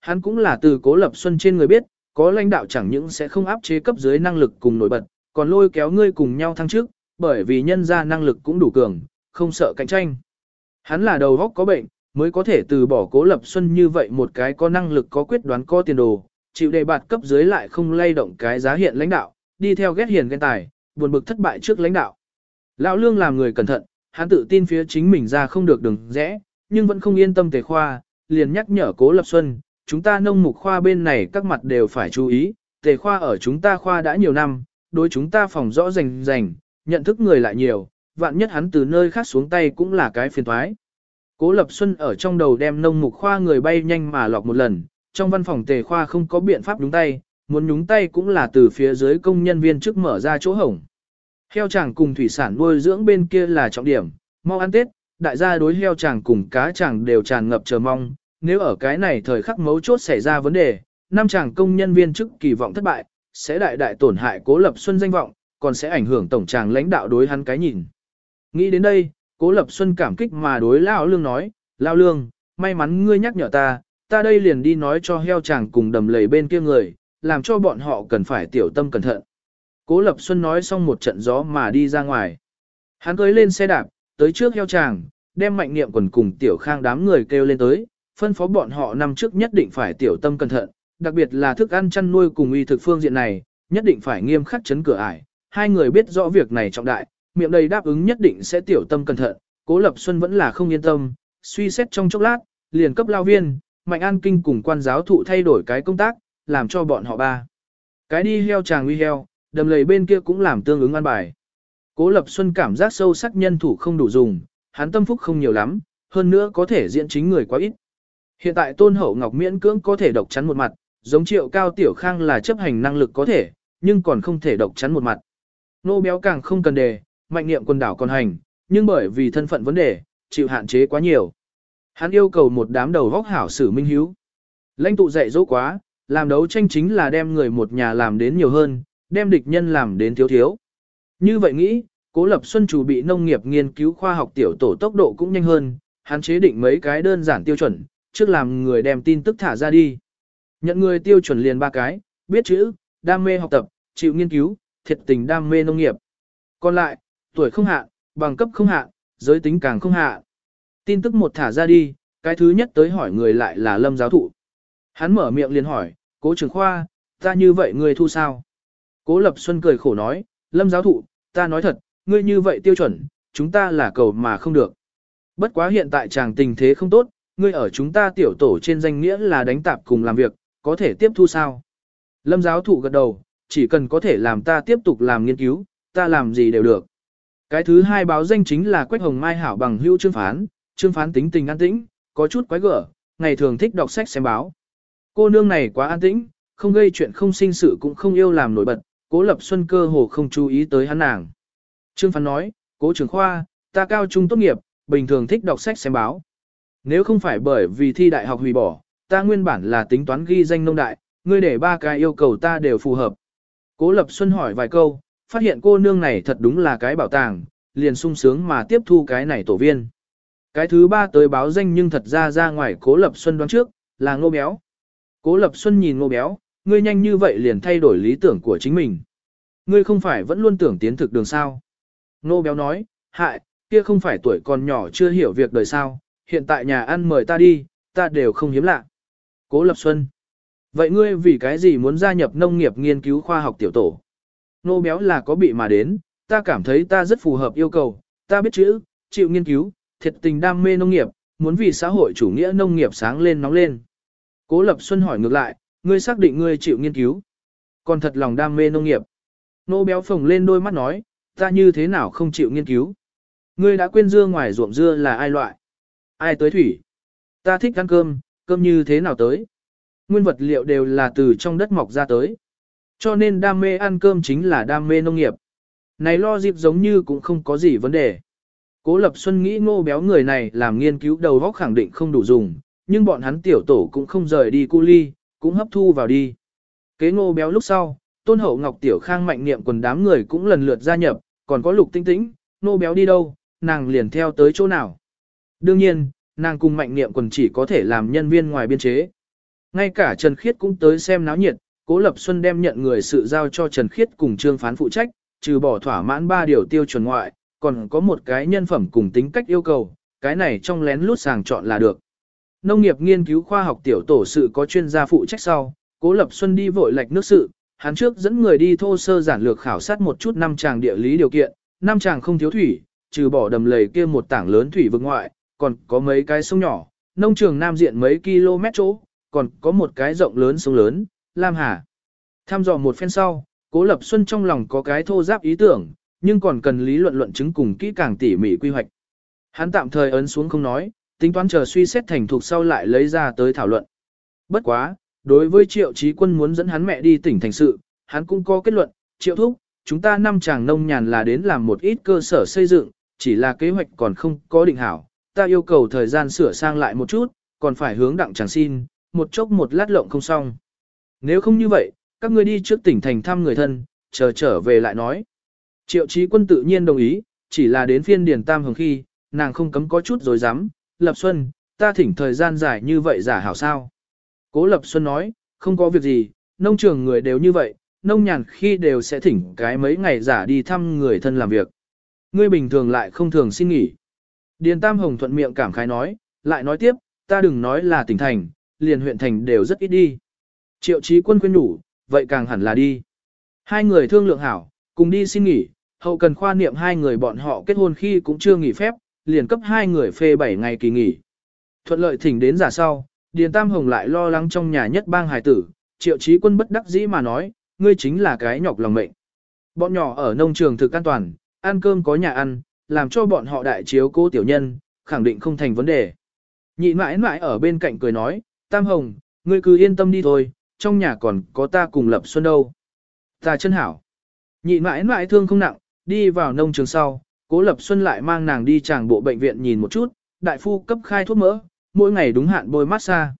Hắn cũng là từ cố lập xuân trên người biết, có lãnh đạo chẳng những sẽ không áp chế cấp dưới năng lực cùng nổi bật, còn lôi kéo ngươi cùng nhau thăng trước, bởi vì nhân ra năng lực cũng đủ cường, không sợ cạnh tranh. Hắn là đầu góc có bệnh, mới có thể từ bỏ cố lập xuân như vậy một cái có năng lực có quyết đoán có tiền đồ, chịu đề bạt cấp dưới lại không lay động cái giá hiện lãnh đạo, đi theo ghét hiền ghen tài, buồn bực thất bại trước lãnh đạo. Lão Lương làm người cẩn thận, hắn tự tin phía chính mình ra không được đường rẽ, nhưng vẫn không yên tâm tề khoa, liền nhắc nhở cố lập xuân, chúng ta nông mục khoa bên này các mặt đều phải chú ý, tề khoa ở chúng ta khoa đã nhiều năm, đối chúng ta phòng rõ rành rành, nhận thức người lại nhiều, vạn nhất hắn từ nơi khác xuống tay cũng là cái phiền thoái. Cố Lập Xuân ở trong đầu đem nông mục khoa người bay nhanh mà lọc một lần, trong văn phòng tề khoa không có biện pháp nhúng tay, muốn nhúng tay cũng là từ phía dưới công nhân viên trước mở ra chỗ hổng. Heo chàng cùng thủy sản nuôi dưỡng bên kia là trọng điểm, mau ăn Tết, đại gia đối heo chàng cùng cá chàng đều tràn ngập chờ mong, nếu ở cái này thời khắc mấu chốt xảy ra vấn đề, năm chàng công nhân viên chức kỳ vọng thất bại, sẽ đại đại tổn hại Cố Lập Xuân danh vọng, còn sẽ ảnh hưởng tổng chàng lãnh đạo đối hắn cái nhìn. Nghĩ đến đây, Cố Lập Xuân cảm kích mà đối Lão Lương nói, Lão Lương, may mắn ngươi nhắc nhở ta, ta đây liền đi nói cho heo chàng cùng đầm lầy bên kia người, làm cho bọn họ cần phải tiểu tâm cẩn thận. Cố Lập Xuân nói xong một trận gió mà đi ra ngoài. Hắn cưới lên xe đạp, tới trước heo chàng, đem mạnh niệm quần cùng tiểu khang đám người kêu lên tới, phân phó bọn họ năm trước nhất định phải tiểu tâm cẩn thận, đặc biệt là thức ăn chăn nuôi cùng y thực phương diện này, nhất định phải nghiêm khắc chấn cửa ải. Hai người biết rõ việc này trọng đại, miệng đầy đáp ứng nhất định sẽ tiểu tâm cẩn thận, Cố Lập Xuân vẫn là không yên tâm, suy xét trong chốc lát, liền cấp lao viên, Mạnh An Kinh cùng quan giáo thụ thay đổi cái công tác, làm cho bọn họ ba. Cái đi heo chàng uy heo, đầm lầy bên kia cũng làm tương ứng an bài. Cố Lập Xuân cảm giác sâu sắc nhân thủ không đủ dùng, hắn tâm phúc không nhiều lắm, hơn nữa có thể diễn chính người quá ít. Hiện tại Tôn Hậu Ngọc miễn cưỡng có thể độc chắn một mặt, giống triệu cao tiểu khang là chấp hành năng lực có thể, nhưng còn không thể độc chắn một mặt. Nô béo càng không cần đề, mạnh niệm quần đảo còn hành, nhưng bởi vì thân phận vấn đề, chịu hạn chế quá nhiều. Hắn yêu cầu một đám đầu vóc hảo sử minh hiếu. Lãnh tụ dạy dỗ quá, làm đấu tranh chính là đem người một nhà làm đến nhiều hơn, đem địch nhân làm đến thiếu thiếu. Như vậy nghĩ, Cố Lập Xuân chủ bị nông nghiệp nghiên cứu khoa học tiểu tổ tốc độ cũng nhanh hơn, hắn chế định mấy cái đơn giản tiêu chuẩn, trước làm người đem tin tức thả ra đi. Nhận người tiêu chuẩn liền ba cái, biết chữ, đam mê học tập, chịu nghiên cứu, thiệt tình đam mê nông nghiệp. Còn lại, tuổi không hạ, bằng cấp không hạ, giới tính càng không hạ. Tin tức một thả ra đi, cái thứ nhất tới hỏi người lại là lâm giáo thụ. Hắn mở miệng liền hỏi, cố trường khoa, ta như vậy ngươi thu sao? Cố Lập Xuân cười khổ nói, lâm giáo thụ, ta nói thật, ngươi như vậy tiêu chuẩn, chúng ta là cầu mà không được. Bất quá hiện tại chàng tình thế không tốt, ngươi ở chúng ta tiểu tổ trên danh nghĩa là đánh tạp cùng làm việc, có thể tiếp thu sao? Lâm giáo thụ gật đầu, chỉ cần có thể làm ta tiếp tục làm nghiên cứu, ta làm gì đều được. Cái thứ hai báo danh chính là Quách Hồng Mai hảo bằng hữu trương phán, trương phán tính tình an tĩnh, có chút quái gở, ngày thường thích đọc sách xem báo. Cô nương này quá an tĩnh, không gây chuyện không sinh sự cũng không yêu làm nổi bật, cố lập xuân cơ hồ không chú ý tới hắn nàng. Trương phán nói, cố trưởng khoa, ta cao trung tốt nghiệp, bình thường thích đọc sách xem báo. Nếu không phải bởi vì thi đại học hủy bỏ, ta nguyên bản là tính toán ghi danh nông đại, ngươi để ba cái yêu cầu ta đều phù hợp. Cố Lập Xuân hỏi vài câu, phát hiện cô nương này thật đúng là cái bảo tàng, liền sung sướng mà tiếp thu cái này tổ viên. Cái thứ ba tới báo danh nhưng thật ra ra ngoài Cố Lập Xuân đoán trước, là ngô béo. Cố Lập Xuân nhìn ngô béo, ngươi nhanh như vậy liền thay đổi lý tưởng của chính mình. Ngươi không phải vẫn luôn tưởng tiến thực đường sao. Ngô béo nói, hại, kia không phải tuổi còn nhỏ chưa hiểu việc đời sao, hiện tại nhà ăn mời ta đi, ta đều không hiếm lạ. Cố Lập Xuân. Vậy ngươi vì cái gì muốn gia nhập nông nghiệp nghiên cứu khoa học tiểu tổ? Nô béo là có bị mà đến, ta cảm thấy ta rất phù hợp yêu cầu, ta biết chữ, chịu nghiên cứu, thiệt tình đam mê nông nghiệp, muốn vì xã hội chủ nghĩa nông nghiệp sáng lên nóng lên. Cố Lập Xuân hỏi ngược lại, ngươi xác định ngươi chịu nghiên cứu, còn thật lòng đam mê nông nghiệp. Nô béo phồng lên đôi mắt nói, ta như thế nào không chịu nghiên cứu. Ngươi đã quên dưa ngoài ruộng dưa là ai loại? Ai tới thủy? Ta thích ăn cơm, cơm như thế nào tới? Nguyên vật liệu đều là từ trong đất mọc ra tới. Cho nên đam mê ăn cơm chính là đam mê nông nghiệp. Này lo dịp giống như cũng không có gì vấn đề. Cố Lập Xuân nghĩ ngô béo người này làm nghiên cứu đầu góc khẳng định không đủ dùng, nhưng bọn hắn tiểu tổ cũng không rời đi cu ly, cũng hấp thu vào đi. Kế ngô béo lúc sau, Tôn Hậu Ngọc Tiểu Khang mạnh niệm quần đám người cũng lần lượt gia nhập, còn có lục tinh tĩnh, ngô béo đi đâu, nàng liền theo tới chỗ nào. Đương nhiên, nàng cùng mạnh niệm quần chỉ có thể làm nhân viên ngoài biên chế. Ngay cả Trần Khiết cũng tới xem náo nhiệt, Cố Lập Xuân đem nhận người sự giao cho Trần Khiết cùng Trương Phán phụ trách, trừ bỏ thỏa mãn ba điều tiêu chuẩn ngoại, còn có một cái nhân phẩm cùng tính cách yêu cầu, cái này trong lén lút sàng chọn là được. Nông nghiệp nghiên cứu khoa học tiểu tổ sự có chuyên gia phụ trách sau, Cố Lập Xuân đi vội lạch nước sự, hắn trước dẫn người đi thô sơ giản lược khảo sát một chút năm tràng địa lý điều kiện, năm tràng không thiếu thủy, trừ bỏ đầm lầy kia một tảng lớn thủy vực ngoại, còn có mấy cái sông nhỏ, nông trường nam diện mấy km chỗ, còn có một cái rộng lớn sông lớn, Lam Hà. Tham dò một phen sau, Cố Lập Xuân trong lòng có cái thô giáp ý tưởng, nhưng còn cần lý luận luận chứng cùng kỹ càng tỉ mỉ quy hoạch. Hắn tạm thời ấn xuống không nói, tính toán chờ suy xét thành thục sau lại lấy ra tới thảo luận. Bất quá, đối với Triệu Chí Quân muốn dẫn hắn mẹ đi tỉnh thành sự, hắn cũng có kết luận, Triệu Thúc, chúng ta năm chàng nông nhàn là đến làm một ít cơ sở xây dựng, chỉ là kế hoạch còn không có định hảo, ta yêu cầu thời gian sửa sang lại một chút, còn phải hướng đặng chàng xin, một chốc một lát lộng không xong. Nếu không như vậy, các ngươi đi trước tỉnh thành thăm người thân, chờ trở về lại nói. Triệu Chí Quân tự nhiên đồng ý, chỉ là đến phiên Điền Tam Hồng khi, nàng không cấm có chút rồi dám, Lập Xuân, ta thỉnh thời gian dài như vậy giả hảo sao. Cố Lập Xuân nói, không có việc gì, nông trường người đều như vậy, nông nhàn khi đều sẽ thỉnh cái mấy ngày giả đi thăm người thân làm việc. Ngươi bình thường lại không thường xin nghỉ. Điền Tam Hồng thuận miệng cảm khái nói, lại nói tiếp, ta đừng nói là tỉnh thành, liền huyện thành đều rất ít đi. Triệu Chí Quân khuyên nhủ, vậy càng hẳn là đi. Hai người thương lượng hảo, cùng đi xin nghỉ, hậu cần khoa niệm hai người bọn họ kết hôn khi cũng chưa nghỉ phép, liền cấp hai người phê 7 ngày kỳ nghỉ. Thuận lợi thỉnh đến giả sau, Điền Tam Hồng lại lo lắng trong nhà nhất bang hài tử, triệu chí quân bất đắc dĩ mà nói, ngươi chính là cái nhọc lòng mệnh. Bọn nhỏ ở nông trường thực an toàn, ăn cơm có nhà ăn, làm cho bọn họ đại chiếu cố tiểu nhân, khẳng định không thành vấn đề. Nhị mãi mãi ở bên cạnh cười nói, Tam Hồng, ngươi cứ yên tâm đi thôi, trong nhà còn có ta cùng Lập Xuân đâu. Ta chân hảo. Nhị mãi mãi thương không nặng, đi vào nông trường sau, Cố Lập Xuân lại mang nàng đi chàng bộ bệnh viện nhìn một chút, đại phu cấp khai thuốc mỡ, mỗi ngày đúng hạn bôi massage.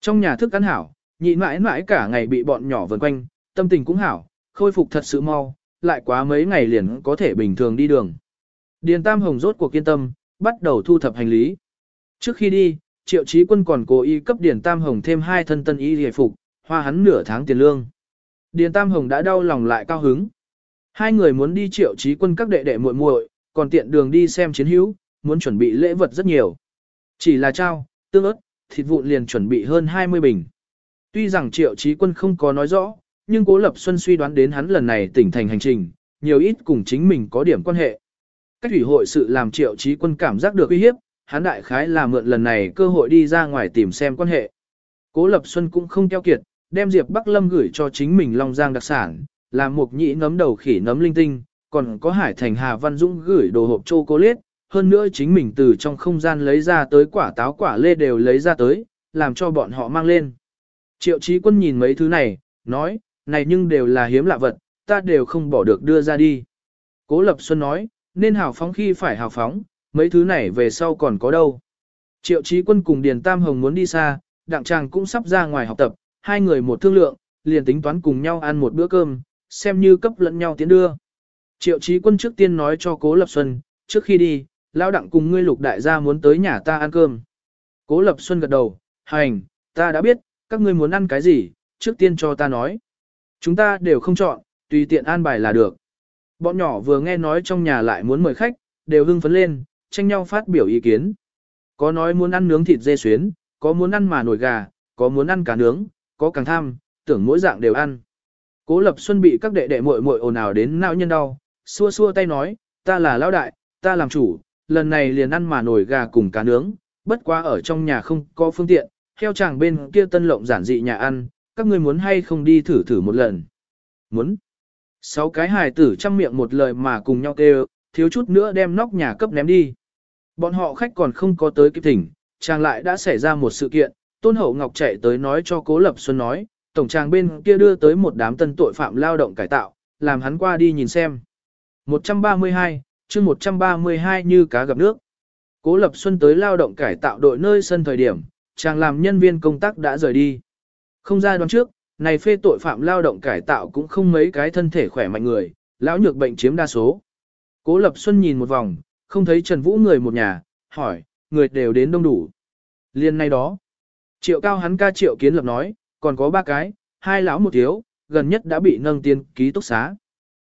Trong nhà thức ăn hảo, nhị mãi mãi cả ngày bị bọn nhỏ vần quanh, tâm tình cũng hảo, khôi phục thật sự mau, lại quá mấy ngày liền có thể bình thường đi đường. Điền Tam Hồng rốt cuộc kiên tâm, bắt đầu thu thập hành lý. Trước khi đi, Triệu Chí Quân còn cố ý cấp Điền Tam Hồng thêm hai thân tân y hề phục, hoa hắn nửa tháng tiền lương. Điền Tam Hồng đã đau lòng lại cao hứng. Hai người muốn đi Triệu Chí Quân các đệ đệ muội muội, còn tiện đường đi xem chiến hữu, muốn chuẩn bị lễ vật rất nhiều. Chỉ là trao, tương ớt, thịt vụn liền chuẩn bị hơn 20 bình. Tuy rằng triệu Chí quân không có nói rõ, nhưng Cố Lập Xuân suy đoán đến hắn lần này tỉnh thành hành trình, nhiều ít cùng chính mình có điểm quan hệ. Cách thủy hội sự làm triệu trí quân cảm giác được uy hiếp, hắn đại khái là mượn lần này cơ hội đi ra ngoài tìm xem quan hệ. Cố Lập Xuân cũng không keo kiệt, đem Diệp Bắc Lâm gửi cho chính mình Long Giang đặc sản, làm một nhĩ nấm đầu khỉ nấm linh tinh, còn có Hải Thành Hà Văn Dũng gửi đồ hộp chocolate, hơn nữa chính mình từ trong không gian lấy ra tới quả táo quả lê đều lấy ra tới, làm cho bọn họ mang lên. Triệu Chí Quân nhìn mấy thứ này, nói, này nhưng đều là hiếm lạ vật, ta đều không bỏ được đưa ra đi. Cố Lập Xuân nói, nên hào phóng khi phải hào phóng, mấy thứ này về sau còn có đâu. Triệu Chí Quân cùng Điền Tam Hồng muốn đi xa, Đặng Tràng cũng sắp ra ngoài học tập, hai người một thương lượng, liền tính toán cùng nhau ăn một bữa cơm, xem như cấp lẫn nhau tiến đưa. Triệu Chí Quân trước tiên nói cho Cố Lập Xuân, trước khi đi, lão Đặng cùng ngươi lục đại gia muốn tới nhà ta ăn cơm. Cố Lập Xuân gật đầu, hành, ta đã biết, các ngươi muốn ăn cái gì, trước tiên cho ta nói. Chúng ta đều không chọn, tùy tiện an bài là được. Bọn nhỏ vừa nghe nói trong nhà lại muốn mời khách, đều hưng phấn lên, tranh nhau phát biểu ý kiến. Có nói muốn ăn nướng thịt dê xuyến, có muốn ăn mà nổi gà, có muốn ăn cá nướng, có càng tham, tưởng mỗi dạng đều ăn. Cố Lập Xuân bị các đệ đệ muội muội ồn ào đến não nhân đau, xua xua tay nói, ta là lão đại, ta làm chủ, lần này liền ăn mà nổi gà cùng cá nướng, bất quá ở trong nhà không có phương tiện, theo chàng bên kia tân lộng giản dị nhà ăn, các ngươi muốn hay không đi thử thử một lần. Muốn. Sáu cái hài tử chăm miệng một lời mà cùng nhau kêu, thiếu chút nữa đem nóc nhà cấp ném đi. Bọn họ khách còn không có tới kịp thỉnh, chàng lại đã xảy ra một sự kiện, Tôn Hậu Ngọc chạy tới nói cho Cố Lập Xuân nói, tổng chàng bên kia đưa tới một đám tân tội phạm lao động cải tạo, làm hắn qua đi nhìn xem. 132, chương 132 như cá gặp nước. Cố Lập Xuân tới lao động cải tạo đội nơi sân thời điểm, chàng làm nhân viên công tác đã rời đi. Không ra đoán trước, này phê tội phạm lao động cải tạo cũng không mấy cái thân thể khỏe mạnh người, lão nhược bệnh chiếm đa số. Cố Lập Xuân nhìn một vòng, không thấy Trần Vũ người một nhà, hỏi, người đều đến đông đủ. Liên nay đó, Triệu cao hắn ca triệu kiến lập nói, còn có ba cái, hai lão một thiếu, gần nhất đã bị nâng tiên ký túc xá.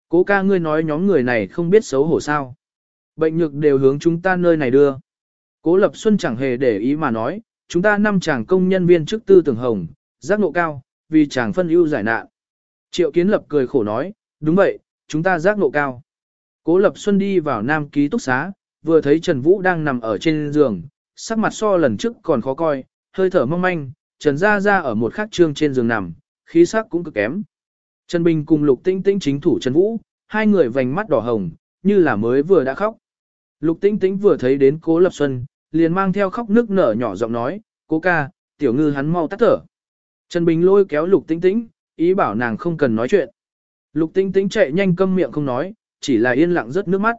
Cố ca ngươi nói nhóm người này không biết xấu hổ sao. Bệnh nhược đều hướng chúng ta nơi này đưa. Cố Lập Xuân chẳng hề để ý mà nói, chúng ta năm chàng công nhân viên chức tư tưởng hồng, giác ngộ cao, vì chàng phân ưu giải nạn. Triệu Kiến Lập cười khổ nói, đúng vậy, chúng ta giác ngộ cao. Cố Lập Xuân đi vào nam ký túc xá, vừa thấy Trần Vũ đang nằm ở trên giường, sắc mặt so lần trước còn khó coi, hơi thở mong manh, Trần Gia Gia ở một khắc trương trên giường nằm, khí sắc cũng cực kém. Trần Bình cùng Lục tĩnh tĩnh chính thủ Trần Vũ, hai người vành mắt đỏ hồng, như là mới vừa đã khóc. Lục tĩnh tĩnh vừa thấy đến Cố Lập Xuân, liền mang theo khóc nước nở nhỏ giọng nói, Cố ca, tiểu ngư hắn mau tắt thở. Trần Bình lôi kéo Lục Tĩnh Tĩnh, ý bảo nàng không cần nói chuyện. Lục Tĩnh Tĩnh chạy nhanh câm miệng không nói, chỉ là yên lặng rớt nước mắt.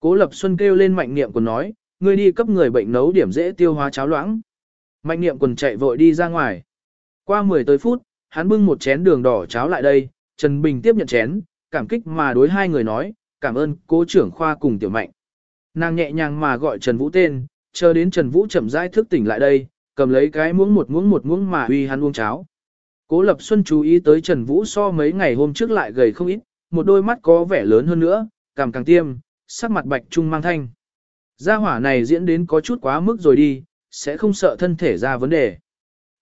Cố Lập Xuân kêu lên mạnh niệm quần nói, ngươi đi cấp người bệnh nấu điểm dễ tiêu hóa cháo loãng. Mạnh niệm quần chạy vội đi ra ngoài. Qua 10 tới phút, hắn bưng một chén đường đỏ cháo lại đây, Trần Bình tiếp nhận chén, cảm kích mà đối hai người nói, cảm ơn cố trưởng khoa cùng tiểu mạnh. Nàng nhẹ nhàng mà gọi Trần Vũ tên, chờ đến Trần Vũ chậm rãi thức tỉnh lại đây, cầm lấy cái muỗng một muỗng một muỗng mà uy hắn uống cháo. Cố Lập Xuân chú ý tới Trần Vũ so mấy ngày hôm trước lại gầy không ít, một đôi mắt có vẻ lớn hơn nữa, càng càng tiêm, sắc mặt bạch trung mang thanh. Gia hỏa này diễn đến có chút quá mức rồi đi, sẽ không sợ thân thể ra vấn đề.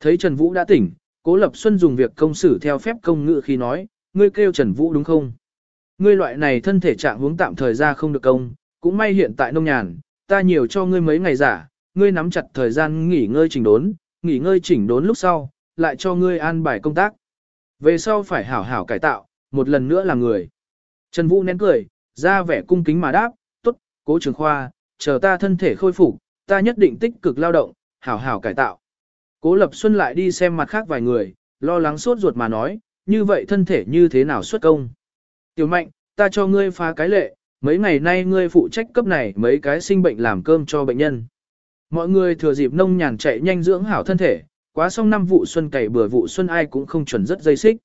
Thấy Trần Vũ đã tỉnh, Cố Lập Xuân dùng việc công xử theo phép công ngữ khi nói, ngươi kêu Trần Vũ đúng không? Ngươi loại này thân thể trạng hướng tạm thời ra không được công, cũng may hiện tại nông nhàn, ta nhiều cho ngươi mấy ngày giả, ngươi nắm chặt thời gian nghỉ ngơi chỉnh đốn, nghỉ ngơi chỉnh đốn lúc sau, lại cho ngươi an bài công tác. Về sau phải hảo hảo cải tạo, một lần nữa là người. Trần Vũ nén cười, ra vẻ cung kính mà đáp, tốt, cố trường khoa, chờ ta thân thể khôi phục, ta nhất định tích cực lao động, hảo hảo cải tạo. Cố Lập Xuân lại đi xem mặt khác vài người, lo lắng sốt ruột mà nói, như vậy thân thể như thế nào xuất công. Tiểu mạnh, ta cho ngươi phá cái lệ, mấy ngày nay ngươi phụ trách cấp này mấy cái sinh bệnh làm cơm cho bệnh nhân. Mọi người thừa dịp nông nhàn chạy nhanh dưỡng hảo thân thể, quá xong năm vụ xuân cày bừa vụ xuân ai cũng không chuẩn rất dây xích.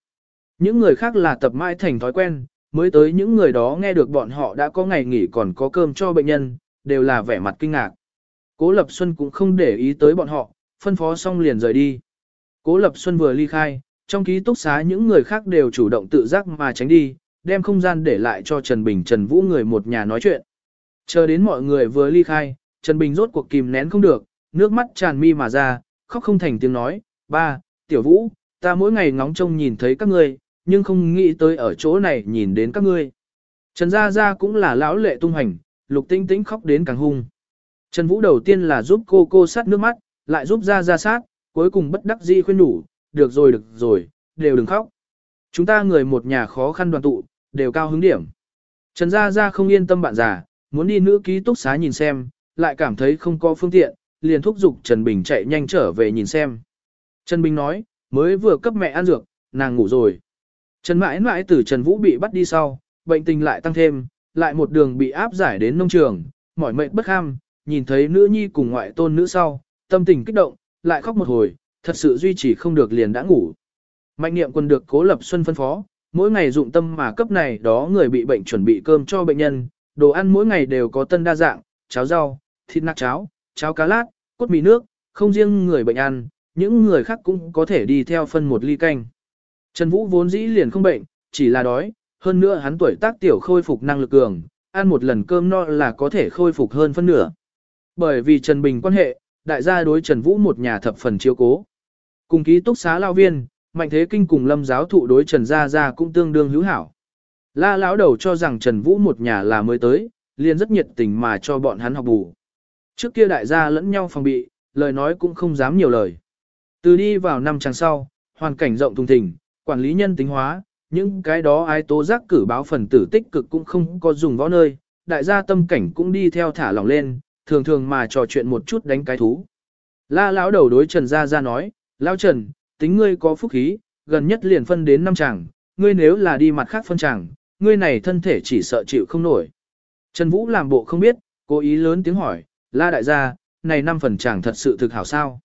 Những người khác là tập mãi thành thói quen, mới tới những người đó nghe được bọn họ đã có ngày nghỉ còn có cơm cho bệnh nhân, đều là vẻ mặt kinh ngạc. Cố Lập Xuân cũng không để ý tới bọn họ, phân phó xong liền rời đi. Cố Lập Xuân vừa ly khai, trong ký túc xá những người khác đều chủ động tự giác mà tránh đi, đem không gian để lại cho Trần Bình Trần Vũ người một nhà nói chuyện. Chờ đến mọi người vừa ly khai, Trần Bình rốt cuộc kìm nén không được, nước mắt tràn mi mà ra, khóc không thành tiếng nói, ba, tiểu vũ, ta mỗi ngày ngóng trông nhìn thấy các ngươi, nhưng không nghĩ tới ở chỗ này nhìn đến các ngươi. Trần Gia Gia cũng là lão lệ tung hành, lục tinh tĩnh khóc đến càng hung. Trần Vũ đầu tiên là giúp cô cô sát nước mắt, lại giúp Gia Gia sát, cuối cùng bất đắc dĩ khuyên nhủ, được rồi được rồi, đều đừng khóc. Chúng ta người một nhà khó khăn đoàn tụ, đều cao hứng điểm. Trần Gia Gia không yên tâm bạn già, muốn đi nữ ký túc xá nhìn xem, lại cảm thấy không có phương tiện, liền thúc giục Trần Bình chạy nhanh trở về nhìn xem. Trần Bình nói, mới vừa cấp mẹ ăn dược, nàng ngủ rồi. Trần mãi mãi từ Trần Vũ bị bắt đi sau, bệnh tình lại tăng thêm, lại một đường bị áp giải đến nông trường, mỏi mệt bất ham, nhìn thấy nữ nhi cùng ngoại tôn nữ sau, tâm tình kích động, lại khóc một hồi, thật sự duy trì không được liền đã ngủ. Mạnh niệm quân được cố lập xuân phân phó, mỗi ngày dụng tâm mà cấp này đó người bị bệnh chuẩn bị cơm cho bệnh nhân, đồ ăn mỗi ngày đều có tân đa dạng, cháo rau, thịt nạc cháo, cháo cá lát, cốt mì nước, không riêng người bệnh ăn, những người khác cũng có thể đi theo phân một ly canh. Trần Vũ vốn dĩ liền không bệnh, chỉ là đói, hơn nữa hắn tuổi tác tiểu khôi phục năng lực cường, ăn một lần cơm no là có thể khôi phục hơn phân nửa. Bởi vì Trần Bình quan hệ, đại gia đối Trần Vũ một nhà thập phần chiếu cố. Cùng ký túc xá lao viên, Mạnh Thế Kinh cùng Lâm giáo thụ đối Trần Gia Gia cũng tương đương hữu hảo. La lão đầu cho rằng Trần Vũ một nhà là mới tới, liền rất nhiệt tình mà cho bọn hắn học bù. Trước kia đại gia lẫn nhau phòng bị, lời nói cũng không dám nhiều lời. Từ đi vào năm trang sau, hoàn cảnh rộng thùng thình, quản lý nhân tính hóa, những cái đó ai tố giác cử báo phần tử tích cực cũng không có dùng võ nơi, đại gia tâm cảnh cũng đi theo thả lỏng lên, thường thường mà trò chuyện một chút đánh cái thú. La lão đầu đối Trần Gia Gia nói, Lão Trần, tính ngươi có phúc khí, gần nhất liền phân đến năm chàng, ngươi nếu là đi mặt khác phân chàng, ngươi này thân thể chỉ sợ chịu không nổi. Trần Vũ làm bộ không biết, cố ý lớn tiếng hỏi, La đại gia, này năm phần chàng thật sự thực hảo sao?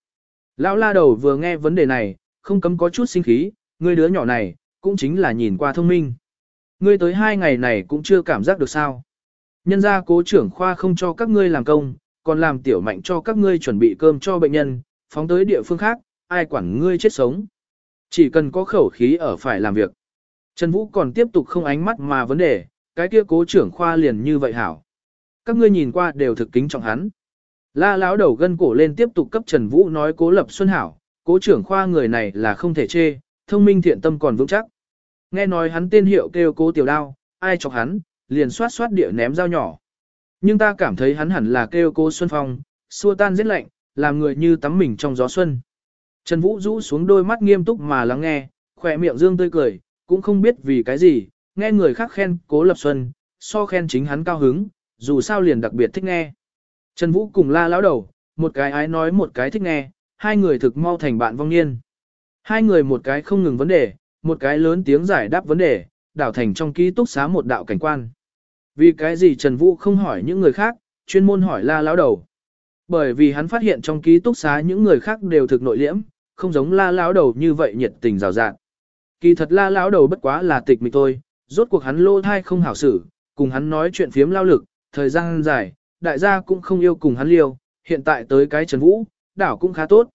Lão la đầu vừa nghe vấn đề này, không cấm có chút sinh khí, ngươi đứa nhỏ này, cũng chính là nhìn qua thông minh. Ngươi tới hai ngày này cũng chưa cảm giác được sao. Nhân gia cố trưởng khoa không cho các ngươi làm công, còn làm tiểu mạnh cho các ngươi chuẩn bị cơm cho bệnh nhân, phóng tới địa phương khác, ai quản ngươi chết sống. Chỉ cần có khẩu khí ở phải làm việc. Trần Vũ còn tiếp tục không ánh mắt mà vấn đề, cái kia cố trưởng khoa liền như vậy hảo. Các ngươi nhìn qua đều thực kính trọng hắn. La lão đầu gân cổ lên tiếp tục cấp Trần Vũ nói cố lập xuân hảo, cố trưởng khoa người này là không thể chê, thông minh thiện tâm còn vững chắc. Nghe nói hắn tên hiệu kêu cố tiểu đao, ai chọc hắn, liền xoát xoát địa ném dao nhỏ. Nhưng ta cảm thấy hắn hẳn là kêu cố Xuân Phong, xua tan giết lạnh, làm người như tắm mình trong gió xuân. Trần Vũ rũ xuống đôi mắt nghiêm túc mà lắng nghe, khỏe miệng dương tươi cười, cũng không biết vì cái gì, nghe người khác khen cố lập xuân, so khen chính hắn cao hứng, dù sao liền đặc biệt thích nghe. Trần Vũ cùng la lão đầu, một cái ái nói một cái thích nghe, hai người thực mau thành bạn vong niên. Hai người một cái không ngừng vấn đề, một cái lớn tiếng giải đáp vấn đề, đảo thành trong ký túc xá một đạo cảnh quan. Vì cái gì Trần Vũ không hỏi những người khác, chuyên môn hỏi la lão đầu. Bởi vì hắn phát hiện trong ký túc xá những người khác đều thực nội liễm, không giống la lão đầu như vậy nhiệt tình rào rạng. Kỳ thật la lão đầu bất quá là tịch mịch thôi, rốt cuộc hắn lô thai không hảo xử, cùng hắn nói chuyện phiếm lao lực, thời gian dài, đại gia cũng không yêu cùng hắn liêu, hiện tại tới cái Trần Vũ, đảo cũng khá tốt.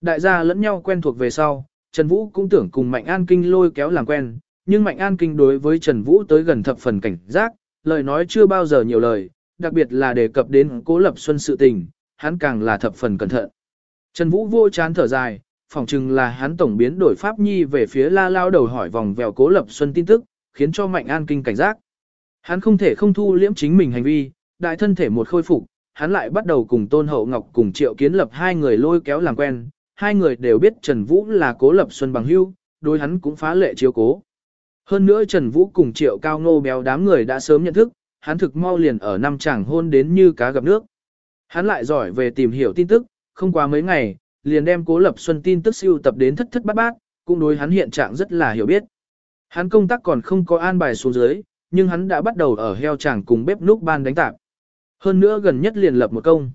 Đại gia lẫn nhau quen thuộc về sau, Trần Vũ cũng tưởng cùng Mạnh An Kinh lôi kéo làm quen, nhưng Mạnh An Kinh đối với Trần Vũ tới gần thập phần cảnh giác, lời nói chưa bao giờ nhiều lời, đặc biệt là đề cập đến Cố Lập Xuân sự tình, hắn càng là thập phần cẩn thận. Trần Vũ vô chán thở dài, phỏng chừng là hắn tổng biến đổi pháp nhi về phía La Lao đầu hỏi vòng vèo Cố Lập Xuân tin tức, khiến cho Mạnh An Kinh cảnh giác. Hắn không thể không thu liễm chính mình hành vi, đại thân thể một khôi phục, hắn lại bắt đầu cùng Tôn Hậu Ngọc cùng Triệu Kiến Lập hai người lôi kéo làm quen, hai người đều biết Trần Vũ là Cố Lập Xuân bằng hữu, đối hắn cũng phá lệ chiếu cố. Hơn nữa Trần Vũ cùng Triệu Cao Ngô béo đám người đã sớm nhận thức, hắn thực mau liền ở năm chàng hôn đến như cá gặp nước. Hắn lại giỏi về tìm hiểu tin tức, không qua mấy ngày, liền đem Cố Lập Xuân tin tức siêu tập đến thất thất bát bát, cũng đối hắn hiện trạng rất là hiểu biết. Hắn công tác còn không có an bài xuống dưới, nhưng hắn đã bắt đầu ở heo chàng cùng bếp núc ban đánh tạp. Hơn nữa gần nhất liền lập một công.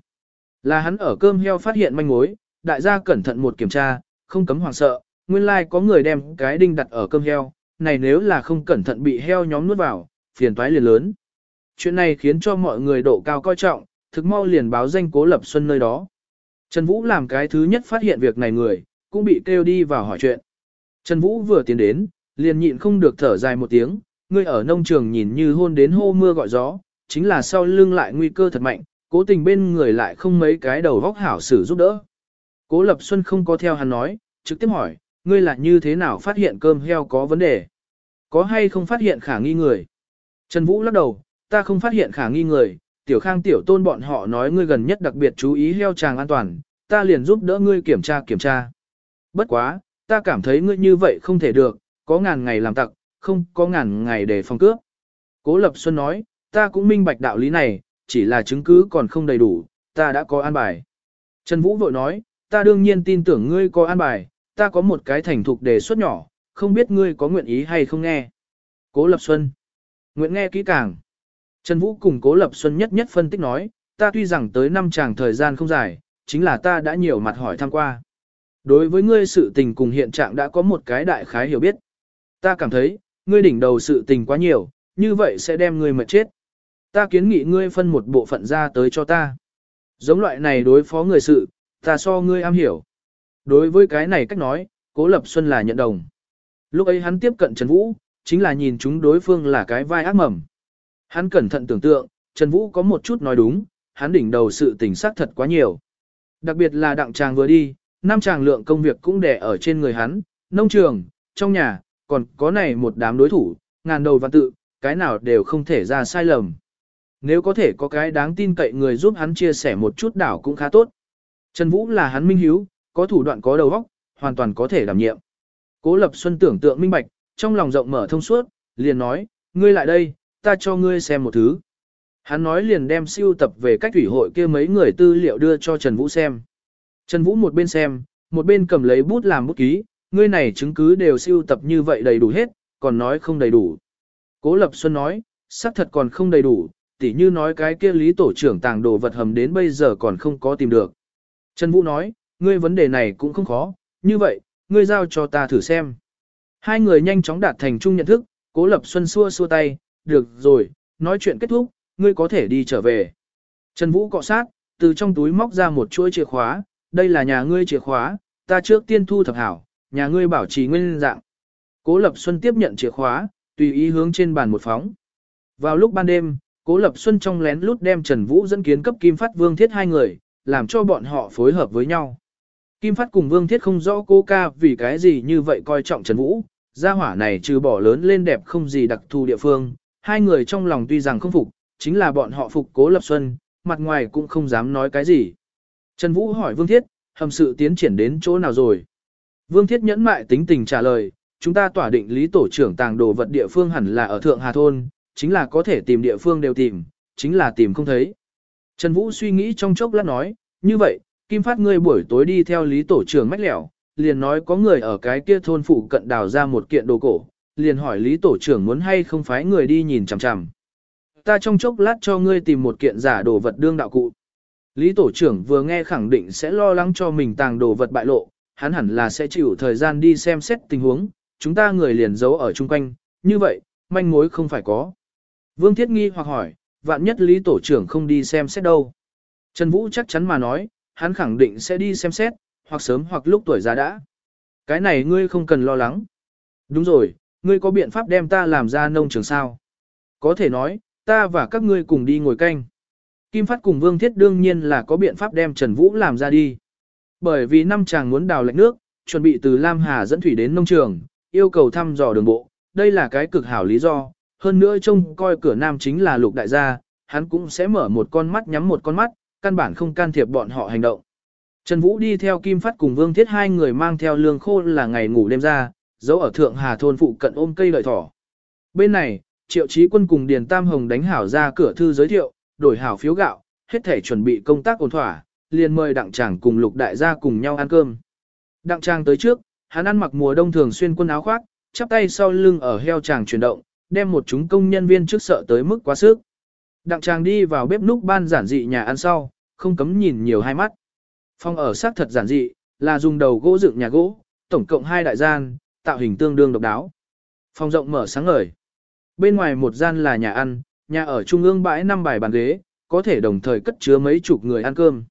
Là hắn ở cơm heo phát hiện manh mối, đại gia cẩn thận một kiểm tra, không cấm hoảng sợ, nguyên lai like có người đem cái đinh đặt ở cơm heo, này nếu là không cẩn thận bị heo nhóm nuốt vào, phiền toái liền lớn. Chuyện này khiến cho mọi người độ cao coi trọng, thực mau liền báo danh cố lập xuân nơi đó. Trần Vũ làm cái thứ nhất phát hiện việc này người, cũng bị kêu đi vào hỏi chuyện. Trần Vũ vừa tiến đến, liền nhịn không được thở dài một tiếng, ngươi ở nông trường nhìn như hôn đến hô mưa gọi gió, chính là sau lưng lại nguy cơ thật mạnh, cố tình bên người lại không mấy cái đầu vóc hảo sử giúp đỡ. Cố Lập Xuân không có theo hắn nói, trực tiếp hỏi, ngươi là như thế nào phát hiện cơm heo có vấn đề? Có hay không phát hiện khả nghi người? Trần Vũ lắc đầu, ta không phát hiện khả nghi người, tiểu khang tiểu tôn bọn họ nói ngươi gần nhất đặc biệt chú ý heo tràng an toàn, ta liền giúp đỡ ngươi kiểm tra kiểm tra. Bất quá, ta cảm thấy ngươi như vậy không thể được, có ngàn ngày làm tặc, không có ngàn ngày để phòng cướp. Cố Lập Xuân nói, ta cũng minh bạch đạo lý này, chỉ là chứng cứ còn không đầy đủ, ta đã có an bài. Trần Vũ vội nói, ta đương nhiên tin tưởng ngươi có an bài, ta có một cái thành thục đề xuất nhỏ, không biết ngươi có nguyện ý hay không nghe. Cố Lập Xuân. Nguyện nghe kỹ càng. Trần Vũ cùng Cố Lập Xuân nhất nhất phân tích nói, ta tuy rằng tới năm chàng thời gian không dài, chính là ta đã nhiều mặt hỏi thăm qua. Đối với ngươi sự tình cùng hiện trạng đã có một cái đại khái hiểu biết. Ta cảm thấy, ngươi đỉnh đầu sự tình quá nhiều, như vậy sẽ đem ngươi mệt chết. Ta kiến nghị ngươi phân một bộ phận ra tới cho ta. Giống loại này đối phó người sự, ta so ngươi am hiểu. Đối với cái này cách nói, Cố Lập Xuân là nhận đồng. Lúc ấy hắn tiếp cận Trần Vũ, chính là nhìn chúng đối phương là cái vai ác mầm. Hắn cẩn thận tưởng tượng, Trần Vũ có một chút nói đúng, hắn đỉnh đầu sự tình xác thật quá nhiều. Đặc biệt là đặng chàng vừa đi, năm chàng lượng công việc cũng đè ở trên người hắn, nông trường, trong nhà, còn có này một đám đối thủ, ngàn đầu văn tự, cái nào đều không thể ra sai lầm. Nếu có thể có cái đáng tin cậy người giúp hắn chia sẻ một chút đảo cũng khá tốt. Trần Vũ là hắn minh hiếu, có thủ đoạn có đầu óc, hoàn toàn có thể đảm nhiệm. Cố Lập Xuân tưởng tượng minh bạch, trong lòng rộng mở thông suốt, liền nói, ngươi lại đây, ta cho ngươi xem một thứ. Hắn nói liền đem siêu tập về cách thủy hội kia mấy người tư liệu đưa cho Trần Vũ xem. Trần Vũ một bên xem, một bên cầm lấy bút làm bút ký, ngươi này chứng cứ đều siêu tập như vậy đầy đủ hết, còn nói không đầy đủ. Cố Lập Xuân nói, xác thật còn không đầy đủ, tỉ như nói cái kia lý tổ trưởng tàng đồ vật hầm đến bây giờ còn không có tìm được. Trần Vũ nói, ngươi vấn đề này cũng không khó, như vậy, ngươi giao cho ta thử xem. Hai người nhanh chóng đạt thành chung nhận thức, Cố Lập Xuân xua xua tay, được rồi, nói chuyện kết thúc, ngươi có thể đi trở về. Trần Vũ cọ sát, từ trong túi móc ra một chuỗi chìa khóa, đây là nhà ngươi chìa khóa, ta trước tiên thu thập hảo, nhà ngươi bảo trì nguyên dạng. Cố Lập Xuân tiếp nhận chìa khóa, tùy ý hướng trên bàn một phóng. Vào lúc ban đêm, Cố Lập Xuân trong lén lút đem Trần Vũ dẫn kiến cấp Kim Phát Vương Thiết hai người, làm cho bọn họ phối hợp với nhau. Kim Phát cùng Vương Thiết không rõ cô ca vì cái gì như vậy coi trọng Trần Vũ, gia hỏa này trừ bỏ lớn lên đẹp không gì đặc thù địa phương, hai người trong lòng tuy rằng không phục, chính là bọn họ phục Cố Lập Xuân, mặt ngoài cũng không dám nói cái gì. Trần Vũ hỏi Vương Thiết, hầm sự tiến triển đến chỗ nào rồi? Vương Thiết nhẫn mại tính tình trả lời, chúng ta tỏa định lý tổ trưởng tàng đồ vật địa phương hẳn là ở Thượng Hà Thôn, chính là có thể tìm địa phương đều tìm, chính là tìm không thấy. Trần Vũ suy nghĩ trong chốc lát nói, như vậy, Kim Phát ngươi buổi tối đi theo lý tổ trưởng mách lẻo, liền nói có người ở cái kia thôn phụ cận đào ra một kiện đồ cổ, liền hỏi lý tổ trưởng muốn hay không phái người đi nhìn chằm chằm. Ta trong chốc lát cho ngươi tìm một kiện giả đồ vật đương đạo cụ. Lý tổ trưởng vừa nghe khẳng định sẽ lo lắng cho mình tàng đồ vật bại lộ, hắn hẳn là sẽ chịu thời gian đi xem xét tình huống, chúng ta người liền giấu ở chung quanh, như vậy, manh mối không phải có. Vương Thiết Nghi hoặc hỏi, vạn nhất Lý tổ trưởng không đi xem xét đâu. Trần Vũ chắc chắn mà nói, hắn khẳng định sẽ đi xem xét, hoặc sớm hoặc lúc tuổi già đã. Cái này ngươi không cần lo lắng. Đúng rồi, ngươi có biện pháp đem ta làm ra nông trường sao? Có thể nói, ta và các ngươi cùng đi ngồi canh. Kim Phát cùng Vương Thiết đương nhiên là có biện pháp đem Trần Vũ làm ra đi. Bởi vì năm chàng muốn đào lệnh nước, chuẩn bị từ Lam Hà dẫn thủy đến nông trường, yêu cầu thăm dò đường bộ, đây là cái cực hảo lý do. Hơn nữa trông coi cửa nam chính là lục đại gia, hắn cũng sẽ mở một con mắt nhắm một con mắt, căn bản không can thiệp bọn họ hành động. Trần Vũ đi theo Kim Phát cùng Vương Thiết hai người mang theo lương khô là ngày ngủ đêm ra, giấu ở Thượng Hà thôn phụ cận ôm cây lợi thỏ. Bên này, Triệu Chí Quân cùng Điền Tam Hồng đánh hảo ra cửa thư giới thiệu, đổi hảo phiếu gạo, hết thể chuẩn bị công tác ổn thỏa, liền mời đặng tràng cùng lục đại gia cùng nhau ăn cơm. Đặng tràng tới trước, hắn ăn mặc mùa đông thường xuyên quân áo khoác, chắp tay sau lưng ở heo tràng chuyển động, đem một chúng công nhân viên trước sợ tới mức quá sức. Đặng tràng đi vào bếp núc ban giản dị nhà ăn sau, không cấm nhìn nhiều hai mắt. Phòng ở xác thật giản dị, là dùng đầu gỗ dựng nhà gỗ, tổng cộng hai đại gian, tạo hình tương đương độc đáo. Phòng rộng mở sáng ngời. Bên ngoài một gian là nhà ăn, nhà ở trung ương bãi năm bài bàn ghế, có thể đồng thời cất chứa mấy chục người ăn cơm.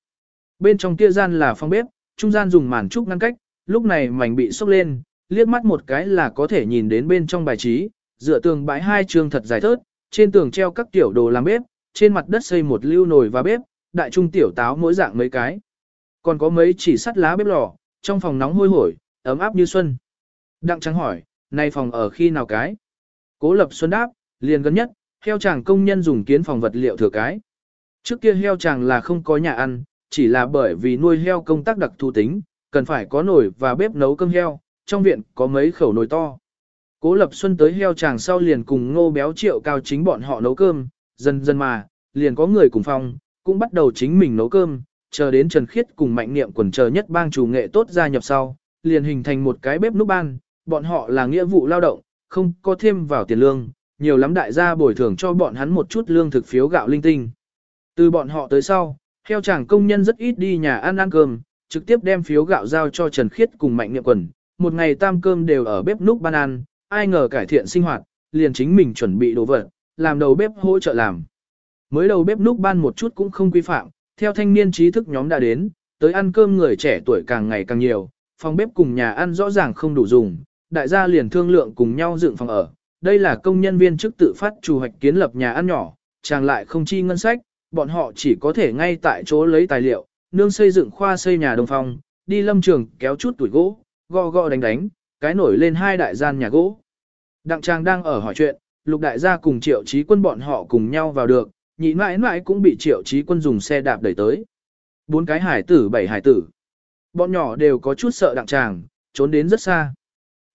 Bên trong kia gian là phòng bếp, trung gian dùng màn trúc ngăn cách, lúc này mảnh bị sốc lên, liếc mắt một cái là có thể nhìn đến bên trong bài trí, dựa tường bãi hai trường thật dài thớt, trên tường treo các tiểu đồ làm bếp, trên mặt đất xây một lưu nồi và bếp, đại trung tiểu táo mỗi dạng mấy cái. Còn có mấy chỉ sắt lá bếp lò, trong phòng nóng hôi hổi, ấm áp như xuân. Đặng trắng hỏi, nay phòng ở khi nào cái? Cố lập xuân đáp, liền gần nhất, heo chàng công nhân dùng kiến phòng vật liệu thừa cái. Trước kia heo chàng là không có nhà ăn, chỉ là bởi vì nuôi heo công tác đặc thù tính, cần phải có nồi và bếp nấu cơm heo, trong viện có mấy khẩu nồi to. Cố Lập Xuân tới heo chàng sau liền cùng ngô béo triệu cao chính bọn họ nấu cơm, dần dần mà, liền có người cùng phòng, cũng bắt đầu chính mình nấu cơm, chờ đến Trần Khiết cùng mạnh niệm quần chờ nhất bang chủ nghệ tốt gia nhập sau, liền hình thành một cái bếp núc ban, bọn họ là nghĩa vụ lao động, không có thêm vào tiền lương, nhiều lắm đại gia bồi thường cho bọn hắn một chút lương thực phiếu gạo linh tinh. Từ bọn họ tới sau, heo chàng công nhân rất ít đi nhà ăn ăn cơm, trực tiếp đem phiếu gạo giao cho Trần Khiết cùng Mạnh Niệm Quần, một ngày tam cơm đều ở bếp núc ban ăn, ai ngờ cải thiện sinh hoạt, liền chính mình chuẩn bị đồ vật, làm đầu bếp hỗ trợ làm. Mới đầu bếp núc ban một chút cũng không quy phạm, theo thanh niên trí thức nhóm đã đến, tới ăn cơm người trẻ tuổi càng ngày càng nhiều, phòng bếp cùng nhà ăn rõ ràng không đủ dùng, đại gia liền thương lượng cùng nhau dựng phòng ở. Đây là công nhân viên chức tự phát chủ hoạch kiến lập nhà ăn nhỏ, chàng lại không chi ngân sách, bọn họ chỉ có thể ngay tại chỗ lấy tài liệu, nương xây dựng khoa xây nhà đồng phòng, đi lâm trường kéo chút tuổi gỗ, gò gò đánh đánh, cái nổi lên hai đại gian nhà gỗ. Đặng Trang đang ở hỏi chuyện, lục đại gia cùng triệu trí quân bọn họ cùng nhau vào được, nhị mãi mãi cũng bị triệu trí quân dùng xe đạp đẩy tới. Bốn cái hải tử bảy hải tử. Bọn nhỏ đều có chút sợ đặng tràng, trốn đến rất xa.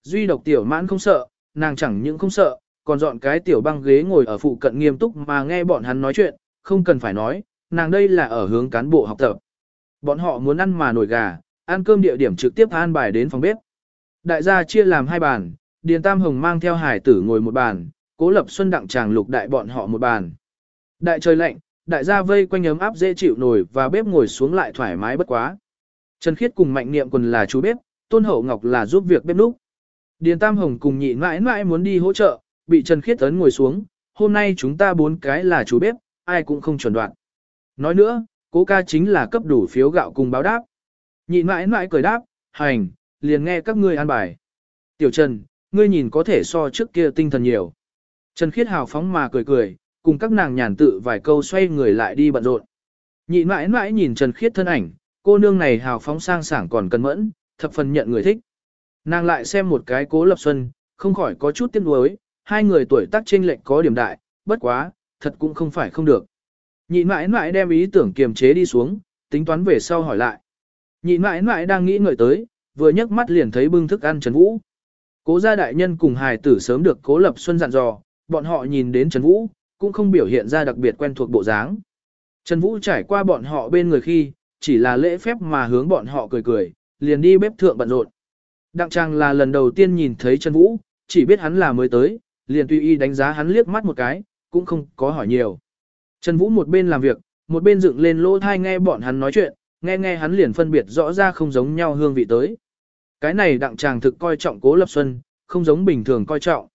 Duy độc tiểu mãn không sợ, nàng chẳng những không sợ, còn dọn cái tiểu băng ghế ngồi ở phụ cận nghiêm túc mà nghe bọn hắn nói chuyện, không cần phải nói, nàng đây là ở hướng cán bộ học tập. Bọn họ muốn ăn mà nổi gà, ăn cơm địa điểm trực tiếp an bài đến phòng bếp. Đại gia chia làm hai bàn, Điền Tam Hồng mang theo hải tử ngồi một bàn, Cố Lập Xuân đặng chàng lục đại bọn họ một bàn. Đại trời lạnh, đại gia vây quanh ấm áp dễ chịu nổi và bếp ngồi xuống lại thoải mái bất quá. Trần Khiết cùng Mạnh Niệm quần là chú bếp, Tôn Hậu Ngọc là giúp việc bếp núc. Điền Tam Hồng cùng nhị mãi mãi muốn đi hỗ trợ, bị Trần Khiết ấn ngồi xuống, hôm nay chúng ta bốn cái là chú bếp, ai cũng không chuẩn đoạn. Nói nữa, cố ca chính là cấp đủ phiếu gạo cùng báo đáp. Nhị mãi mãi cười đáp, hành, liền nghe các ngươi an bài. Tiểu Trần, ngươi nhìn có thể so trước kia tinh thần nhiều. Trần Khiết hào phóng mà cười cười, cùng các nàng nhàn tự vài câu xoay người lại đi bận rộn. Nhị mãi mãi nhìn Trần Khiết thân ảnh, cô nương này hào phóng sang sảng còn cân mẫn, thập phần nhận người thích. Nàng lại xem một cái cố lập xuân, không khỏi có chút tiếc nuối, hai người tuổi tác chênh lệch có điểm đại, bất quá, thật cũng không phải không được. Nhị mãi mãi đem ý tưởng kiềm chế đi xuống, tính toán về sau hỏi lại. Nhị mãi mãi đang nghĩ ngợi tới, vừa nhấc mắt liền thấy bưng thức ăn Trần Vũ. Cố gia đại nhân cùng hài tử sớm được cố lập xuân dặn dò, bọn họ nhìn đến Trần Vũ, cũng không biểu hiện ra đặc biệt quen thuộc bộ dáng. Trần Vũ trải qua bọn họ bên người khi, chỉ là lễ phép mà hướng bọn họ cười cười, liền đi bếp thượng bận rộn. Đặng Trang là lần đầu tiên nhìn thấy Trần Vũ, chỉ biết hắn là mới tới, liền tùy y đánh giá hắn liếc mắt một cái, cũng không có hỏi nhiều. Trần Vũ một bên làm việc, một bên dựng lên lỗ thai nghe bọn hắn nói chuyện, nghe nghe hắn liền phân biệt rõ ra không giống nhau hương vị tới. Cái này đặng chàng thực coi trọng cố lập xuân, không giống bình thường coi trọng.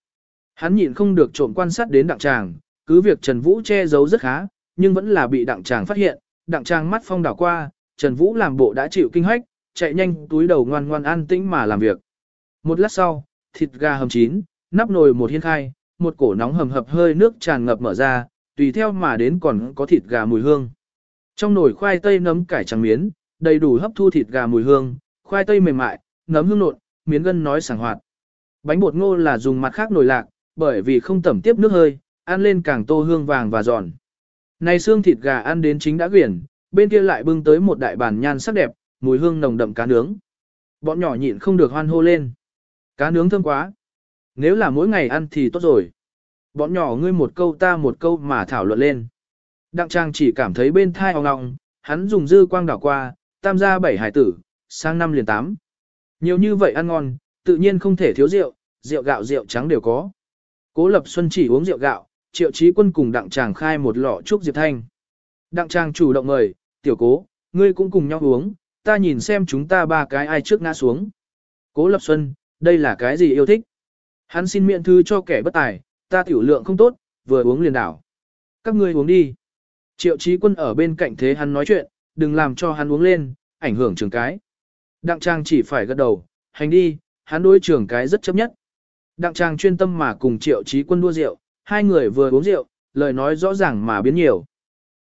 Hắn nhịn không được trộm quan sát đến đặng chàng, cứ việc Trần Vũ che giấu rất khá, nhưng vẫn là bị đặng chàng phát hiện, đặng chàng mắt phong đảo qua, Trần Vũ làm bộ đã chịu kinh hách, chạy nhanh túi đầu ngoan ngoan an tĩnh mà làm việc. Một lát sau, thịt gà hầm chín, nắp nồi một hiên khai, một cổ nóng hầm hập hơi nước tràn ngập mở ra, tùy theo mà đến còn có thịt gà mùi hương. Trong nồi khoai tây nấm cải trắng miến, đầy đủ hấp thu thịt gà mùi hương, khoai tây mềm mại, nấm hương nộn, miến gân nói sảng hoạt. Bánh bột ngô là dùng mặt khác nồi lạc, bởi vì không tẩm tiếp nước hơi, ăn lên càng tô hương vàng và giòn. Này xương thịt gà ăn đến chính đã quyển, bên kia lại bưng tới một đại bàn nhan sắc đẹp, mùi hương nồng đậm cá nướng. Bọn nhỏ nhịn không được hoan hô lên. Cá nướng thơm quá. Nếu là mỗi ngày ăn thì tốt rồi. Bọn nhỏ ngươi một câu ta một câu mà thảo luận lên. Đặng trang chỉ cảm thấy bên thai ong ong, hắn dùng dư quang đảo qua, tam gia bảy hải tử, sang năm liền tám. Nhiều như vậy ăn ngon, tự nhiên không thể thiếu rượu, rượu gạo rượu trắng đều có. Cố Lập Xuân chỉ uống rượu gạo, triệu Chí quân cùng đặng tràng khai một lọ trúc diệp thanh. Đặng tràng chủ động mời, tiểu cố, ngươi cũng cùng nhau uống, ta nhìn xem chúng ta ba cái ai trước ngã xuống. Cố Lập Xuân, đây là cái gì yêu thích? Hắn xin miệng thư cho kẻ bất tài, ta tiểu lượng không tốt, vừa uống liền đảo. Các ngươi uống đi. Triệu Chí quân ở bên cạnh thế hắn nói chuyện, đừng làm cho hắn uống lên, ảnh hưởng trường cái. Đặng trang chỉ phải gật đầu, hành đi, hắn đối trưởng cái rất chấp nhất. Đặng trang chuyên tâm mà cùng triệu chí quân đua rượu, hai người vừa uống rượu, lời nói rõ ràng mà biến nhiều.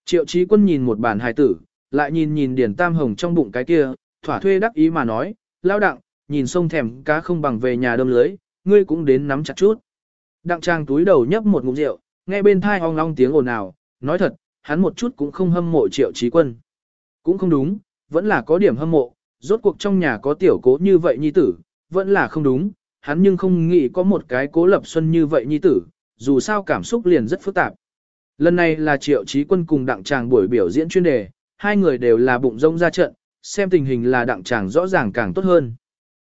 Triệu chí quân nhìn một bản hài tử, lại nhìn nhìn điển tam hồng trong bụng cái kia, thỏa thuê đắc ý mà nói, lao đặng, nhìn sông thèm cá không bằng về nhà đâm lưới, ngươi cũng đến nắm chặt chút. Đặng trang túi đầu nhấp một ngụm rượu, nghe bên thai ong long tiếng ồn ào, nói thật, hắn một chút cũng không hâm mộ triệu chí quân. Cũng không đúng, vẫn là có điểm hâm mộ, rốt cuộc trong nhà có tiểu cố như vậy nhi tử, vẫn là không đúng, hắn nhưng không nghĩ có một cái cố lập xuân như vậy nhi tử, dù sao cảm xúc liền rất phức tạp. Lần này là triệu trí quân cùng đặng tràng buổi biểu diễn chuyên đề, hai người đều là bụng rông ra trận, xem tình hình là đặng tràng rõ ràng càng tốt hơn.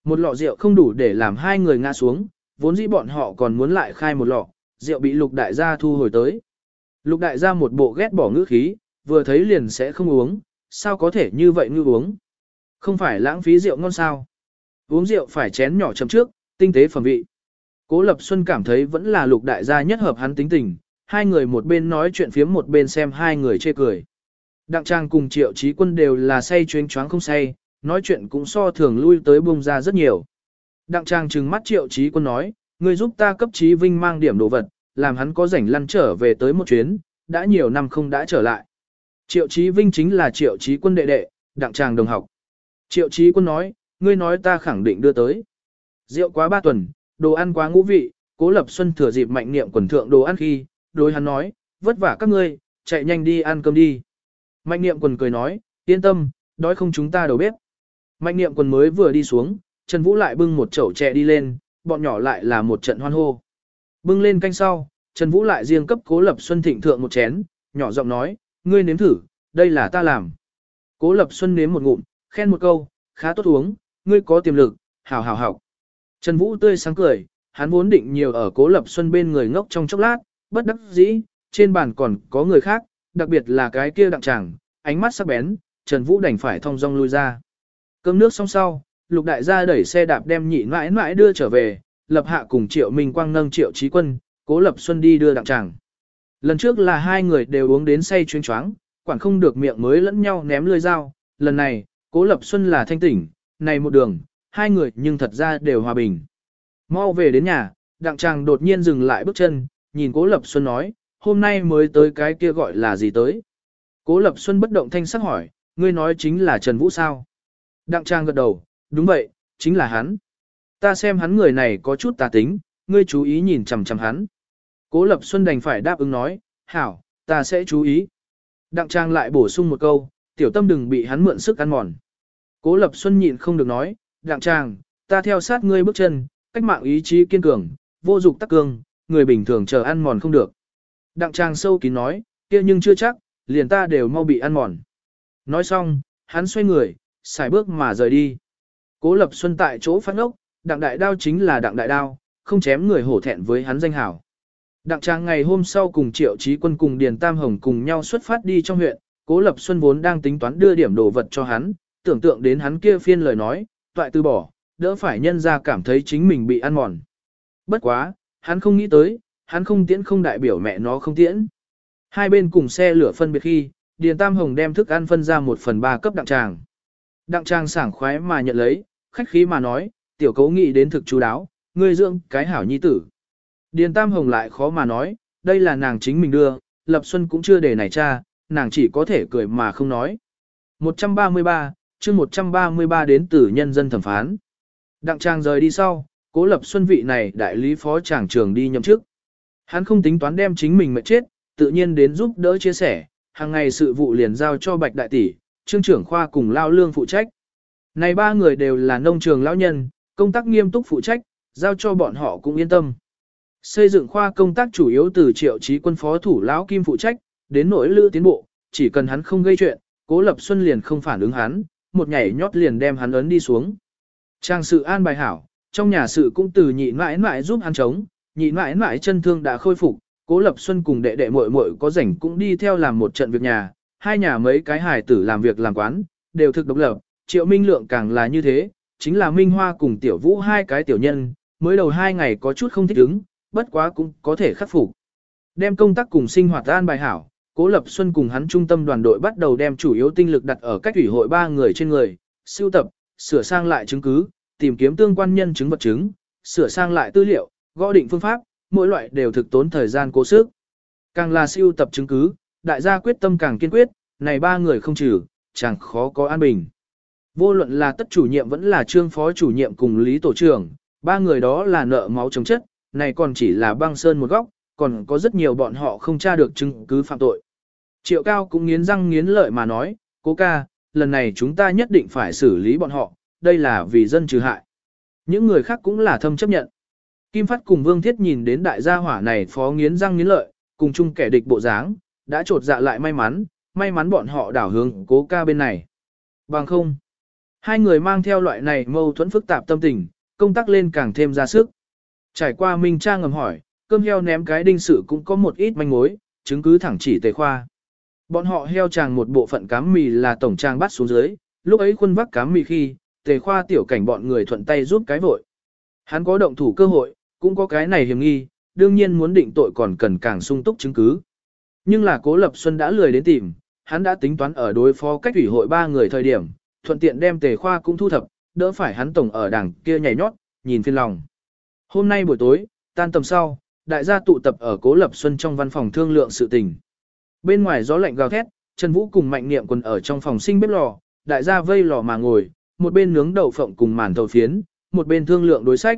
Một lọ rượu không đủ để làm hai người ngã xuống, vốn dĩ bọn họ còn muốn lại khai một lọ, rượu bị lục đại gia thu hồi tới. Lục đại gia một bộ ghét bỏ ngữ khí, vừa thấy liền sẽ không uống, sao có thể như vậy ngư uống. Không phải lãng phí rượu ngon sao. Uống rượu phải chén nhỏ chấm trước, tinh tế phẩm vị. Cố Lập Xuân cảm thấy vẫn là lục đại gia nhất hợp hắn tính tình, hai người một bên nói chuyện phiếm một bên xem hai người chê cười. Đặng Trang cùng Triệu Chí Quân đều là say chuyến choáng không say, nói chuyện cũng so thường lui tới bung ra rất nhiều. Đặng Trang trừng mắt Triệu Chí Quân nói, người giúp ta cấp Chí Vinh mang điểm đồ vật, làm hắn có rảnh lăn trở về tới một chuyến, đã nhiều năm không đã trở lại. Triệu Chí Vinh chính là Triệu Chí Quân đệ đệ, Đặng Trang đồng học. Triệu Chí Quân nói, ngươi nói ta khẳng định đưa tới. Rượu quá ba tuần, đồ ăn quá ngũ vị, Cố Lập Xuân thừa dịp mạnh niệm quần thượng đồ ăn khi, đối hắn nói, vất vả các ngươi, chạy nhanh đi ăn cơm đi. Mạnh niệm quần cười nói, yên tâm, đói không chúng ta đầu bếp. Mạnh niệm quần mới vừa đi xuống, Trần Vũ lại bưng một chậu chè đi lên, bọn nhỏ lại là một trận hoan hô. Bưng lên canh sau, Trần Vũ lại riêng cấp Cố Lập Xuân thịnh thượng một chén, nhỏ giọng nói, ngươi nếm thử, đây là ta làm. Cố Lập Xuân nếm một ngụm, khen một câu, khá tốt uống, ngươi có tiềm lực, hảo hảo học. Trần Vũ tươi sáng cười, hắn vốn định nhiều ở Cố Lập Xuân bên người ngốc trong chốc lát, bất đắc dĩ, trên bàn còn có người khác, đặc biệt là cái kia đặng chàng, ánh mắt sắc bén, Trần Vũ đành phải thong dong lui ra. Cơm nước xong sau, Lục đại gia đẩy xe đạp đem nhị mãi mãi đưa trở về, lập hạ cùng Triệu Minh Quang nâng Triệu Chí Quân, Cố Lập Xuân đi đưa đặng chàng. Lần trước là hai người đều uống đến say chuyên choáng, quản không được miệng mới lẫn nhau ném lưỡi dao, lần này, Cố Lập Xuân là thanh tỉnh, này một đường, hai người nhưng thật ra đều hòa bình. Mau về đến nhà, đặng chàng đột nhiên dừng lại bước chân, nhìn Cố Lập Xuân nói, hôm nay mới tới cái kia gọi là gì tới. Cố Lập Xuân bất động thanh sắc hỏi, ngươi nói chính là Trần Vũ sao? Đặng Trang gật đầu, đúng vậy, chính là hắn. Ta xem hắn người này có chút tà tính, ngươi chú ý nhìn chằm chằm hắn. Cố Lập Xuân đành phải đáp ứng nói, hảo, ta sẽ chú ý. Đặng Trang lại bổ sung một câu, tiểu tâm đừng bị hắn mượn sức ăn mòn. Cố Lập Xuân nhịn không được nói, Đặng Trang, ta theo sát ngươi bước chân, cách mạng ý chí kiên cường, vô dục tắc cương, người bình thường chờ ăn mòn không được. Đặng Trang sâu kín nói, kia nhưng chưa chắc, liền ta đều mau bị ăn mòn. Nói xong, hắn xoay người, xài bước mà rời đi. Cố Lập Xuân tại chỗ phát ốc, đặng đại đao chính là đặng đại đao, không chém người hổ thẹn với hắn danh hảo. Đặng Trang ngày hôm sau cùng Triệu Chí Quân cùng Điền Tam Hồng cùng nhau xuất phát đi trong huyện, Cố Lập Xuân vốn đang tính toán đưa điểm đồ vật cho hắn, tưởng tượng đến hắn kia phiên lời nói, toại từ bỏ, đỡ phải nhân ra cảm thấy chính mình bị ăn mòn. Bất quá, hắn không nghĩ tới, hắn không tiễn không đại biểu mẹ nó không tiễn. Hai bên cùng xe lửa phân biệt khi, Điền Tam Hồng đem thức ăn phân ra một phần ba cấp đặng tràng. Đặng tràng sảng khoái mà nhận lấy, khách khí mà nói, tiểu cấu nghĩ đến thực chú đáo, ngươi dưỡng cái hảo nhi tử. Điền Tam Hồng lại khó mà nói, đây là nàng chính mình đưa, Lập Xuân cũng chưa để này cha, nàng chỉ có thể cười mà không nói. 133, chương 133 đến từ nhân dân thẩm phán. Đặng trang rời đi sau, cố Lập Xuân vị này đại lý phó tràng trường đi nhậm chức. Hắn không tính toán đem chính mình mệt chết, tự nhiên đến giúp đỡ chia sẻ, hàng ngày sự vụ liền giao cho Bạch Đại Tỷ, trương trưởng khoa cùng Lao Lương phụ trách. Này ba người đều là nông trường lão nhân, công tác nghiêm túc phụ trách, giao cho bọn họ cũng yên tâm. Xây dựng khoa công tác chủ yếu từ triệu trí quân phó thủ lão kim phụ trách, đến nỗi lữ tiến bộ, chỉ cần hắn không gây chuyện, cố lập xuân liền không phản ứng hắn, một nhảy nhót liền đem hắn ấn đi xuống. Trang sự an bài hảo, trong nhà sự cũng từ nhị mãi mãi giúp hắn chống, nhị mãi mãi chân thương đã khôi phục, cố lập xuân cùng đệ đệ muội muội có rảnh cũng đi theo làm một trận việc nhà, hai nhà mấy cái hài tử làm việc làm quán, đều thực độc lập, triệu minh lượng càng là như thế, chính là Minh Hoa cùng tiểu vũ hai cái tiểu nhân, mới đầu hai ngày có chút không thích ứng, bất quá cũng có thể khắc phục. Đem công tác cùng sinh hoạt an bài hảo, Cố Lập Xuân cùng hắn trung tâm đoàn đội bắt đầu đem chủ yếu tinh lực đặt ở cách ủy hội ba người trên người, siêu tập, sửa sang lại chứng cứ, tìm kiếm tương quan nhân chứng vật chứng, sửa sang lại tư liệu, gõ định phương pháp, mỗi loại đều thực tốn thời gian cố sức. Càng là siêu tập chứng cứ, đại gia quyết tâm càng kiên quyết, này ba người không trừ, chẳng khó có an bình. Vô luận là tất chủ nhiệm vẫn là trương phó chủ nhiệm cùng lý tổ trưởng, ba người đó là nợ máu chống chất, này còn chỉ là băng sơn một góc, còn có rất nhiều bọn họ không tra được chứng cứ phạm tội. Triệu cao cũng nghiến răng nghiến lợi mà nói, cố ca, lần này chúng ta nhất định phải xử lý bọn họ, đây là vì dân trừ hại. Những người khác cũng là thâm chấp nhận. Kim Phát cùng Vương Thiết nhìn đến đại gia hỏa này phó nghiến răng nghiến lợi, cùng chung kẻ địch bộ dáng, đã trột dạ lại may mắn, may mắn bọn họ đảo hướng cố ca bên này. Bằng không, hai người mang theo loại này mâu thuẫn phức tạp tâm tình, công tác lên càng thêm ra sức. Trải qua Minh Trang ngầm hỏi, cơm heo ném cái đinh sự cũng có một ít manh mối, chứng cứ thẳng chỉ tề khoa. Bọn họ heo chàng một bộ phận cám mì là tổng trang bắt xuống dưới, lúc ấy quân vắc cám mì khi, tề khoa tiểu cảnh bọn người thuận tay giúp cái vội. Hắn có động thủ cơ hội, cũng có cái này hiểm nghi, đương nhiên muốn định tội còn cần càng sung túc chứng cứ. Nhưng là Cố Lập Xuân đã lười đến tìm, hắn đã tính toán ở đối phó cách ủy hội ba người thời điểm, thuận tiện đem tề khoa cũng thu thập, đỡ phải hắn tổng ở đằng kia nhảy nhót, nhìn phiên lòng. Hôm nay buổi tối, tan tầm sau, đại gia tụ tập ở Cố Lập Xuân trong văn phòng thương lượng sự tình. Bên ngoài gió lạnh gào thét, Trần Vũ cùng Mạnh Niệm quần ở trong phòng sinh bếp lò, đại gia vây lò mà ngồi, một bên nướng đậu phộng cùng màn thầu phiến, một bên thương lượng đối sách.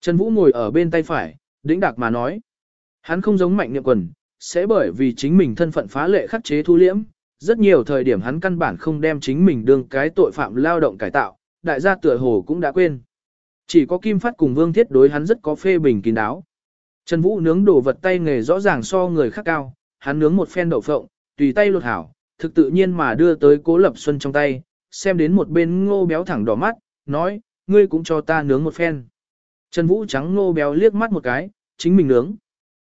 Trần Vũ ngồi ở bên tay phải, đĩnh đạc mà nói. Hắn không giống Mạnh Niệm quần, sẽ bởi vì chính mình thân phận phá lệ khắc chế thu liễm, rất nhiều thời điểm hắn căn bản không đem chính mình đương cái tội phạm lao động cải tạo, đại gia tựa hồ cũng đã quên. Chỉ có Kim Phát cùng Vương Thiết đối hắn rất có phê bình kín đáo. Trần Vũ nướng đồ vật tay nghề rõ ràng so người khác cao, hắn nướng một phen đậu phộng, tùy tay lột hảo, thực tự nhiên mà đưa tới Cố Lập Xuân trong tay, xem đến một bên ngô béo thẳng đỏ mắt, nói, ngươi cũng cho ta nướng một phen. Trần Vũ trắng ngô béo liếc mắt một cái, chính mình nướng.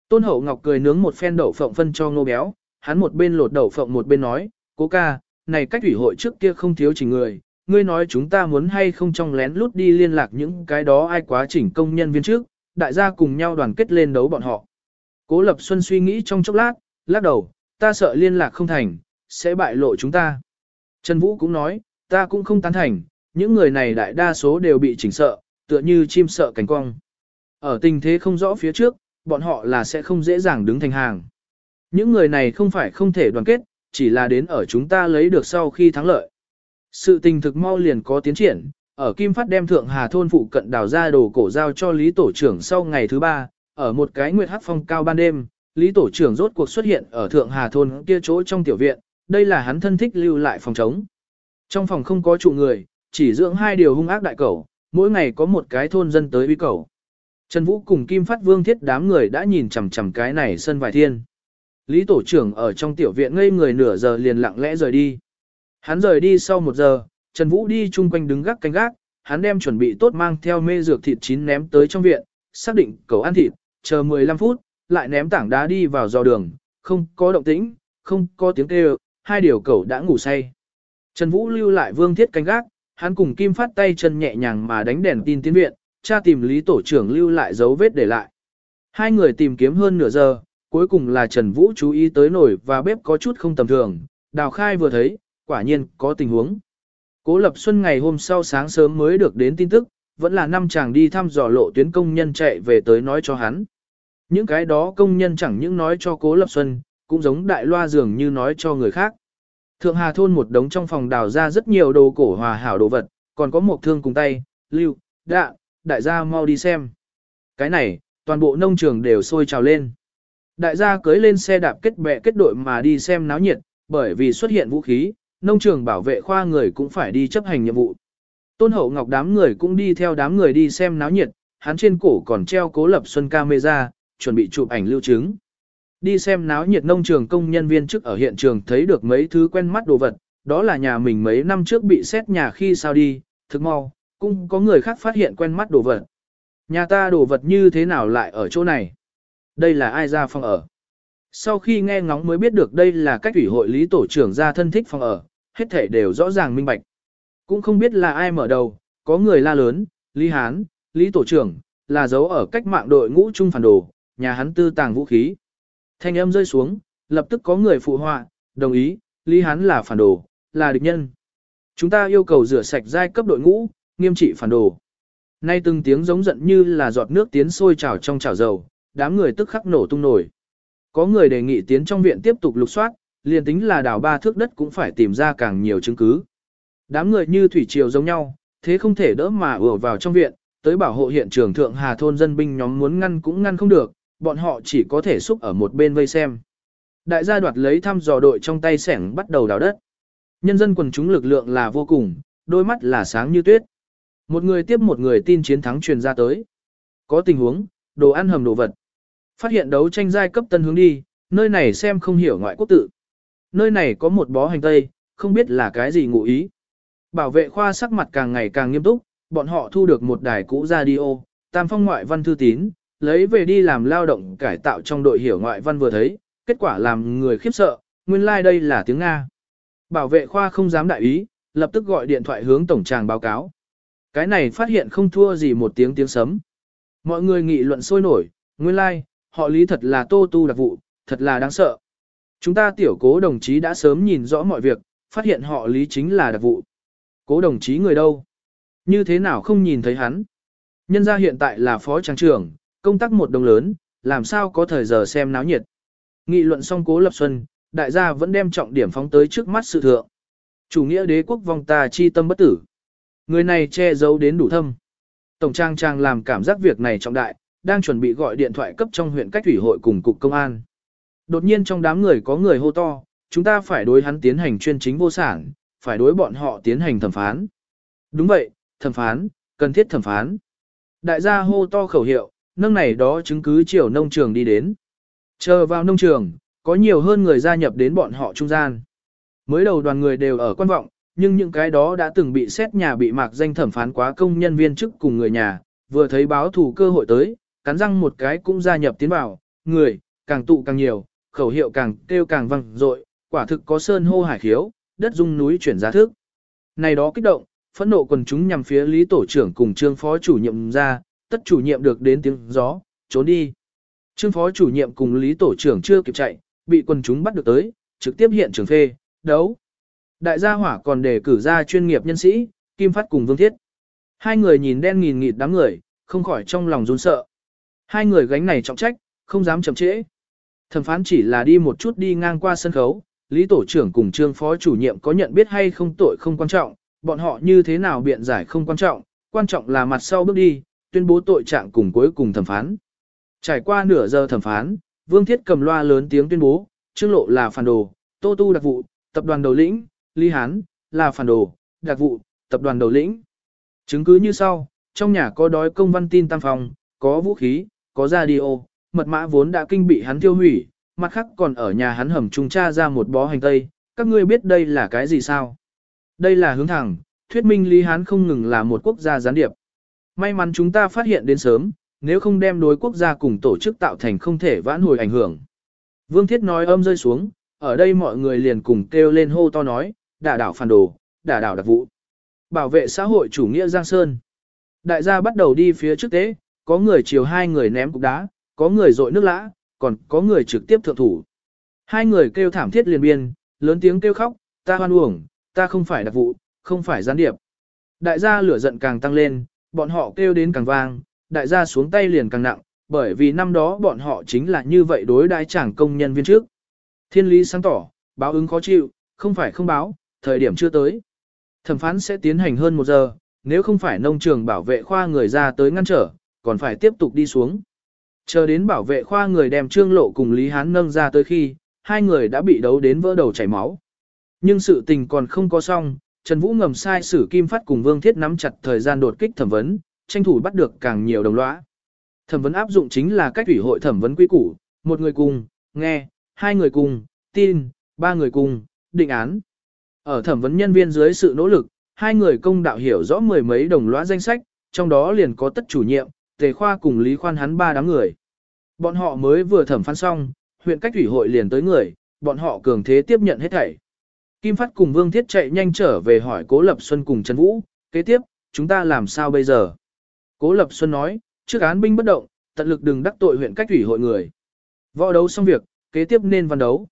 Tôn Hậu Ngọc cười nướng một phen đậu phộng phân cho ngô béo, hắn một bên lột đậu phộng một bên nói, cố ca, này cách ủy hội trước kia không thiếu chỉnh người, ngươi nói chúng ta muốn hay không trong lén lút đi liên lạc những cái đó ai quá chỉnh công nhân viên trước, đại gia cùng nhau đoàn kết lên đấu bọn họ. Cố Lập Xuân suy nghĩ trong chốc lát, lắc đầu, ta sợ liên lạc không thành, sẽ bại lộ chúng ta. Trần Vũ cũng nói, ta cũng không tán thành, những người này đại đa số đều bị chỉnh sợ, tựa như chim sợ cánh cong. Ở tình thế không rõ phía trước, bọn họ là sẽ không dễ dàng đứng thành hàng. Những người này không phải không thể đoàn kết, chỉ là đến ở chúng ta lấy được sau khi thắng lợi. Sự tình thực mau liền có tiến triển, ở Kim Phát đem Thượng Hà thôn phụ cận đào ra đồ cổ giao cho Lý Tổ trưởng sau ngày thứ ba, ở một cái nguyệt hắc phong cao ban đêm, Lý Tổ trưởng rốt cuộc xuất hiện ở Thượng Hà thôn kia chỗ trong tiểu viện, đây là hắn thân thích lưu lại phòng trống. Trong phòng không có trụ người, chỉ dưỡng hai điều hung ác đại cẩu, mỗi ngày có một cái thôn dân tới uy cẩu. Trần Vũ cùng Kim Phát Vương thiết đám người đã nhìn chằm chằm cái này sân vài thiên. Lý Tổ trưởng ở trong tiểu viện ngây người nửa giờ liền lặng lẽ rời đi. Hắn rời đi sau một giờ, Trần Vũ đi chung quanh đứng gác canh gác, hắn đem chuẩn bị tốt mang theo mê dược thịt chín ném tới trong viện, xác định cầu ăn thịt, chờ 15 phút, lại ném tảng đá đi vào dò đường, không có động tĩnh, không có tiếng kêu, hai điều cẩu đã ngủ say. Trần Vũ lưu lại vương thiết canh gác, hắn cùng Kim phát tay chân nhẹ nhàng mà đánh đèn tin tiến viện, cha tìm Lý Tổ trưởng lưu lại dấu vết để lại. Hai người tìm kiếm hơn nửa giờ, cuối cùng là Trần Vũ chú ý tới nổi và bếp có chút không tầm thường, đào khai vừa thấy, quả nhiên có tình huống. Cố Lập Xuân ngày hôm sau sáng sớm mới được đến tin tức, vẫn là năm chàng đi thăm dò lộ tuyến công nhân chạy về tới nói cho hắn. Những cái đó công nhân chẳng những nói cho Cố Lập Xuân, cũng giống đại loa dường như nói cho người khác. Thượng Hà thôn một đống trong phòng đào ra rất nhiều đồ cổ hòa hảo đồ vật, còn có một thương cùng tay, lưu, đạ, đại gia mau đi xem. Cái này, toàn bộ nông trường đều sôi trào lên. Đại gia cưới lên xe đạp kết bè kết đội mà đi xem náo nhiệt, bởi vì xuất hiện vũ khí, nông trường bảo vệ khoa người cũng phải đi chấp hành nhiệm vụ. Tôn hậu ngọc đám người cũng đi theo đám người đi xem náo nhiệt, hắn trên cổ còn treo cố lập xuân camera, chuẩn bị chụp ảnh lưu chứng. Đi xem náo nhiệt nông trường công nhân viên chức ở hiện trường thấy được mấy thứ quen mắt đồ vật, đó là nhà mình mấy năm trước bị xét nhà khi sao đi, thực mau, cũng có người khác phát hiện quen mắt đồ vật. Nhà ta đồ vật như thế nào lại ở chỗ này? Đây là ai ra phòng ở? Sau khi nghe ngóng mới biết được đây là cách ủy hội lý tổ trưởng ra thân thích phòng ở, hết thể đều rõ ràng minh bạch. Cũng không biết là ai mở đầu, có người la lớn, Lý Hán, Lý Tổ trưởng, là dấu ở cách mạng đội ngũ trung phản đồ, nhà hắn tư tàng vũ khí. Thanh âm rơi xuống, lập tức có người phụ họa, đồng ý, Lý Hán là phản đồ, là địch nhân. Chúng ta yêu cầu rửa sạch giai cấp đội ngũ, nghiêm trị phản đồ. Nay từng tiếng giống giận như là giọt nước tiến sôi trào trong chảo dầu, đám người tức khắc nổ tung nổi. Có người đề nghị tiến trong viện tiếp tục lục soát, liền tính là đào ba thước đất cũng phải tìm ra càng nhiều chứng cứ. Đám người như thủy triều giống nhau, thế không thể đỡ mà ùa vào trong viện, tới bảo hộ hiện trường thượng hà thôn dân binh nhóm muốn ngăn cũng ngăn không được, bọn họ chỉ có thể xúc ở một bên vây xem. Đại gia đoạt lấy thăm dò đội trong tay sẻng bắt đầu đào đất. Nhân dân quần chúng lực lượng là vô cùng, đôi mắt là sáng như tuyết. Một người tiếp một người tin chiến thắng truyền ra tới. Có tình huống, đồ ăn hầm đồ vật. Phát hiện đấu tranh giai cấp tân hướng đi, nơi này xem không hiểu ngoại quốc tự. Nơi này có một bó hành tây, không biết là cái gì ngụ ý. Bảo vệ khoa sắc mặt càng ngày càng nghiêm túc, bọn họ thu được một đài cũ radio, tam phong ngoại văn thư tín, lấy về đi làm lao động cải tạo trong đội hiểu ngoại văn vừa thấy, kết quả làm người khiếp sợ, nguyên lai like đây là tiếng Nga. Bảo vệ khoa không dám đại ý, lập tức gọi điện thoại hướng tổng tràng báo cáo. Cái này phát hiện không thua gì một tiếng tiếng sấm. Mọi người nghị luận sôi nổi, nguyên lai, like, họ lý thật là tô tu đặc vụ, thật là đáng sợ. Chúng ta tiểu cố đồng chí đã sớm nhìn rõ mọi việc, phát hiện họ lý chính là đặc vụ. Cố đồng chí người đâu? Như thế nào không nhìn thấy hắn? Nhân gia hiện tại là phó trang trưởng, công tác một đồng lớn, làm sao có thời giờ xem náo nhiệt. Nghị luận xong cố lập xuân, đại gia vẫn đem trọng điểm phóng tới trước mắt sự thượng. Chủ nghĩa đế quốc vong ta chi tâm bất tử. Người này che giấu đến đủ thâm. Tổng trang trang làm cảm giác việc này trọng đại, đang chuẩn bị gọi điện thoại cấp trong huyện cách thủy hội cùng cục công an. Đột nhiên trong đám người có người hô to, chúng ta phải đối hắn tiến hành chuyên chính vô sản, phải đối bọn họ tiến hành thẩm phán. Đúng vậy, thẩm phán, cần thiết thẩm phán. Đại gia hô to khẩu hiệu, nâng này đó chứng cứ chiều nông trường đi đến. Chờ vào nông trường, có nhiều hơn người gia nhập đến bọn họ trung gian. Mới đầu đoàn người đều ở quan vọng, nhưng những cái đó đã từng bị xét nhà bị mạc danh thẩm phán quá công nhân viên chức cùng người nhà, vừa thấy báo thủ cơ hội tới, cắn răng một cái cũng gia nhập tiến vào, người, càng tụ càng nhiều, khẩu hiệu càng kêu càng vang dội, quả thực có sơn hô hải khiếu, đất dung núi chuyển giá thức. Này đó kích động, phẫn nộ quần chúng nhằm phía Lý Tổ trưởng cùng Trương Phó chủ nhiệm ra, tất chủ nhiệm được đến tiếng gió, trốn đi. Trương Phó chủ nhiệm cùng Lý Tổ trưởng chưa kịp chạy, bị quần chúng bắt được tới, trực tiếp hiện trường phê, đấu. Đại gia hỏa còn đề cử ra chuyên nghiệp nhân sĩ, Kim Phát cùng Vương Thiết. Hai người nhìn đen nghìn nghịt đám người, không khỏi trong lòng run sợ. Hai người gánh này trọng trách, không dám chậm trễ. Thẩm phán chỉ là đi một chút đi ngang qua sân khấu, Lý Tổ trưởng cùng Trương Phó chủ nhiệm có nhận biết hay không tội không quan trọng, bọn họ như thế nào biện giải không quan trọng, quan trọng là mặt sau bước đi, tuyên bố tội trạng cùng cuối cùng thẩm phán. Trải qua nửa giờ thẩm phán, Vương Thiết cầm loa lớn tiếng tuyên bố, Trương Lộ là phản đồ, Tô Tu đặc vụ, tập đoàn đầu lĩnh, Lý Hán là phản đồ, đặc vụ, tập đoàn đầu lĩnh. Chứng cứ như sau, trong nhà có đói công văn tin tam phòng, có vũ khí, có radio, mật mã vốn đã kinh bị hắn tiêu hủy, mặt khác còn ở nhà hắn hầm trung tra ra một bó hành tây, các ngươi biết đây là cái gì sao? Đây là hướng thẳng, thuyết minh Lý Hán không ngừng là một quốc gia gián điệp. May mắn chúng ta phát hiện đến sớm, nếu không đem đối quốc gia cùng tổ chức tạo thành không thể vãn hồi ảnh hưởng. Vương Thiết nói âm rơi xuống, ở đây mọi người liền cùng kêu lên hô to nói, đả đảo phản đồ, đả đảo đặc vụ. Bảo vệ xã hội chủ nghĩa Giang Sơn. Đại gia bắt đầu đi phía trước tế, có người chiều hai người ném cục đá, có người dội nước lã, còn có người trực tiếp thượng thủ. Hai người kêu thảm thiết liền biên, lớn tiếng kêu khóc, ta hoan uổng, ta không phải đặc vụ, không phải gián điệp. Đại gia lửa giận càng tăng lên, bọn họ kêu đến càng vang, đại gia xuống tay liền càng nặng, bởi vì năm đó bọn họ chính là như vậy đối đãi chẳng công nhân viên trước. Thiên lý sáng tỏ, báo ứng khó chịu, không phải không báo, thời điểm chưa tới. Thẩm phán sẽ tiến hành hơn một giờ, nếu không phải nông trường bảo vệ khoa người ra tới ngăn trở, còn phải tiếp tục đi xuống. Chờ đến bảo vệ khoa người đem trương lộ cùng Lý Hán nâng ra tới khi, hai người đã bị đấu đến vỡ đầu chảy máu. Nhưng sự tình còn không có xong, Trần Vũ ngầm sai sử Kim Phát cùng Vương Thiết nắm chặt thời gian đột kích thẩm vấn, tranh thủ bắt được càng nhiều đồng lõa. Thẩm vấn áp dụng chính là cách ủy hội thẩm vấn quy củ, một người cùng, nghe, hai người cùng, tin, ba người cùng, định án. Ở thẩm vấn nhân viên dưới sự nỗ lực, hai người công đạo hiểu rõ mười mấy đồng lõa danh sách, trong đó liền có tất chủ nhiệm, tề khoa cùng Lý Khoan hắn ba đám người. Bọn họ mới vừa thẩm phán xong, huyện cách ủy hội liền tới người, bọn họ cường thế tiếp nhận hết thảy. Kim Phát cùng Vương Thiết chạy nhanh trở về hỏi Cố Lập Xuân cùng Trần Vũ, kế tiếp, chúng ta làm sao bây giờ? Cố Lập Xuân nói, trước án binh bất động, tận lực đừng đắc tội huyện cách ủy hội người. Võ đấu xong việc, kế tiếp nên văn đấu.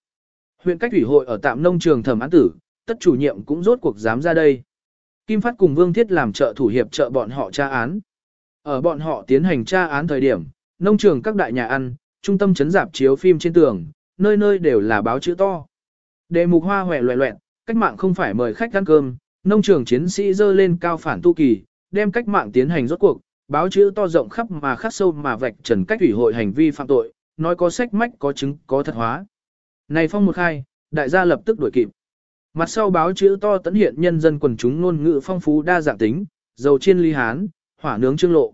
Huyện cách ủy hội ở tạm nông trường thẩm án tử, tất chủ nhiệm cũng rốt cuộc dám ra đây. Kim Phát cùng Vương Thiết làm trợ thủ hiệp trợ bọn họ tra án. Ở bọn họ tiến hành tra án thời điểm, nông trường các đại nhà ăn, trung tâm chấn dạp chiếu phim trên tường, nơi nơi đều là báo chữ to. Đề mục hoa hoẹ loẹ loẹn, cách mạng không phải mời khách ăn cơm, nông trường chiến sĩ dơ lên cao phản tu kỳ, đem cách mạng tiến hành rốt cuộc, báo chữ to rộng khắp mà khắc sâu mà vạch trần cách ủy hội hành vi phạm tội, nói có sách mách có chứng có thật hóa. Này phong một khai, đại gia lập tức đuổi kịp. Mặt sau báo chữ to tấn hiện nhân dân quần chúng ngôn ngữ phong phú đa dạng tính, dầu chiên ly hán, hỏa nướng trương lộ.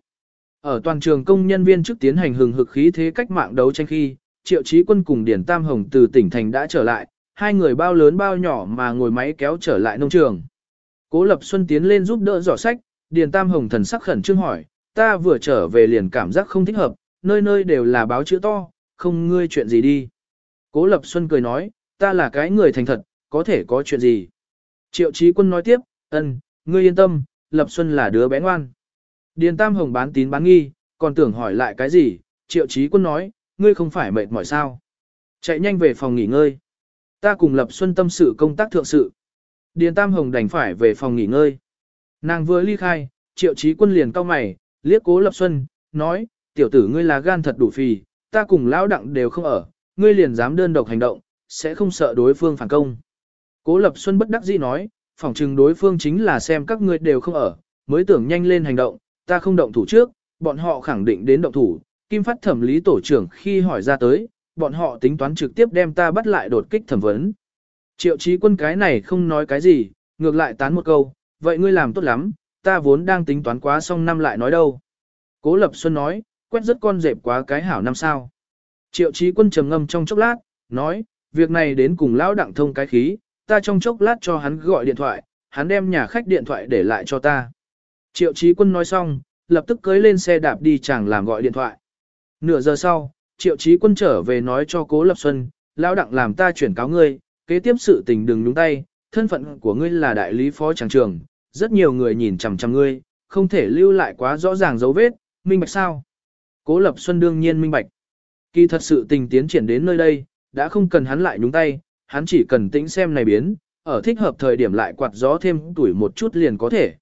Ở toàn trường công nhân viên trước tiến hành hừng hực khí thế cách mạng đấu tranh khi, triệu chí quân cùng Điển Tam Hồng từ tỉnh thành đã trở lại, hai người bao lớn bao nhỏ mà ngồi máy kéo trở lại nông trường. Cố Lập Xuân tiến lên giúp đỡ giỏ sách, Điền Tam Hồng thần sắc khẩn trương hỏi, ta vừa trở về liền cảm giác không thích hợp, nơi nơi đều là báo chữ to, không ngươi chuyện gì đi. Cố Lập Xuân cười nói, ta là cái người thành thật, có thể có chuyện gì. Triệu Chí Quân nói tiếp, ân, ngươi yên tâm, Lập Xuân là đứa bé ngoan. Điền Tam Hồng bán tín bán nghi, còn tưởng hỏi lại cái gì, Triệu Chí Quân nói, ngươi không phải mệt mỏi sao. Chạy nhanh về phòng nghỉ ngơi. Ta cùng Lập Xuân tâm sự công tác thượng sự. Điền Tam Hồng đành phải về phòng nghỉ ngơi. Nàng vừa ly khai, Triệu Chí Quân liền cau mày, liếc Cố Lập Xuân, nói, tiểu tử ngươi là gan thật đủ phì, ta cùng lão đặng đều không ở, ngươi liền dám đơn độc hành động, sẽ không sợ đối phương phản công. Cố Lập Xuân bất đắc dĩ nói, phỏng chừng đối phương chính là xem các ngươi đều không ở, mới tưởng nhanh lên hành động, ta không động thủ trước, bọn họ khẳng định đến động thủ. Kim phát thẩm lý tổ trưởng khi hỏi ra tới, bọn họ tính toán trực tiếp đem ta bắt lại đột kích thẩm vấn. Triệu trí quân cái này không nói cái gì, ngược lại tán một câu, vậy ngươi làm tốt lắm, ta vốn đang tính toán quá xong năm lại nói đâu. Cố Lập Xuân nói, quét rất con dẹp quá cái hảo năm sao. Triệu trí quân trầm ngâm trong chốc lát, nói, việc này đến cùng lão đặng thông cái khí, ta trong chốc lát cho hắn gọi điện thoại, hắn đem nhà khách điện thoại để lại cho ta. Triệu trí quân nói xong, lập tức cưới lên xe đạp đi chẳng làm gọi điện thoại. Nửa giờ sau, triệu trí quân trở về nói cho cố lập xuân, lão đặng làm ta chuyển cáo ngươi, kế tiếp sự tình đừng nhúng tay, thân phận của ngươi là đại lý phó tràng trường, rất nhiều người nhìn chằm chằm ngươi, không thể lưu lại quá rõ ràng dấu vết, minh bạch sao? Cố lập xuân đương nhiên minh bạch. Kỳ thật sự tình tiến triển đến nơi đây, đã không cần hắn lại nhúng tay, hắn chỉ cần tĩnh xem này biến, ở thích hợp thời điểm lại quạt gió thêm tuổi một chút liền có thể.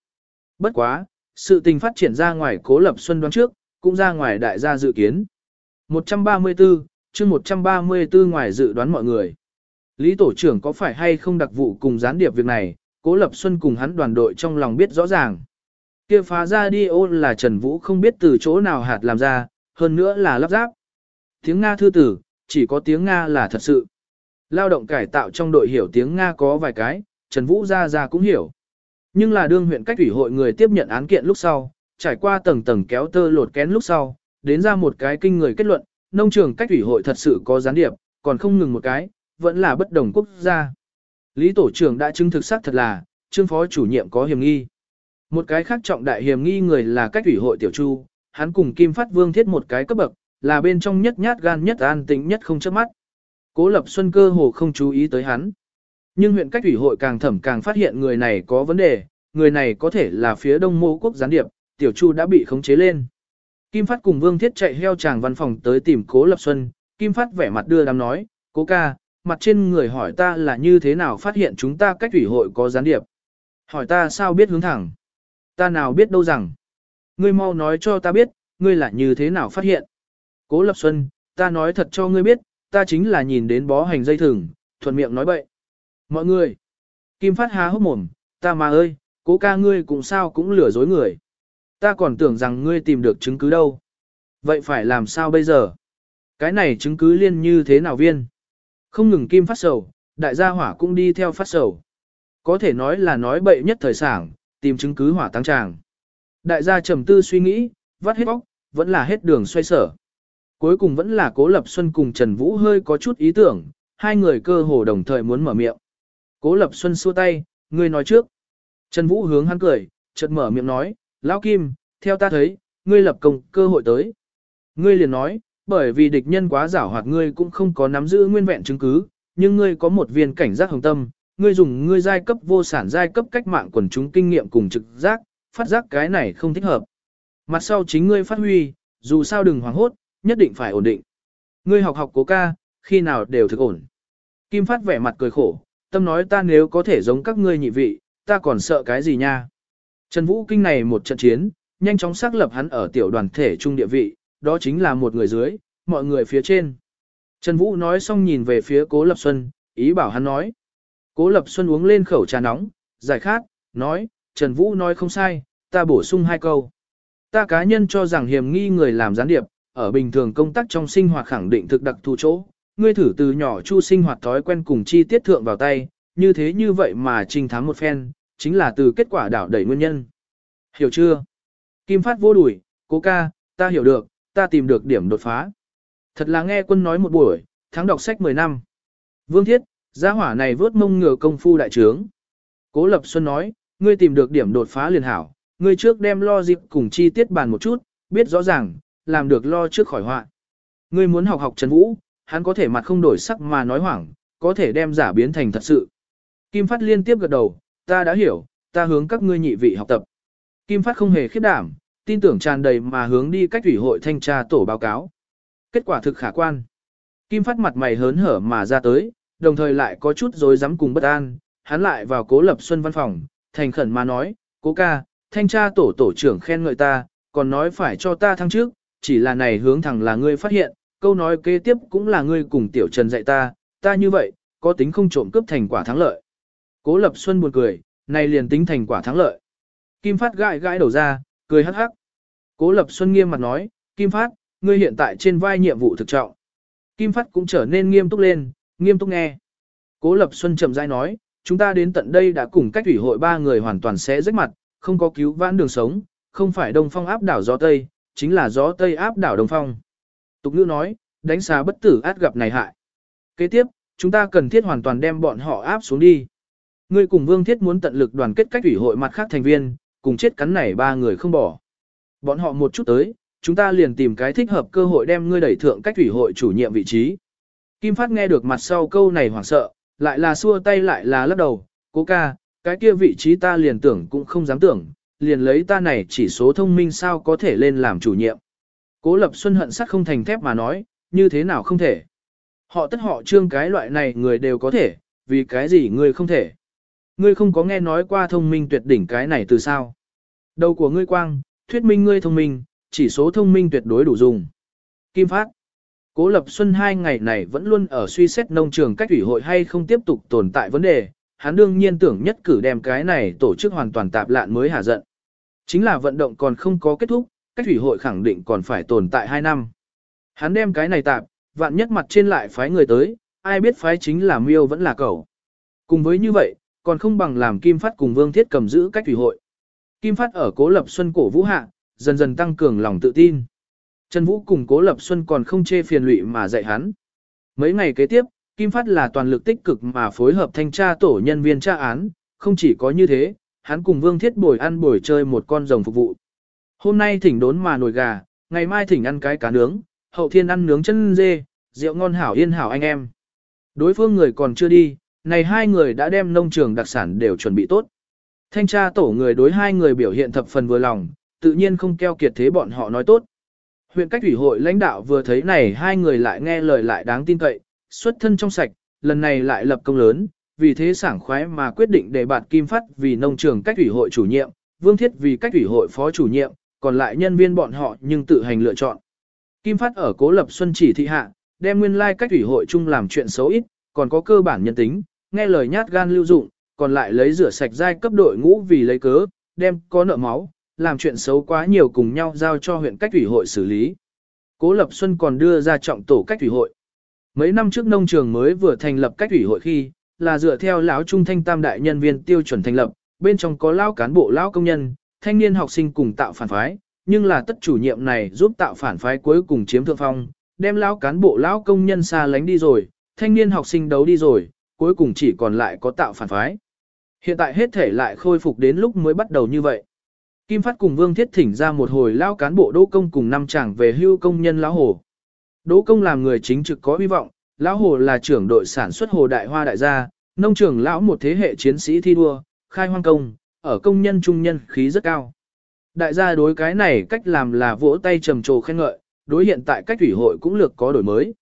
Bất quá, sự tình phát triển ra ngoài cố lập xuân đoán trước, cũng ra ngoài đại gia dự kiến. 134, chương 134 ngoài dự đoán mọi người. Lý tổ trưởng có phải hay không đặc vụ cùng gián điệp việc này, cố lập xuân cùng hắn đoàn đội trong lòng biết rõ ràng. kia phá ra đi ô là Trần Vũ không biết từ chỗ nào hạt làm ra, hơn nữa là lắp ráp. Tiếng Nga thư tử, chỉ có tiếng Nga là thật sự. Lao động cải tạo trong đội hiểu tiếng Nga có vài cái, Trần Vũ ra ra cũng hiểu. Nhưng là đương huyện cách ủy hội người tiếp nhận án kiện lúc sau, trải qua tầng tầng kéo tơ lột kén lúc sau, đến ra một cái kinh người kết luận, nông trường cách ủy hội thật sự có gián điệp, còn không ngừng một cái, vẫn là bất đồng quốc gia. Lý tổ trưởng đã chứng thực xác thật là, trương phó chủ nhiệm có hiểm nghi. Một cái khác trọng đại hiểm nghi người là cách ủy hội tiểu chu, hắn cùng Kim Phát Vương thiết một cái cấp bậc, là bên trong nhất nhát gan nhất an tĩnh nhất không chớp mắt. Cố Lập Xuân cơ hồ không chú ý tới hắn. Nhưng huyện cách ủy hội càng thẩm càng phát hiện người này có vấn đề, người này có thể là phía đông mô quốc gián điệp, tiểu chu đã bị khống chế lên. Kim Phát cùng Vương Thiết chạy heo chàng văn phòng tới tìm Cố Lập Xuân, Kim Phát vẻ mặt đưa đám nói, Cố ca, mặt trên người hỏi ta là như thế nào phát hiện chúng ta cách ủy hội có gián điệp. Hỏi ta sao biết hướng thẳng. Ta nào biết đâu rằng. Ngươi mau nói cho ta biết, ngươi là như thế nào phát hiện. Cố Lập Xuân, ta nói thật cho ngươi biết, ta chính là nhìn đến bó hành dây thừng, thuận miệng nói bậy. Mọi người, Kim Phát há hốc mồm, ta mà ơi, cố ca ngươi cũng sao cũng lừa dối người. Ta còn tưởng rằng ngươi tìm được chứng cứ đâu. Vậy phải làm sao bây giờ? Cái này chứng cứ liên như thế nào viên? Không ngừng Kim phát sầu, đại gia hỏa cũng đi theo phát sầu. Có thể nói là nói bậy nhất thời sảng, tìm chứng cứ hỏa tăng tràng. Đại gia trầm tư suy nghĩ, vắt hết bóc, vẫn là hết đường xoay sở. Cuối cùng vẫn là Cố Lập Xuân cùng Trần Vũ hơi có chút ý tưởng, hai người cơ hồ đồng thời muốn mở miệng. Cố Lập Xuân xua tay, ngươi nói trước. Trần Vũ hướng hắn cười, chợt mở miệng nói, Lão Kim, theo ta thấy, ngươi lập công cơ hội tới. Ngươi liền nói, bởi vì địch nhân quá giảo hoạt ngươi cũng không có nắm giữ nguyên vẹn chứng cứ, nhưng ngươi có một viên cảnh giác hồng tâm, ngươi dùng ngươi giai cấp vô sản giai cấp cách mạng quần chúng kinh nghiệm cùng trực giác, phát giác cái này không thích hợp. Mặt sau chính ngươi phát huy, dù sao đừng hoảng hốt, nhất định phải ổn định. Ngươi học học cố ca, khi nào đều thực ổn. Kim Phát vẻ mặt cười khổ, tâm nói ta nếu có thể giống các ngươi nhị vị, ta còn sợ cái gì nha. Trần Vũ Kinh này một trận chiến, nhanh chóng xác lập hắn ở tiểu đoàn thể trung địa vị, đó chính là một người dưới, mọi người phía trên. Trần Vũ nói xong nhìn về phía Cố Lập Xuân, ý bảo hắn nói. Cố Lập Xuân uống lên khẩu trà nóng, giải khát, nói, Trần Vũ nói không sai, ta bổ sung hai câu. Ta cá nhân cho rằng hiểm nghi người làm gián điệp, ở bình thường công tác trong sinh hoạt khẳng định thực đặc thù chỗ, ngươi thử từ nhỏ chu sinh hoạt thói quen cùng chi tiết thượng vào tay, như thế như vậy mà trình thắng một phen, chính là từ kết quả đảo đẩy nguyên nhân. Hiểu chưa? Kim Phát vô đuổi, cố ca, ta hiểu được, ta tìm được điểm đột phá. Thật là nghe quân nói một buổi, tháng đọc sách 10 năm. Vương Thiết, gia hỏa này vớt mông ngựa công phu đại trướng. Cố Lập Xuân nói, ngươi tìm được điểm đột phá liền hảo, ngươi trước đem lo dịp cùng chi tiết bàn một chút, biết rõ ràng, làm được lo trước khỏi họa. Ngươi muốn học học Trần Vũ, hắn có thể mặt không đổi sắc mà nói hoảng, có thể đem giả biến thành thật sự. Kim Phát liên tiếp gật đầu, ta đã hiểu, ta hướng các ngươi nhị vị học tập. Kim Phát không hề khiếp đảm, tin tưởng tràn đầy mà hướng đi cách ủy hội thanh tra tổ báo cáo. Kết quả thực khả quan. Kim Phát mặt mày hớn hở mà ra tới, đồng thời lại có chút rối rắm cùng bất an, hắn lại vào cố lập xuân văn phòng, thành khẩn mà nói, cố ca, thanh tra tổ tổ trưởng khen ngợi ta, còn nói phải cho ta thăng trước, chỉ là này hướng thẳng là ngươi phát hiện, câu nói kế tiếp cũng là ngươi cùng tiểu trần dạy ta, ta như vậy, có tính không trộm cướp thành quả thắng lợi. Cố Lập Xuân buồn cười, này liền tính thành quả thắng lợi. Kim Phát gãi gãi đầu ra, cười hắc hắc. Cố Lập Xuân nghiêm mặt nói, Kim Phát, ngươi hiện tại trên vai nhiệm vụ thực trọng. Kim Phát cũng trở nên nghiêm túc lên, nghiêm túc nghe. Cố Lập Xuân chậm rãi nói, chúng ta đến tận đây đã cùng cách ủy hội ba người hoàn toàn sẽ rách mặt, không có cứu vãn đường sống, không phải đông phong áp đảo gió Tây, chính là gió Tây áp đảo đông phong. Tục ngữ nói, đánh xá bất tử át gặp này hại. Kế tiếp, chúng ta cần thiết hoàn toàn đem bọn họ áp xuống đi. Ngươi cùng Vương Thiết muốn tận lực đoàn kết cách ủy hội mặt khác thành viên, cùng chết cắn này ba người không bỏ. Bọn họ một chút tới, chúng ta liền tìm cái thích hợp cơ hội đem ngươi đẩy thượng cách ủy hội chủ nhiệm vị trí. Kim Phát nghe được mặt sau câu này hoảng sợ, lại là xua tay lại là lắc đầu, cố ca, cái kia vị trí ta liền tưởng cũng không dám tưởng, liền lấy ta này chỉ số thông minh sao có thể lên làm chủ nhiệm. Cố Lập Xuân hận sắt không thành thép mà nói, như thế nào không thể. Họ tất họ trương cái loại này người đều có thể, vì cái gì người không thể. Ngươi không có nghe nói qua thông minh tuyệt đỉnh cái này từ sao. Đầu của ngươi quang, thuyết minh ngươi thông minh, chỉ số thông minh tuyệt đối đủ dùng. Kim Phát Cố Lập Xuân hai ngày này vẫn luôn ở suy xét nông trường cách ủy hội hay không tiếp tục tồn tại vấn đề, hắn đương nhiên tưởng nhất cử đem cái này tổ chức hoàn toàn tạp lạn mới hạ giận. Chính là vận động còn không có kết thúc, cách ủy hội khẳng định còn phải tồn tại 2 năm. Hắn đem cái này tạp, vạn nhất mặt trên lại phái người tới, ai biết phái chính là miêu vẫn là cẩu. Cùng với như vậy, còn không bằng làm Kim Phát cùng Vương Thiết cầm giữ cách thủy hội. Kim Phát ở Cố Lập Xuân cổ vũ hạ, dần dần tăng cường lòng tự tin. Trần Vũ cùng Cố Lập Xuân còn không chê phiền lụy mà dạy hắn. Mấy ngày kế tiếp, Kim Phát là toàn lực tích cực mà phối hợp thanh tra tổ nhân viên tra án, không chỉ có như thế, hắn cùng Vương Thiết bồi ăn bồi chơi một con rồng phục vụ. Hôm nay thỉnh đốn mà nồi gà, ngày mai thỉnh ăn cái cá nướng, hậu thiên ăn nướng chân dê, rượu ngon hảo yên hảo anh em. Đối phương người còn chưa đi, này hai người đã đem nông trường đặc sản đều chuẩn bị tốt. Thanh tra tổ người đối hai người biểu hiện thập phần vừa lòng, tự nhiên không keo kiệt thế bọn họ nói tốt. Huyện cách ủy hội lãnh đạo vừa thấy này hai người lại nghe lời lại đáng tin cậy, xuất thân trong sạch, lần này lại lập công lớn, vì thế sảng khoái mà quyết định để bạt Kim Phát vì nông trường cách ủy hội chủ nhiệm, Vương Thiết vì cách ủy hội phó chủ nhiệm, còn lại nhân viên bọn họ nhưng tự hành lựa chọn. Kim Phát ở Cố Lập Xuân chỉ thị hạ, đem nguyên lai like cách ủy hội chung làm chuyện xấu ít, còn có cơ bản nhân tính, nghe lời nhát gan lưu dụng, còn lại lấy rửa sạch giai cấp đội ngũ vì lấy cớ, đem có nợ máu, làm chuyện xấu quá nhiều cùng nhau giao cho huyện cách ủy hội xử lý. Cố Lập Xuân còn đưa ra trọng tổ cách ủy hội. Mấy năm trước nông trường mới vừa thành lập cách ủy hội khi, là dựa theo lão trung thanh tam đại nhân viên tiêu chuẩn thành lập, bên trong có lão cán bộ lão công nhân, thanh niên học sinh cùng tạo phản phái, nhưng là tất chủ nhiệm này giúp tạo phản phái cuối cùng chiếm thượng phong, đem lão cán bộ lão công nhân xa lánh đi rồi, thanh niên học sinh đấu đi rồi, cuối cùng chỉ còn lại có tạo phản phái. Hiện tại hết thể lại khôi phục đến lúc mới bắt đầu như vậy. Kim Phát cùng Vương Thiết thỉnh ra một hồi lao cán bộ đỗ công cùng năm chàng về hưu công nhân lão hồ. Đỗ công làm người chính trực có hy vọng, lão hồ là trưởng đội sản xuất hồ đại hoa đại gia, nông trưởng lão một thế hệ chiến sĩ thi đua, khai hoang công, ở công nhân trung nhân khí rất cao. Đại gia đối cái này cách làm là vỗ tay trầm trồ khen ngợi, đối hiện tại cách ủy hội cũng lược có đổi mới.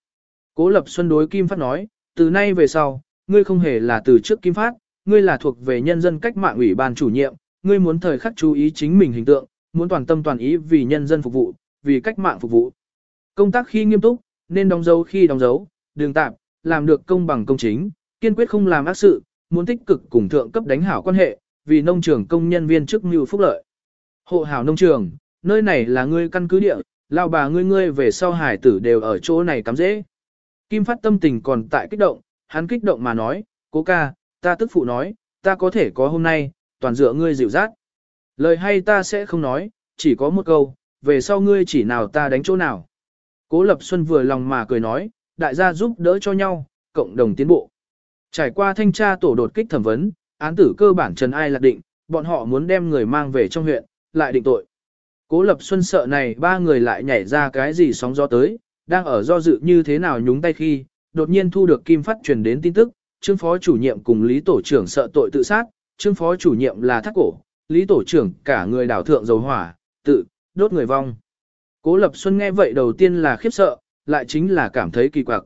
Cố Lập Xuân đối Kim Phát nói, từ nay về sau, ngươi không hề là từ trước Kim Phát, ngươi là thuộc về nhân dân cách mạng ủy ban chủ nhiệm, ngươi muốn thời khắc chú ý chính mình hình tượng, muốn toàn tâm toàn ý vì nhân dân phục vụ, vì cách mạng phục vụ. Công tác khi nghiêm túc, nên đóng dấu khi đóng dấu, đường tạm, làm được công bằng công chính, kiên quyết không làm ác sự, muốn tích cực cùng thượng cấp đánh hảo quan hệ, vì nông trường công nhân viên chức mưu phúc lợi. Hộ hảo nông trường, nơi này là ngươi căn cứ địa, lao bà ngươi ngươi về sau hải tử đều ở chỗ này cắm dễ. Kim phát tâm tình còn tại kích động, hắn kích động mà nói, cố ca, ta tức phụ nói, ta có thể có hôm nay, toàn dựa ngươi dịu dắt. Lời hay ta sẽ không nói, chỉ có một câu, về sau ngươi chỉ nào ta đánh chỗ nào. Cố Lập Xuân vừa lòng mà cười nói, đại gia giúp đỡ cho nhau, cộng đồng tiến bộ. Trải qua thanh tra tổ đột kích thẩm vấn, án tử cơ bản trần ai lạc định, bọn họ muốn đem người mang về trong huyện, lại định tội. Cố Lập Xuân sợ này ba người lại nhảy ra cái gì sóng gió tới, đang ở do dự như thế nào nhúng tay khi, đột nhiên thu được Kim Phát truyền đến tin tức, trương phó chủ nhiệm cùng Lý Tổ trưởng sợ tội tự sát, trương phó chủ nhiệm là thắt cổ, Lý Tổ trưởng cả người đảo thượng dầu hỏa, tự, đốt người vong. Cố Lập Xuân nghe vậy đầu tiên là khiếp sợ, lại chính là cảm thấy kỳ quặc.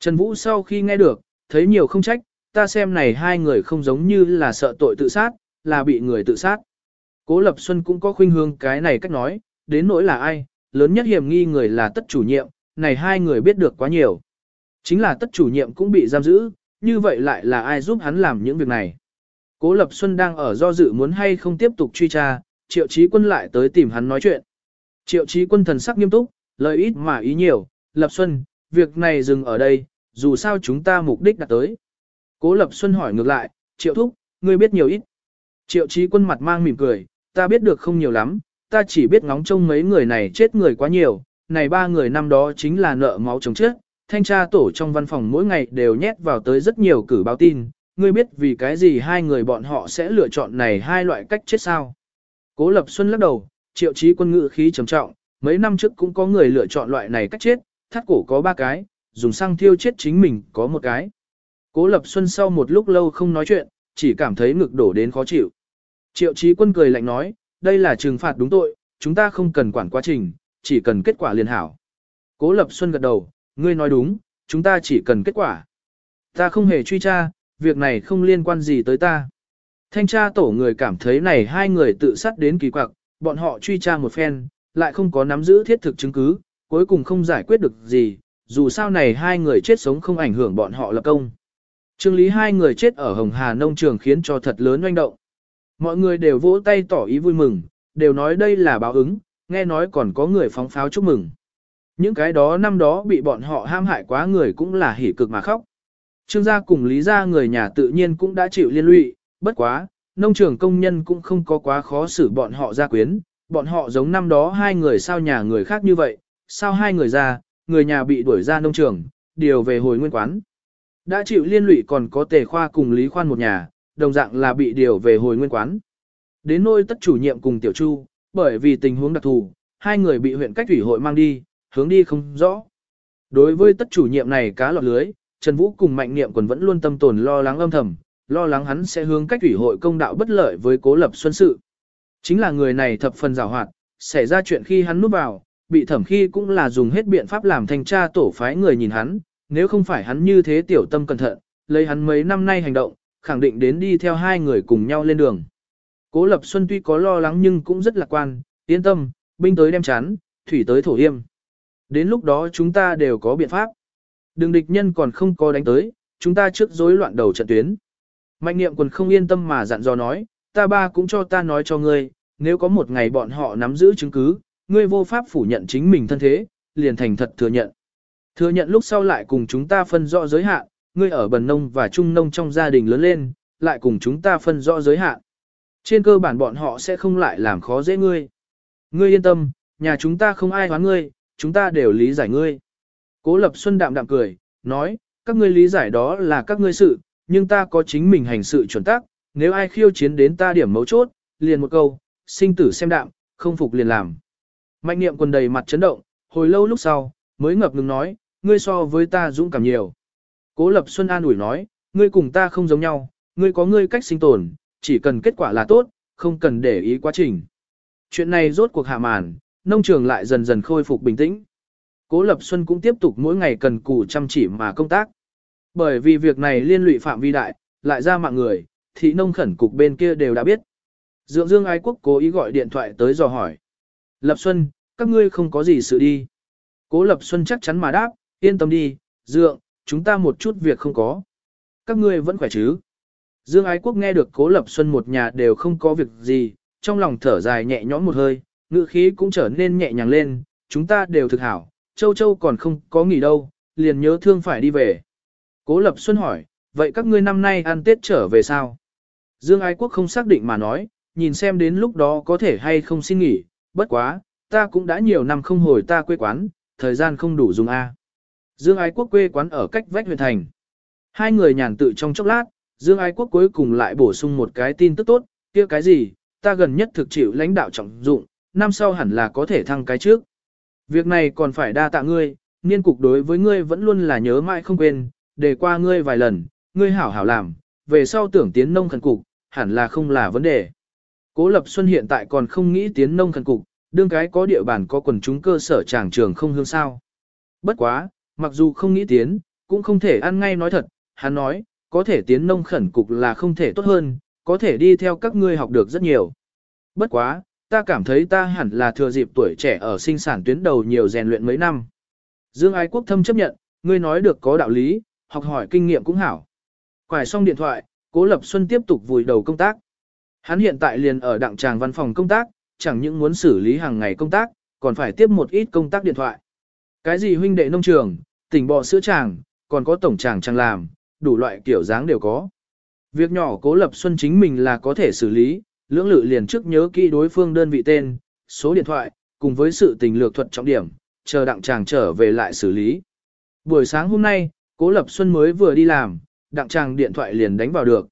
Trần Vũ sau khi nghe được, thấy nhiều không trách, ta xem này hai người không giống như là sợ tội tự sát, là bị người tự sát. Cố Lập Xuân cũng có khuynh hướng cái này cách nói, đến nỗi là ai, lớn nhất hiểm nghi người là tất chủ nhiệm, này hai người biết được quá nhiều. Chính là tất chủ nhiệm cũng bị giam giữ, như vậy lại là ai giúp hắn làm những việc này. Cố Lập Xuân đang ở do dự muốn hay không tiếp tục truy tra, triệu chí quân lại tới tìm hắn nói chuyện. Triệu chí quân thần sắc nghiêm túc, lời ít mà ý nhiều, Lập Xuân, việc này dừng ở đây, dù sao chúng ta mục đích đã tới. Cố Lập Xuân hỏi ngược lại, triệu thúc, ngươi biết nhiều ít. Triệu chí quân mặt mang mỉm cười, ta biết được không nhiều lắm, ta chỉ biết ngóng trông mấy người này chết người quá nhiều, này ba người năm đó chính là nợ máu chồng chết, thanh tra tổ trong văn phòng mỗi ngày đều nhét vào tới rất nhiều cử báo tin, ngươi biết vì cái gì hai người bọn họ sẽ lựa chọn này hai loại cách chết sao. Cố Lập Xuân lắc đầu, triệu chí quân ngự khí trầm trọng, mấy năm trước cũng có người lựa chọn loại này cách chết, thắt cổ có ba cái, dùng xăng thiêu chết chính mình có một cái. Cố Lập Xuân sau một lúc lâu không nói chuyện, chỉ cảm thấy ngực đổ đến khó chịu. Triệu chí quân cười lạnh nói, đây là trừng phạt đúng tội, chúng ta không cần quản quá trình, chỉ cần kết quả liền hảo. Cố Lập Xuân gật đầu, ngươi nói đúng, chúng ta chỉ cần kết quả. Ta không hề truy tra, việc này không liên quan gì tới ta. Thanh tra tổ người cảm thấy này hai người tự sát đến kỳ quặc, bọn họ truy tra một phen, lại không có nắm giữ thiết thực chứng cứ, cuối cùng không giải quyết được gì, dù sao này hai người chết sống không ảnh hưởng bọn họ lập công. Trương lý hai người chết ở Hồng Hà nông trường khiến cho thật lớn oanh động. Mọi người đều vỗ tay tỏ ý vui mừng, đều nói đây là báo ứng, nghe nói còn có người phóng pháo chúc mừng. Những cái đó năm đó bị bọn họ ham hại quá người cũng là hỉ cực mà khóc. Trương gia cùng Lý gia người nhà tự nhiên cũng đã chịu liên lụy, bất quá, nông trường công nhân cũng không có quá khó xử bọn họ ra quyến, bọn họ giống năm đó hai người sao nhà người khác như vậy, sao hai người ra, người nhà bị đuổi ra nông trường, điều về hồi nguyên quán. Đã chịu liên lụy còn có tề khoa cùng Lý Khoan một nhà, đồng dạng là bị điều về hồi nguyên quán. Đến nôi tất chủ nhiệm cùng Tiểu Chu, bởi vì tình huống đặc thù, hai người bị huyện cách thủy hội mang đi, hướng đi không rõ. Đối với tất chủ nhiệm này cá lọt lưới, Trần Vũ cùng Mạnh Niệm còn vẫn luôn tâm tồn lo lắng âm thầm, lo lắng hắn sẽ hướng cách thủy hội công đạo bất lợi với Cố Lập Xuân sự. Chính là người này thập phần giàu hoạt, xảy ra chuyện khi hắn núp vào, bị thẩm khi cũng là dùng hết biện pháp làm thanh tra tổ phái người nhìn hắn, nếu không phải hắn như thế tiểu tâm cẩn thận, lấy hắn mấy năm nay hành động, khẳng định đến đi theo hai người cùng nhau lên đường. Cố Lập Xuân tuy có lo lắng nhưng cũng rất lạc quan, yên tâm, binh tới đem chán, thủy tới thổ yêm. Đến lúc đó chúng ta đều có biện pháp. Đường địch nhân còn không có đánh tới, chúng ta trước rối loạn đầu trận tuyến. Mạnh niệm quần không yên tâm mà dặn dò nói, ta ba cũng cho ta nói cho ngươi, nếu có một ngày bọn họ nắm giữ chứng cứ, ngươi vô pháp phủ nhận chính mình thân thế, liền thành thật thừa nhận. Thừa nhận lúc sau lại cùng chúng ta phân rõ giới hạn, ngươi ở bần nông và trung nông trong gia đình lớn lên, lại cùng chúng ta phân rõ giới hạn. Trên cơ bản bọn họ sẽ không lại làm khó dễ ngươi. Ngươi yên tâm, nhà chúng ta không ai hoán ngươi, chúng ta đều lý giải ngươi. Cố Lập Xuân đạm đạm cười, nói, các ngươi lý giải đó là các ngươi sự, nhưng ta có chính mình hành sự chuẩn tắc, nếu ai khiêu chiến đến ta điểm mấu chốt, liền một câu, sinh tử xem đạm, không phục liền làm. Mạnh niệm quần đầy mặt chấn động, hồi lâu lúc sau, mới ngập ngừng nói, ngươi so với ta dũng cảm nhiều. Cố Lập Xuân an ủi nói, ngươi cùng ta không giống nhau, ngươi có ngươi cách sinh tồn, chỉ cần kết quả là tốt, không cần để ý quá trình. Chuyện này rốt cuộc hạ màn, nông trường lại dần dần khôi phục bình tĩnh. Cố Lập Xuân cũng tiếp tục mỗi ngày cần cù chăm chỉ mà công tác. Bởi vì việc này liên lụy phạm vi đại, lại ra mạng người, thị nông khẩn cục bên kia đều đã biết. Dượng Dương Ái Quốc cố ý gọi điện thoại tới dò hỏi. Lập Xuân, các ngươi không có gì sự đi. Cố Lập Xuân chắc chắn mà đáp, yên tâm đi, Dượng, chúng ta một chút việc không có. Các ngươi vẫn khỏe chứ. Dương Ái Quốc nghe được Cố Lập Xuân một nhà đều không có việc gì, trong lòng thở dài nhẹ nhõm một hơi, ngữ khí cũng trở nên nhẹ nhàng lên, chúng ta đều thực hảo, Châu Châu còn không có nghỉ đâu, liền nhớ thương phải đi về. Cố Lập Xuân hỏi, vậy các ngươi năm nay ăn Tết trở về sao? Dương Ái Quốc không xác định mà nói, nhìn xem đến lúc đó có thể hay không xin nghỉ, bất quá, ta cũng đã nhiều năm không hồi ta quê quán, thời gian không đủ dùng A. Dương Ái Quốc quê quán ở cách vách huyện thành. Hai người nhàn tự trong chốc lát, Dương Ái Quốc cuối cùng lại bổ sung một cái tin tức tốt, kia cái gì, ta gần nhất thực chịu lãnh đạo trọng dụng, năm sau hẳn là có thể thăng cái trước. Việc này còn phải đa tạ ngươi, niên cục đối với ngươi vẫn luôn là nhớ mãi không quên, để qua ngươi vài lần, ngươi hảo hảo làm, về sau tưởng tiến nông khẩn cục, hẳn là không là vấn đề. Cố Lập Xuân hiện tại còn không nghĩ tiến nông khẩn cục, đương cái có địa bàn có quần chúng cơ sở tràng trường không hương sao. Bất quá, mặc dù không nghĩ tiến, cũng không thể ăn ngay nói thật, hắn nói, có thể tiến nông khẩn cục là không thể tốt hơn, có thể đi theo các ngươi học được rất nhiều. Bất quá, ta cảm thấy ta hẳn là thừa dịp tuổi trẻ ở sinh sản tuyến đầu nhiều rèn luyện mấy năm. Dương Ái Quốc thâm chấp nhận, ngươi nói được có đạo lý, học hỏi kinh nghiệm cũng hảo. Quải xong điện thoại, Cố Lập Xuân tiếp tục vùi đầu công tác. Hắn hiện tại liền ở đặng tràng văn phòng công tác, chẳng những muốn xử lý hàng ngày công tác, còn phải tiếp một ít công tác điện thoại. Cái gì huynh đệ nông trường, tỉnh bò sữa tràng, còn có tổng tràng tràng làm, đủ loại kiểu dáng đều có. Việc nhỏ Cố Lập Xuân chính mình là có thể xử lý, lưỡng lự liền trước nhớ kỹ đối phương đơn vị tên, số điện thoại, cùng với sự tình lược thuật trọng điểm, chờ đặng chàng trở về lại xử lý. Buổi sáng hôm nay, Cố Lập Xuân mới vừa đi làm, đặng chàng điện thoại liền đánh vào được.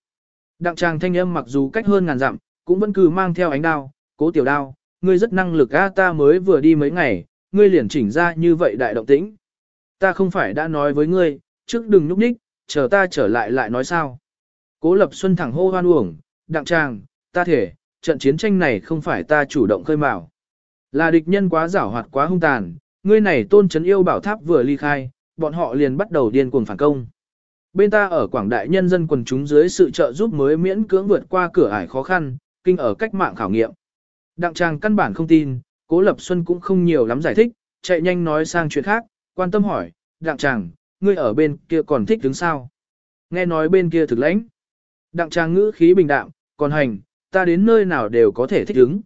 Đặng chàng thanh âm mặc dù cách hơn ngàn dặm, cũng vẫn cứ mang theo ánh đao, cố tiểu đao, ngươi rất năng lực a ta mới vừa đi mấy ngày, ngươi liền chỉnh ra như vậy đại động tĩnh. Ta không phải đã nói với ngươi, trước đừng nhúc nhích, chờ ta trở lại lại nói sao. Cố Lập Xuân thẳng hô hoan uổng, đặng chàng ta thể, trận chiến tranh này không phải ta chủ động khơi mào. Là địch nhân quá giảo hoạt quá hung tàn, ngươi này tôn trấn yêu bảo tháp vừa ly khai, bọn họ liền bắt đầu điên cuồng phản công. Bên ta ở quảng đại nhân dân quần chúng dưới sự trợ giúp mới miễn cưỡng vượt qua cửa ải khó khăn, kinh ở cách mạng khảo nghiệm. Đặng Trang căn bản không tin, Cố Lập Xuân cũng không nhiều lắm giải thích, chạy nhanh nói sang chuyện khác, quan tâm hỏi, Đặng Trang, ngươi ở bên kia còn thích đứng sao? Nghe nói bên kia thực lãnh. Đặng Trang ngữ khí bình đạm, còn hành, ta đến nơi nào đều có thể thích ứng.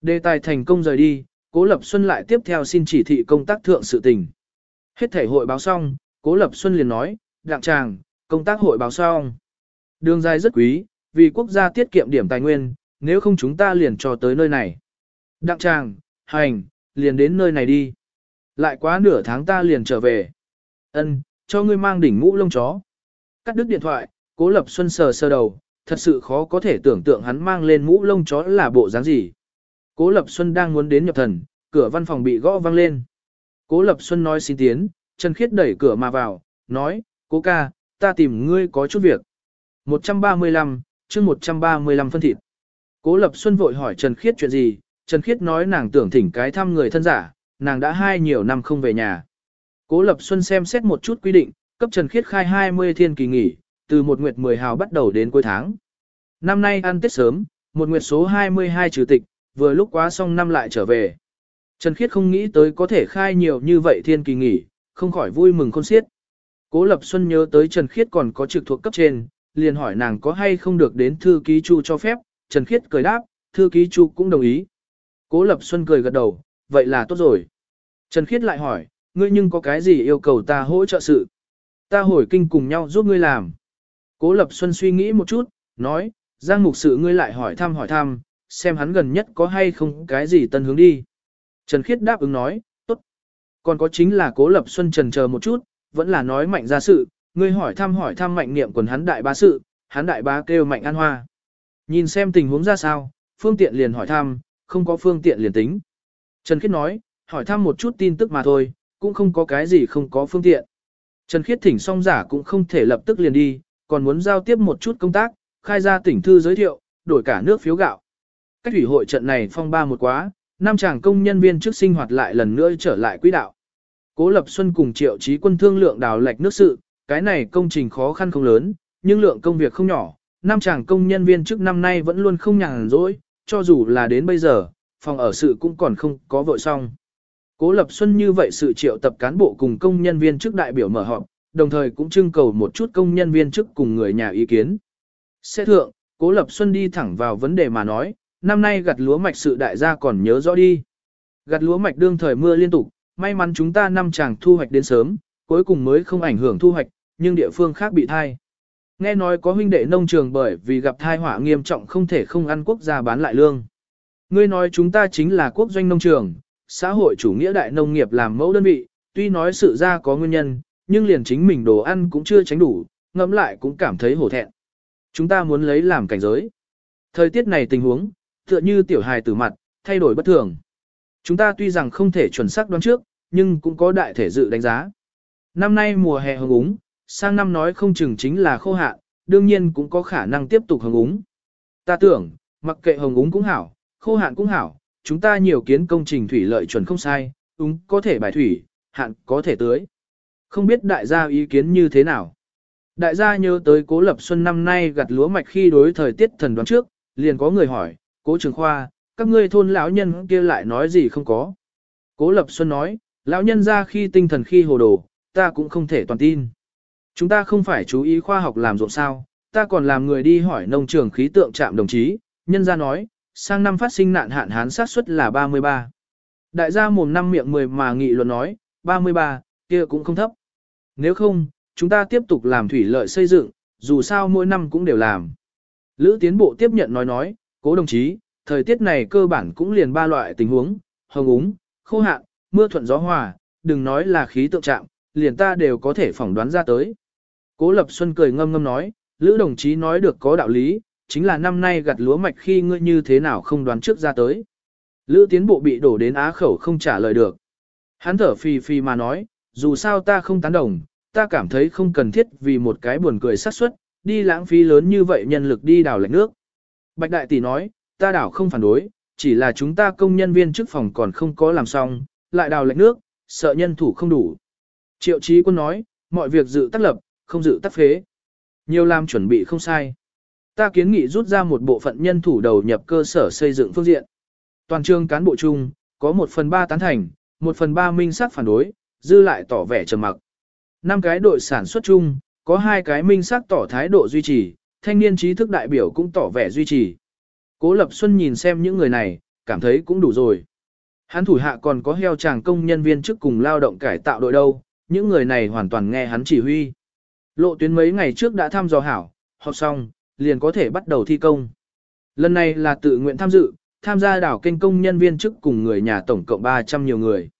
Đề tài thành công rời đi, Cố Lập Xuân lại tiếp theo xin chỉ thị công tác thượng sự tình. Hết thể hội báo xong, Cố Lập Xuân liền nói, Đặng Tràng, công tác hội báo xong. Đường dài rất quý, vì quốc gia tiết kiệm điểm tài nguyên, nếu không chúng ta liền cho tới nơi này. Đặng Tràng, hành, liền đến nơi này đi. Lại quá nửa tháng ta liền trở về. Ân, cho ngươi mang đỉnh mũ lông chó. Cắt đứt điện thoại, Cố Lập Xuân sờ sờ đầu, thật sự khó có thể tưởng tượng hắn mang lên mũ lông chó là bộ dáng gì. Cố Lập Xuân đang muốn đến nhập thần, cửa văn phòng bị gõ vang lên. Cố Lập Xuân nói xin tiến, Trần Khiết đẩy cửa mà vào, nói, cố ca, ta tìm ngươi có chút việc. 135, chương 135 phân thịt. Cố Lập Xuân vội hỏi Trần Khiết chuyện gì, Trần Khiết nói nàng tưởng thỉnh cái thăm người thân giả, nàng đã hai nhiều năm không về nhà. Cố Lập Xuân xem xét một chút quy định, cấp Trần Khiết khai 20 thiên kỳ nghỉ, từ một nguyệt 10 hào bắt đầu đến cuối tháng. Năm nay ăn Tết sớm, một nguyệt số 22 trừ tịch, vừa lúc quá xong năm lại trở về. Trần Khiết không nghĩ tới có thể khai nhiều như vậy thiên kỳ nghỉ, không khỏi vui mừng khôn xiết. Cố Lập Xuân nhớ tới Trần Khiết còn có trực thuộc cấp trên, liền hỏi nàng có hay không được đến thư ký Chu cho phép, Trần Khiết cười đáp, thư ký Chu cũng đồng ý. Cố Lập Xuân cười gật đầu, vậy là tốt rồi. Trần Khiết lại hỏi, ngươi nhưng có cái gì yêu cầu ta hỗ trợ sự? Ta hồi kinh cùng nhau giúp ngươi làm. Cố Lập Xuân suy nghĩ một chút, nói, Giang mục sự ngươi lại hỏi thăm hỏi thăm, xem hắn gần nhất có hay không cái gì tân hướng đi. Trần Khiết đáp ứng nói, tốt. Còn có chính là Cố Lập Xuân trần chờ một chút, vẫn là nói mạnh ra sự, ngươi hỏi thăm hỏi thăm mạnh niệm quần hắn đại bá sự, hắn đại bá kêu mạnh an hoa. Nhìn xem tình huống ra sao, phương tiện liền hỏi thăm, không có phương tiện liền tính. Trần Khiết nói, hỏi thăm một chút tin tức mà thôi, cũng không có cái gì không có phương tiện. Trần Khiết thỉnh xong giả cũng không thể lập tức liền đi, còn muốn giao tiếp một chút công tác, khai ra tỉnh thư giới thiệu, đổi cả nước phiếu gạo. Cách ủy hội trận này phong ba một quá, năm chàng công nhân viên trước sinh hoạt lại lần nữa trở lại quỹ đạo. Cố Lập Xuân cùng Triệu trí Quân thương lượng đào lệch nước sự, cái này công trình khó khăn không lớn, nhưng lượng công việc không nhỏ. Năm chàng công nhân viên trước năm nay vẫn luôn không nhàn rỗi, cho dù là đến bây giờ, phòng ở sự cũng còn không có vội xong. Cố Lập Xuân như vậy sự triệu tập cán bộ cùng công nhân viên trước đại biểu mở họp, đồng thời cũng trưng cầu một chút công nhân viên chức cùng người nhà ý kiến. Sẽ thượng, Cố Lập Xuân đi thẳng vào vấn đề mà nói, năm nay gặt lúa mạch sự đại gia còn nhớ rõ đi. Gặt lúa mạch đương thời mưa liên tục, may mắn chúng ta năm chàng thu hoạch đến sớm, cuối cùng mới không ảnh hưởng thu hoạch, nhưng địa phương khác bị thai. Nghe nói có huynh đệ nông trường bởi vì gặp thai họa nghiêm trọng không thể không ăn quốc gia bán lại lương. Ngươi nói chúng ta chính là quốc doanh nông trường, xã hội chủ nghĩa đại nông nghiệp làm mẫu đơn vị, tuy nói sự ra có nguyên nhân, nhưng liền chính mình đồ ăn cũng chưa tránh đủ, ngẫm lại cũng cảm thấy hổ thẹn. Chúng ta muốn lấy làm cảnh giới. Thời tiết này tình huống, tựa như tiểu hài tử mặt, thay đổi bất thường. Chúng ta tuy rằng không thể chuẩn xác đoán trước, nhưng cũng có đại thể dự đánh giá. Năm nay mùa hè hồng úng, sang năm nói không chừng chính là khô hạn, đương nhiên cũng có khả năng tiếp tục hồng úng. Ta tưởng, mặc kệ hồng úng cũng hảo, khô hạn cũng hảo, chúng ta nhiều kiến công trình thủy lợi chuẩn không sai, úng có thể bài thủy, hạn có thể tưới. Không biết đại gia ý kiến như thế nào? Đại gia nhớ tới cố lập xuân năm nay gặt lúa mạch khi đối thời tiết thần đoán trước, liền có người hỏi, cố trường khoa, các ngươi thôn lão nhân kia lại nói gì không có. Cố lập xuân nói, lão nhân ra khi tinh thần khi hồ đồ, ta cũng không thể toàn tin. Chúng ta không phải chú ý khoa học làm ruộng sao, ta còn làm người đi hỏi nông trường khí tượng trạm đồng chí, nhân ra nói, sang năm phát sinh nạn hạn hán sát suất là 33. Đại gia mồm năm miệng 10 mà nghị luận nói, 33, kia cũng không thấp. Nếu không, chúng ta tiếp tục làm thủy lợi xây dựng, dù sao mỗi năm cũng đều làm. Lữ tiến bộ tiếp nhận nói nói, cố đồng chí, thời tiết này cơ bản cũng liền ba loại tình huống, hồng úng, khô hạn, mưa thuận gió hòa, đừng nói là khí tượng trạng, liền ta đều có thể phỏng đoán ra tới. Cố Lập Xuân cười ngâm ngâm nói, Lữ đồng chí nói được có đạo lý, chính là năm nay gặt lúa mạch khi ngươi như thế nào không đoán trước ra tới. Lữ tiến bộ bị đổ đến á khẩu không trả lời được. Hắn thở phì phì mà nói, dù sao ta không tán đồng, ta cảm thấy không cần thiết vì một cái buồn cười sát suất, đi lãng phí lớn như vậy nhân lực đi đào lạch nước. Bạch Đại Tỷ nói, ta đảo không phản đối, chỉ là chúng ta công nhân viên chức phòng còn không có làm xong, lại đào lạch nước, sợ nhân thủ không đủ. Triệu Chí Quân nói, mọi việc dự tác lập, không dự tác phế. Nhiều làm chuẩn bị không sai. Ta kiến nghị rút ra một bộ phận nhân thủ đầu nhập cơ sở xây dựng phương diện. Toàn trường cán bộ chung, có một phần ba tán thành, một phần ba minh xác phản đối, dư lại tỏ vẻ trầm mặc. Năm cái đội sản xuất chung, có hai cái minh sắc tỏ thái độ duy trì, thanh niên trí thức đại biểu cũng tỏ vẻ duy trì. Cố Lập Xuân nhìn xem những người này, cảm thấy cũng đủ rồi. Hắn thủ hạ còn có heo chàng công nhân viên trước cùng lao động cải tạo đội đâu, những người này hoàn toàn nghe hắn chỉ huy. Lộ tuyến mấy ngày trước đã thăm dò hảo, họp xong, liền có thể bắt đầu thi công. Lần này là tự nguyện tham dự, tham gia đảo kênh công nhân viên chức cùng người nhà tổng cộng 300 nhiều người.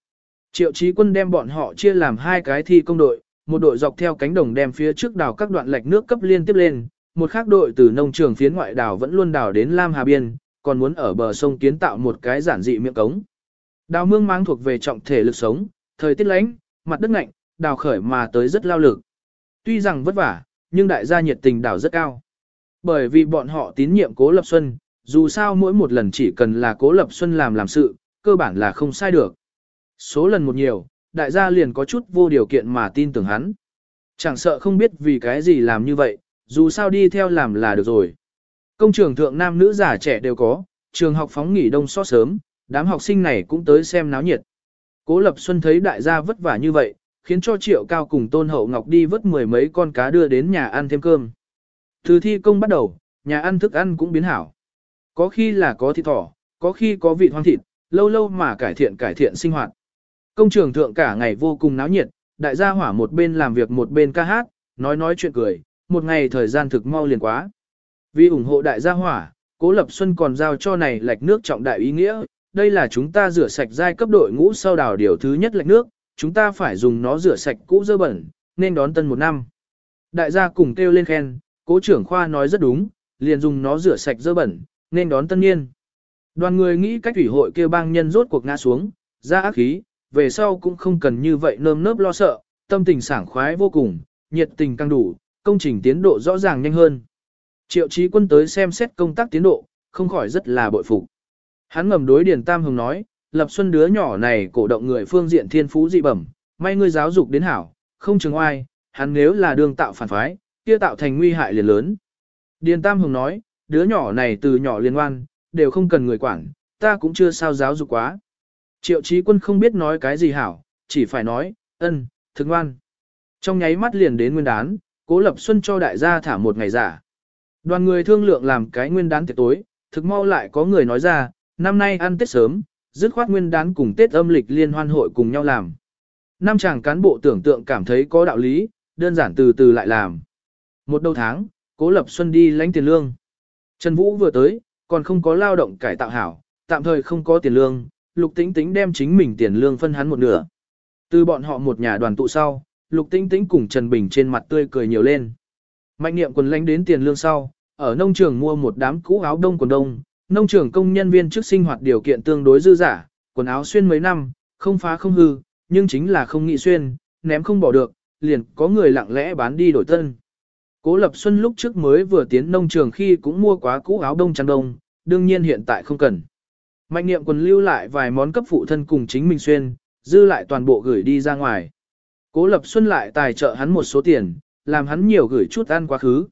Triệu chí quân đem bọn họ chia làm hai cái thi công đội, một đội dọc theo cánh đồng đem phía trước đào các đoạn lạch nước cấp liên tiếp lên, một khác đội từ nông trường phía ngoại đảo vẫn luôn đảo đến Lam Hà Biên, còn muốn ở bờ sông kiến tạo một cái giản dị miệng cống. Đào mương mang thuộc về trọng thể lực sống, thời tiết lánh, mặt đất ngạnh, đào khởi mà tới rất lao lực. Tuy rằng vất vả, nhưng đại gia nhiệt tình đào rất cao. Bởi vì bọn họ tín nhiệm Cố Lập Xuân, dù sao mỗi một lần chỉ cần là Cố Lập Xuân làm làm sự, cơ bản là không sai được. Số lần một nhiều, đại gia liền có chút vô điều kiện mà tin tưởng hắn. Chẳng sợ không biết vì cái gì làm như vậy, dù sao đi theo làm là được rồi. Công trường thượng nam nữ già trẻ đều có, trường học phóng nghỉ đông so sớm, đám học sinh này cũng tới xem náo nhiệt. Cố Lập Xuân thấy đại gia vất vả như vậy, khiến cho Triệu Cao cùng Tôn Hậu Ngọc đi vớt mười mấy con cá đưa đến nhà ăn thêm cơm. Từ thi công bắt đầu, nhà ăn thức ăn cũng biến hảo. Có khi là có thịt thỏ, có khi có vị hoang thịt, lâu lâu mà cải thiện cải thiện sinh hoạt. Công trường thượng cả ngày vô cùng náo nhiệt, đại gia hỏa một bên làm việc một bên ca hát, nói nói chuyện cười, một ngày thời gian thực mau liền quá. Vì ủng hộ đại gia hỏa, Cố Lập Xuân còn giao cho này lạch nước trọng đại ý nghĩa, đây là chúng ta rửa sạch giai cấp đội ngũ sau đảo điều thứ nhất lạch nước, chúng ta phải dùng nó rửa sạch cũ dơ bẩn, nên đón tân một năm. Đại gia cùng kêu lên khen, cố trưởng khoa nói rất đúng, liền dùng nó rửa sạch dơ bẩn, nên đón tân niên. Đoàn người nghĩ cách ủy hội kêu bang nhân rốt cuộc ngã xuống, ra ác khí, về sau cũng không cần như vậy nơm nớp lo sợ, tâm tình sảng khoái vô cùng, nhiệt tình căng đủ, công trình tiến độ rõ ràng nhanh hơn. Triệu chí quân tới xem xét công tác tiến độ, không khỏi rất là bội phục. Hắn ngầm đối Điền Tam Hồng nói, Lập Xuân đứa nhỏ này cổ động người phương diện thiên phú dị bẩm, may ngươi giáo dục đến hảo, không chừng oai, hắn nếu là đường tạo phản phái, kia tạo thành nguy hại liền lớn. Điền Tam Hồng nói, đứa nhỏ này từ nhỏ liên quan, đều không cần người quản, ta cũng chưa sao giáo dục quá. Triệu Chí Quân không biết nói cái gì hảo, chỉ phải nói, ân, thực ngoan. Trong nháy mắt liền đến nguyên đán, Cố Lập Xuân cho đại gia thả một ngày giả. Đoàn người thương lượng làm cái nguyên đán tiệc tối, thực mau lại có người nói ra, năm nay ăn Tết sớm, dứt khoát nguyên đán cùng Tết âm lịch liên hoan hội cùng nhau làm. Năm chàng cán bộ tưởng tượng cảm thấy có đạo lý, đơn giản từ từ lại làm. Một đầu tháng, Cố Lập Xuân đi lãnh tiền lương. Trần Vũ vừa tới, còn không có lao động cải tạo hảo, tạm thời không có tiền lương, Lục Tĩnh Tĩnh đem chính mình tiền lương phân hắn một nửa. Từ bọn họ một nhà đoàn tụ sau, Lục Tĩnh Tĩnh cùng Trần Bình trên mặt tươi cười nhiều lên. Mạnh niệm quần lãnh đến tiền lương sau, ở nông trường mua một đám cũ áo đông quần đông, nông trường công nhân viên trước sinh hoạt điều kiện tương đối dư giả, quần áo xuyên mấy năm, không phá không hư, nhưng chính là không nghị xuyên, ném không bỏ được, liền có người lặng lẽ bán đi đổi tân. Cố Lập Xuân lúc trước mới vừa tiến nông trường khi cũng mua quá cũ áo đông trắng đông, đương nhiên hiện tại không cần. Mạnh niệm quần lưu lại vài món cấp phụ thân cùng chính mình xuyên, dư lại toàn bộ gửi đi ra ngoài. Cố Lập Xuân lại tài trợ hắn một số tiền, làm hắn nhiều gửi chút ăn quá khứ.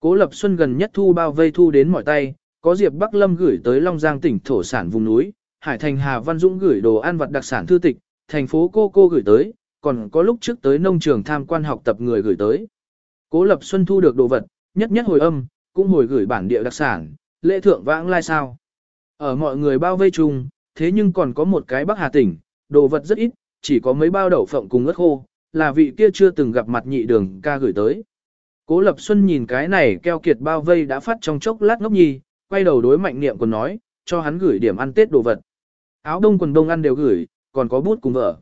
Cố Lập Xuân gần nhất thu bao vây thu đến mọi tay, có Diệp Bắc Lâm gửi tới Long Giang tỉnh thổ sản vùng núi, Hải Thành Hà Văn Dũng gửi đồ ăn vật đặc sản thư tịch, thành phố Cô Cô gửi tới, còn có lúc trước tới nông trường tham quan học tập người gửi tới. Cố Lập Xuân thu được đồ vật, nhất nhất hồi âm, cũng hồi gửi bản địa đặc sản, lễ thượng vãng lai sao. Ở mọi người bao vây chung, thế nhưng còn có một cái Bắc Hà tỉnh, đồ vật rất ít, chỉ có mấy bao đậu phộng cùng ớt khô, là vị kia chưa từng gặp mặt nhị đường ca gửi tới. Cố Lập Xuân nhìn cái này keo kiệt bao vây đã phát trong chốc lát ngốc nhi, quay đầu đối mạnh niệm còn nói, cho hắn gửi điểm ăn Tết đồ vật. Áo đông quần đông ăn đều gửi, còn có bút cùng vợ.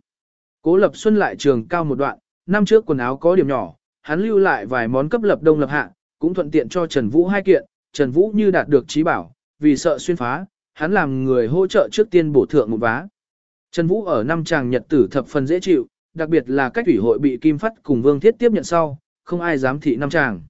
Cố Lập Xuân lại trường cao một đoạn, năm trước quần áo có điểm nhỏ, hắn lưu lại vài món cấp lập đông lập hạ, cũng thuận tiện cho Trần Vũ hai kiện, Trần Vũ như đạt được trí bảo, vì sợ xuyên phá, hắn làm người hỗ trợ trước tiên bổ thượng một vá. Trần Vũ ở năm tràng nhật tử thập phần dễ chịu, đặc biệt là cách ủy hội bị Kim Phát cùng Vương Thiết tiếp nhận sau, không ai dám thị năm tràng.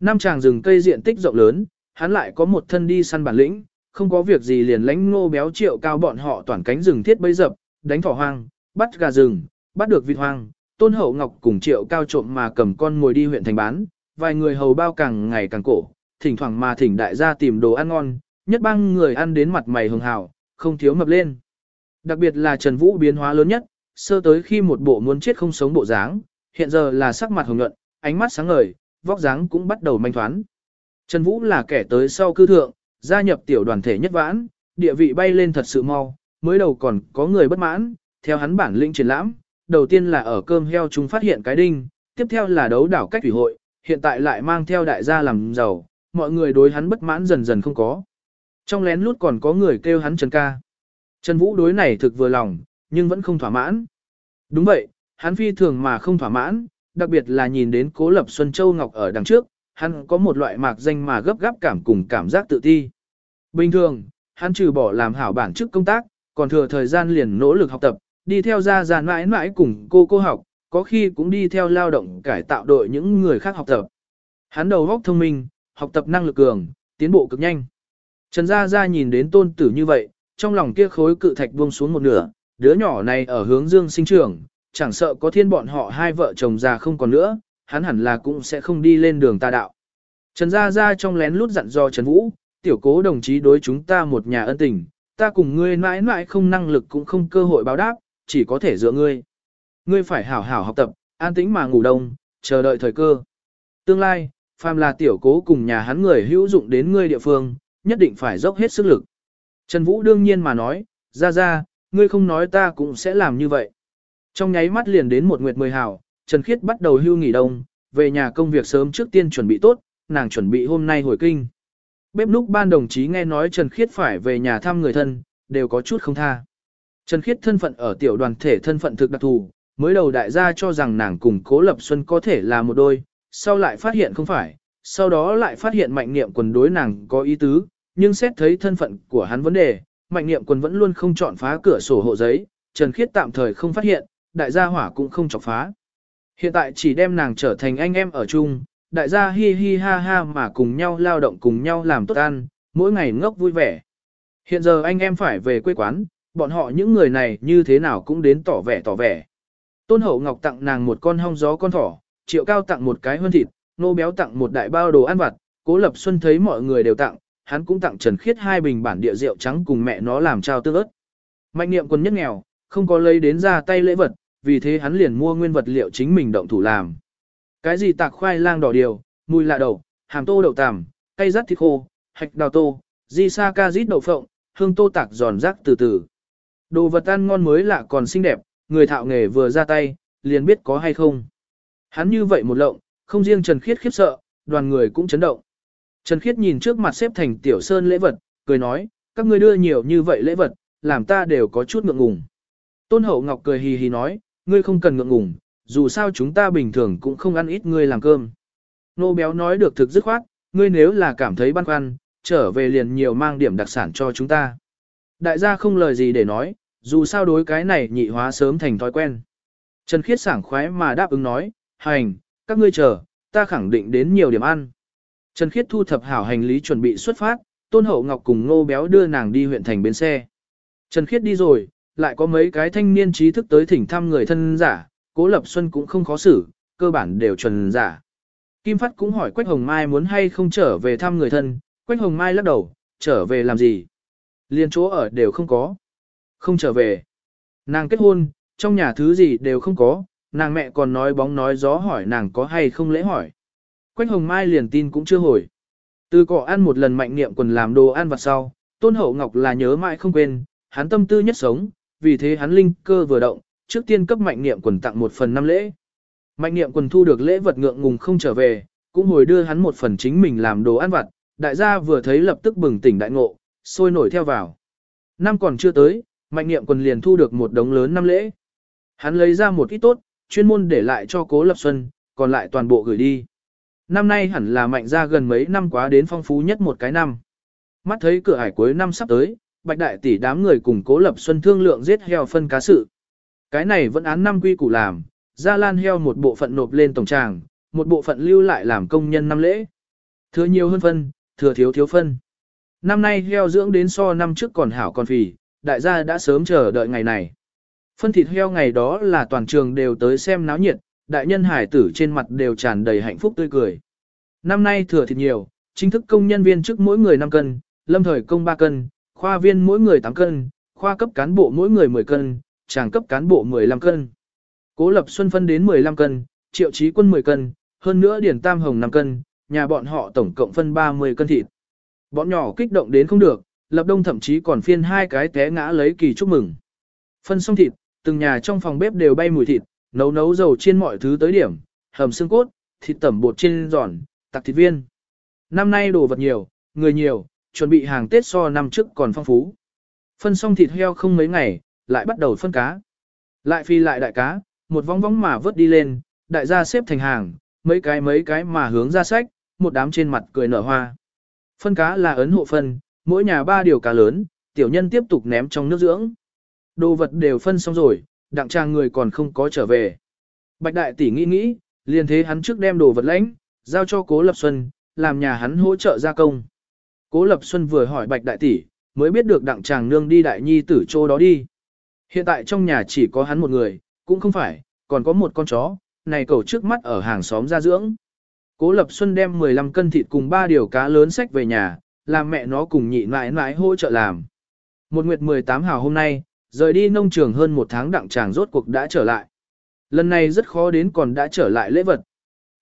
Năm tràng rừng cây diện tích rộng lớn, hắn lại có một thân đi săn bản lĩnh, không có việc gì liền lánh ngô béo triệu cao bọn họ toàn cánh rừng thiết bấy dập, đánh thỏ hoang, bắt gà rừng, bắt được vịt hoang, Tôn Hậu Ngọc cùng Triệu Cao trộm mà cầm con ngồi đi huyện thành bán, vài người hầu bao càng ngày càng cổ, thỉnh thoảng mà thỉnh đại gia tìm đồ ăn ngon, nhất bang người ăn đến mặt mày hường hào, không thiếu mập lên. Đặc biệt là Trần Vũ biến hóa lớn nhất, sơ tới khi một bộ muốn chết không sống bộ dáng, hiện giờ là sắc mặt hồng nhuận, ánh mắt sáng ngời, vóc dáng cũng bắt đầu manh thoán. Trần Vũ là kẻ tới sau cư thượng, gia nhập tiểu đoàn thể nhất vãn, địa vị bay lên thật sự mau, mới đầu còn có người bất mãn, theo hắn bản lĩnh triển lãm, đầu tiên là ở cơm heo chúng phát hiện cái đinh, tiếp theo là đấu đảo cách thủy hội, hiện tại lại mang theo đại gia làm giàu, mọi người đối hắn bất mãn dần dần không có. Trong lén lút còn có người kêu hắn Trần ca. Trần Vũ đối này thực vừa lòng, nhưng vẫn không thỏa mãn. Đúng vậy, hắn phi thường mà không thỏa mãn, đặc biệt là nhìn đến Cố Lập Xuân Châu Ngọc ở đằng trước, hắn có một loại mạc danh mà gấp gáp cảm cùng cảm giác tự ti. Bình thường, hắn trừ bỏ làm hảo bản chức công tác, còn thừa thời gian liền nỗ lực học tập, đi theo gia giàn mãi mãi cùng cô cô học, có khi cũng đi theo lao động cải tạo đội những người khác học tập. Hắn đầu óc thông minh, học tập năng lực cường, tiến bộ cực nhanh. Trần Gia Gia nhìn đến tôn tử như vậy, trong lòng kia khối cự thạch buông xuống một nửa, đứa nhỏ này ở hướng dương sinh trưởng, chẳng sợ có thiên bọn họ hai vợ chồng già không còn nữa, hắn hẳn là cũng sẽ không đi lên đường ta đạo. Trần Gia Gia trong lén lút dặn do Trần Vũ, tiểu cố đồng chí đối chúng ta một nhà ân tình, ta cùng ngươi mãi mãi không năng lực cũng không cơ hội báo đáp, chỉ có thể dựa ngươi. Ngươi phải hảo hảo học tập, an tĩnh mà ngủ đông, chờ đợi thời cơ. Tương lai, phàm là tiểu cố cùng nhà hắn người hữu dụng đến ngươi địa phương, nhất định phải dốc hết sức lực. Trần Vũ đương nhiên mà nói, ra ra, ngươi không nói ta cũng sẽ làm như vậy. Trong nháy mắt liền đến một nguyệt mười hào, Trần Khiết bắt đầu hưu nghỉ đông, về nhà công việc sớm trước tiên chuẩn bị tốt, nàng chuẩn bị hôm nay hồi kinh. Bếp lúc ban đồng chí nghe nói Trần Khiết phải về nhà thăm người thân, đều có chút không tha. Trần Khiết thân phận ở tiểu đoàn thể thân phận thực đặc thù, mới đầu đại gia cho rằng nàng cùng Cố Lập Xuân có thể là một đôi, sau lại phát hiện không phải, sau đó lại phát hiện mạnh niệm quần đối nàng có ý tứ, nhưng xét thấy thân phận của hắn vấn đề, mạnh niệm quần vẫn luôn không chọn phá cửa sổ hộ giấy, Trần Khiết tạm thời không phát hiện, đại gia hỏa cũng không chọc phá. Hiện tại chỉ đem nàng trở thành anh em ở chung, đại gia hi hi ha ha mà cùng nhau lao động cùng nhau làm tốt ăn, mỗi ngày ngốc vui vẻ. Hiện giờ anh em phải về quê quán, bọn họ những người này như thế nào cũng đến tỏ vẻ tỏ vẻ. Tôn Hậu Ngọc tặng nàng một con hong gió con thỏ, Triệu Cao tặng một cái hơn thịt, Nô Béo tặng một đại bao đồ ăn vặt, Cố Lập Xuân thấy mọi người đều tặng, hắn cũng tặng Trần Khiết hai bình bản địa rượu trắng cùng mẹ nó làm trao tương ớt. Mạnh niệm quân nhất nghèo, không có lấy đến ra tay lễ vật, vì thế hắn liền mua nguyên vật liệu chính mình động thủ làm. Cái gì tạc khoai lang đỏ điều, mùi lạ đậu, hàm tô đậu tằm, cây rắt thịt khô, hạch đào tô, di sa ca rít đậu phộng, hương tô tạc giòn rác từ từ. Đồ vật ăn ngon mới lạ còn xinh đẹp, người thạo nghề vừa ra tay, liền biết có hay không. Hắn như vậy một lộng, không riêng Trần Khiết khiếp sợ, đoàn người cũng chấn động. Trần Khiết nhìn trước mặt xếp thành tiểu sơn lễ vật, cười nói, các ngươi đưa nhiều như vậy lễ vật, làm ta đều có chút ngượng ngùng. Tôn Hậu Ngọc cười hì hì nói, ngươi không cần ngượng ngùng, dù sao chúng ta bình thường cũng không ăn ít ngươi làm cơm. Nô béo nói được thực dứt khoát, ngươi nếu là cảm thấy băn khoăn, trở về liền nhiều mang điểm đặc sản cho chúng ta. Đại gia không lời gì để nói, dù sao đối cái này nhị hóa sớm thành thói quen. Trần Khiết sảng khoái mà đáp ứng nói, hành, các ngươi chờ, ta khẳng định đến nhiều điểm ăn. Trần Khiết thu thập hảo hành lý chuẩn bị xuất phát, Tôn Hậu Ngọc cùng Ngô Béo đưa nàng đi huyện thành bến xe. Trần Khiết đi rồi, lại có mấy cái thanh niên trí thức tới thỉnh thăm người thân giả, Cố Lập Xuân cũng không khó xử, cơ bản đều chuẩn giả. Kim Phát cũng hỏi Quách Hồng Mai muốn hay không trở về thăm người thân, Quách Hồng Mai lắc đầu, trở về làm gì? Liên chỗ ở đều không có. Không trở về. Nàng kết hôn, trong nhà thứ gì đều không có, nàng mẹ còn nói bóng nói gió hỏi nàng có hay không lễ hỏi. Quách Hồng Mai liền tin cũng chưa hồi. Từ cỏ ăn một lần mạnh niệm quần làm đồ ăn vặt sau, Tôn Hậu Ngọc là nhớ mãi không quên, hắn tâm tư nhất sống, vì thế hắn linh cơ vừa động, trước tiên cấp mạnh niệm quần tặng một phần năm lễ. Mạnh niệm quần thu được lễ vật ngượng ngùng không trở về, cũng hồi đưa hắn một phần chính mình làm đồ ăn vặt, đại gia vừa thấy lập tức bừng tỉnh đại ngộ, sôi nổi theo vào. Năm còn chưa tới, mạnh niệm quần liền thu được một đống lớn năm lễ. Hắn lấy ra một ít tốt, chuyên môn để lại cho cố lập xuân, còn lại toàn bộ gửi đi. Năm nay hẳn là mạnh ra gần mấy năm quá đến phong phú nhất một cái năm. Mắt thấy cửa hải cuối năm sắp tới, bạch đại tỷ đám người cùng cố lập xuân thương lượng giết heo phân cá sự. Cái này vẫn án năm quy củ làm, ra lan heo một bộ phận nộp lên tổng tràng, một bộ phận lưu lại làm công nhân năm lễ. Thừa nhiều hơn phân, thừa thiếu thiếu phân. Năm nay heo dưỡng đến so năm trước còn hảo còn phì, đại gia đã sớm chờ đợi ngày này. Phân thịt heo ngày đó là toàn trường đều tới xem náo nhiệt, đại nhân hải tử trên mặt đều tràn đầy hạnh phúc tươi cười. Năm nay thừa thịt nhiều, chính thức công nhân viên trước mỗi người 5 cân, lâm thời công 3 cân, khoa viên mỗi người 8 cân, khoa cấp cán bộ mỗi người 10 cân, tràng cấp cán bộ 15 cân. Cố Lập Xuân phân đến 15 cân, Triệu Chí Quân 10 cân, hơn nữa Điển Tam Hồng 5 cân, nhà bọn họ tổng cộng phân 30 cân thịt. Bọn nhỏ kích động đến không được, Lập Đông thậm chí còn phiên hai cái té ngã lấy kỳ chúc mừng. Phân xong thịt, từng nhà trong phòng bếp đều bay mùi thịt, nấu nấu dầu chiên mọi thứ tới điểm, hầm xương cốt, thịt tẩm bột chiên giòn, tạc thịt viên. Năm nay đồ vật nhiều, người nhiều, chuẩn bị hàng Tết so năm trước còn phong phú. Phân xong thịt heo không mấy ngày, lại bắt đầu phân cá. Lại phi lại đại cá, một vong vong mà vớt đi lên, đại gia xếp thành hàng, mấy cái mấy cái mà hướng ra sách, một đám trên mặt cười nở hoa. Phân cá là ấn hộ phân, mỗi nhà ba điều cá lớn, tiểu nhân tiếp tục ném trong nước dưỡng. Đồ vật đều phân xong rồi, đặng trang người còn không có trở về. Bạch đại tỷ nghĩ nghĩ, liền thế hắn trước đem đồ vật lãnh, giao cho Cố Lập Xuân, làm nhà hắn hỗ trợ gia công. Cố Lập Xuân vừa hỏi Bạch đại tỷ, mới biết được đặng chàng nương đi đại nhi tử chỗ đó đi. Hiện tại trong nhà chỉ có hắn một người, cũng không phải, còn có một con chó, này cầu trước mắt ở hàng xóm ra dưỡng. Cố Lập Xuân đem 15 cân thịt cùng 3 điều cá lớn sách về nhà, làm mẹ nó cùng nhị mãi mãi hỗ trợ làm. Một nguyệt 18 hào hôm nay, rời đi nông trường hơn một tháng đặng chàng rốt cuộc đã trở lại. Lần này rất khó đến còn đã trở lại lễ vật.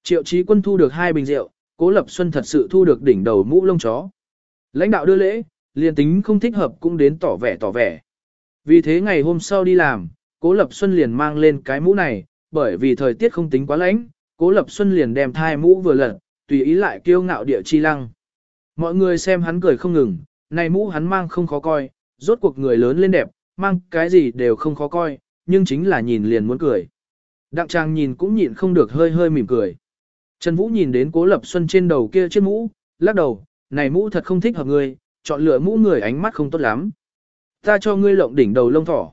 Triệu chí quân thu được hai bình rượu, Cố Lập Xuân thật sự thu được đỉnh đầu mũ lông chó. Lãnh đạo đưa lễ, liền tính không thích hợp cũng đến tỏ vẻ tỏ vẻ. Vì thế ngày hôm sau đi làm, Cố Lập Xuân liền mang lên cái mũ này, bởi vì thời tiết không tính quá lạnh, Cố Lập Xuân liền đem thai mũ vừa lật, tùy ý lại kiêu ngạo địa chi lăng. Mọi người xem hắn cười không ngừng, này mũ hắn mang không khó coi, rốt cuộc người lớn lên đẹp, mang cái gì đều không khó coi, nhưng chính là nhìn liền muốn cười. Đặng trang nhìn cũng nhịn không được hơi hơi mỉm cười. Trần Vũ nhìn đến Cố Lập Xuân trên đầu kia chiếc mũ, lắc đầu, này mũ thật không thích hợp người, chọn lựa mũ người ánh mắt không tốt lắm. Ta cho ngươi lộng đỉnh đầu lông thỏ.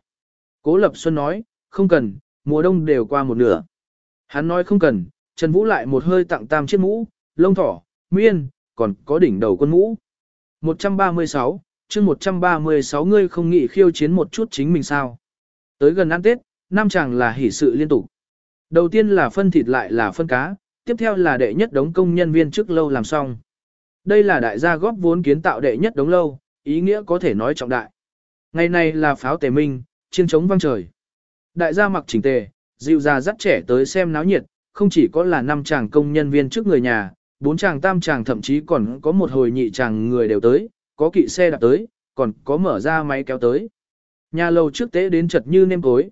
Cố Lập Xuân nói, không cần, mùa đông đều qua một nửa. Hắn nói không cần, Trần Vũ lại một hơi tặng tam chiếc mũ, lông thỏ, miên, còn có đỉnh đầu quân mũ. 136, chương 136 ngươi không nghĩ khiêu chiến một chút chính mình sao. Tới gần ăn Tết, năm chàng là hỷ sự liên tục. Đầu tiên là phân thịt lại là phân cá, tiếp theo là đệ nhất đống công nhân viên trước lâu làm xong. Đây là đại gia góp vốn kiến tạo đệ nhất đống lâu, ý nghĩa có thể nói trọng đại. Ngày này là pháo tề minh, chiên trống vang trời. Đại gia mặc chỉnh tề, dịu già dắt trẻ tới xem náo nhiệt, không chỉ có là năm chàng công nhân viên trước người nhà, bốn chàng tam chàng thậm chí còn có một hồi nhị chàng người đều tới, có kỵ xe đạp tới, còn có mở ra máy kéo tới. Nhà lâu trước tế đến chật như nêm cối.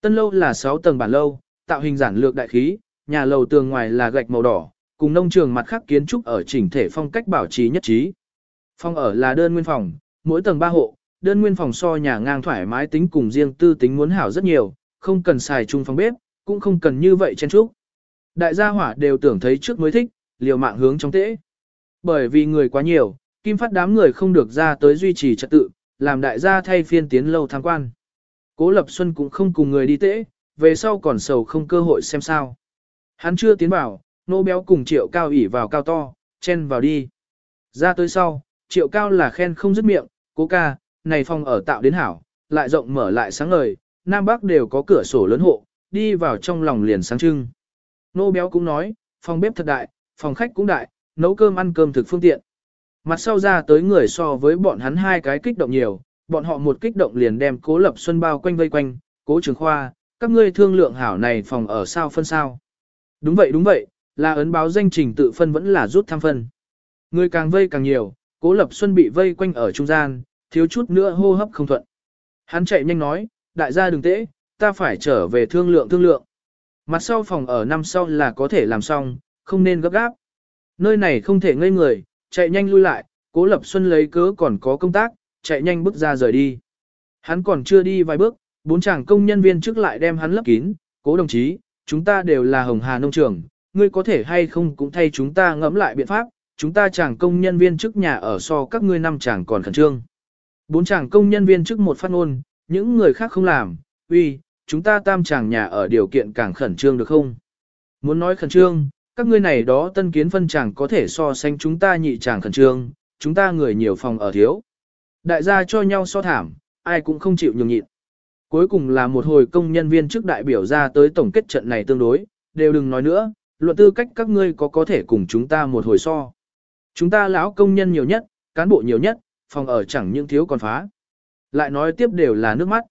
Tân lâu là 6 tầng bản lâu, tạo hình giản lược đại khí, nhà lầu tường ngoài là gạch màu đỏ, cùng nông trường mặt khác kiến trúc ở chỉnh thể phong cách bảo trì nhất trí. Phòng ở là đơn nguyên phòng, mỗi tầng 3 hộ, đơn nguyên phòng so nhà ngang thoải mái tính cùng riêng tư tính muốn hảo rất nhiều, không cần xài chung phòng bếp, cũng không cần như vậy chen trúc. Đại gia hỏa đều tưởng thấy trước mới thích, liều mạng hướng trong tễ. Bởi vì người quá nhiều, kim phát đám người không được ra tới duy trì trật tự, làm đại gia thay phiên tiến lâu tham quan. Cố Lập Xuân cũng không cùng người đi tễ, về sau còn sầu không cơ hội xem sao. Hắn chưa tiến vào, nô béo cùng triệu cao ỉ vào cao to, chen vào đi. Ra tới sau, triệu cao là khen không dứt miệng, cố ca, này phòng ở tạo đến hảo, lại rộng mở lại sáng ngời, Nam Bắc đều có cửa sổ lớn hộ, đi vào trong lòng liền sáng trưng. Nô béo cũng nói, phòng bếp thật đại, phòng khách cũng đại, nấu cơm ăn cơm thực phương tiện. Mặt sau ra tới người so với bọn hắn hai cái kích động nhiều, bọn họ một kích động liền đem cố lập xuân bao quanh vây quanh, cố trường khoa, các ngươi thương lượng hảo này phòng ở sao phân sao. Đúng vậy đúng vậy, là ấn báo danh trình tự phân vẫn là rút tham phân. Người càng vây càng nhiều, cố lập xuân bị vây quanh ở trung gian, thiếu chút nữa hô hấp không thuận. Hắn chạy nhanh nói, đại gia đừng tễ, ta phải trở về thương lượng thương lượng. Mặt sau phòng ở năm sau là có thể làm xong, không nên gấp gáp. Nơi này không thể ngây người, chạy nhanh lui lại, cố lập xuân lấy cớ còn có công tác, chạy nhanh bước ra rời đi. Hắn còn chưa đi vài bước, bốn chàng công nhân viên trước lại đem hắn lấp kín, cố đồng chí, chúng ta đều là hồng hà nông trường, ngươi có thể hay không cũng thay chúng ta ngẫm lại biện pháp, chúng ta chàng công nhân viên trước nhà ở so các ngươi năm chàng còn khẩn trương. Bốn chàng công nhân viên trước một phát ngôn, những người khác không làm, uy, chúng ta tam chàng nhà ở điều kiện càng khẩn trương được không? Muốn nói khẩn trương, các ngươi này đó tân kiến phân chẳng có thể so sánh chúng ta nhị chàng khẩn trương, chúng ta người nhiều phòng ở thiếu. Đại gia cho nhau so thảm, ai cũng không chịu nhường nhịn. Cuối cùng là một hồi công nhân viên trước đại biểu ra tới tổng kết trận này tương đối, đều đừng nói nữa, luận tư cách các ngươi có có thể cùng chúng ta một hồi so. Chúng ta lão công nhân nhiều nhất, cán bộ nhiều nhất, phòng ở chẳng những thiếu còn phá. Lại nói tiếp đều là nước mắt.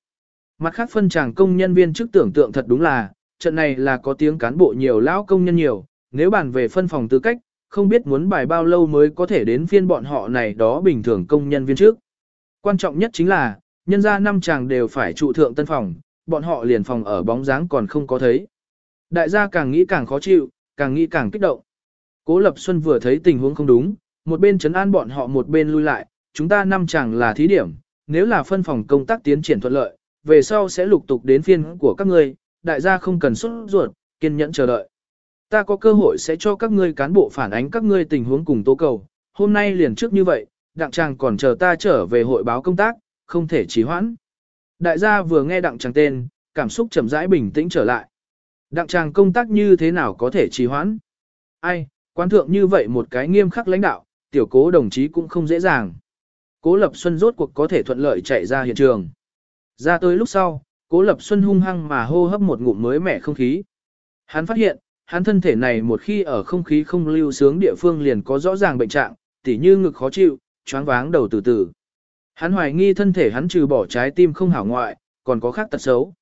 Mặt khác phân chàng công nhân viên trước tưởng tượng thật đúng là, trận này là có tiếng cán bộ nhiều lão công nhân nhiều, nếu bàn về phân phòng tư cách, không biết muốn bài bao lâu mới có thể đến phiên bọn họ này đó bình thường công nhân viên trước. Quan trọng nhất chính là, nhân ra năm chàng đều phải trụ thượng tân phòng, bọn họ liền phòng ở bóng dáng còn không có thấy. Đại gia càng nghĩ càng khó chịu, càng nghĩ càng kích động. Cố Lập Xuân vừa thấy tình huống không đúng, một bên chấn an bọn họ một bên lui lại, chúng ta năm chàng là thí điểm, nếu là phân phòng công tác tiến triển thuận lợi, về sau sẽ lục tục đến phiên của các ngươi, đại gia không cần xuất ruột, kiên nhẫn chờ đợi. Ta có cơ hội sẽ cho các ngươi cán bộ phản ánh các ngươi tình huống cùng tố cầu, hôm nay liền trước như vậy, đặng chàng còn chờ ta trở về hội báo công tác, không thể trì hoãn. Đại gia vừa nghe đặng chàng tên, cảm xúc chậm rãi bình tĩnh trở lại. Đặng chàng công tác như thế nào có thể trì hoãn? Ai, quan thượng như vậy một cái nghiêm khắc lãnh đạo, tiểu cố đồng chí cũng không dễ dàng. Cố Lập Xuân rốt cuộc có thể thuận lợi chạy ra hiện trường. Ra tới lúc sau, Cố Lập Xuân hung hăng mà hô hấp một ngụm mới mẻ không khí. Hắn phát hiện, hắn thân thể này một khi ở không khí không lưu sướng địa phương liền có rõ ràng bệnh trạng, tỉ như ngực khó chịu, choáng váng đầu từ từ. Hắn hoài nghi thân thể hắn trừ bỏ trái tim không hảo ngoại, còn có khác tật xấu.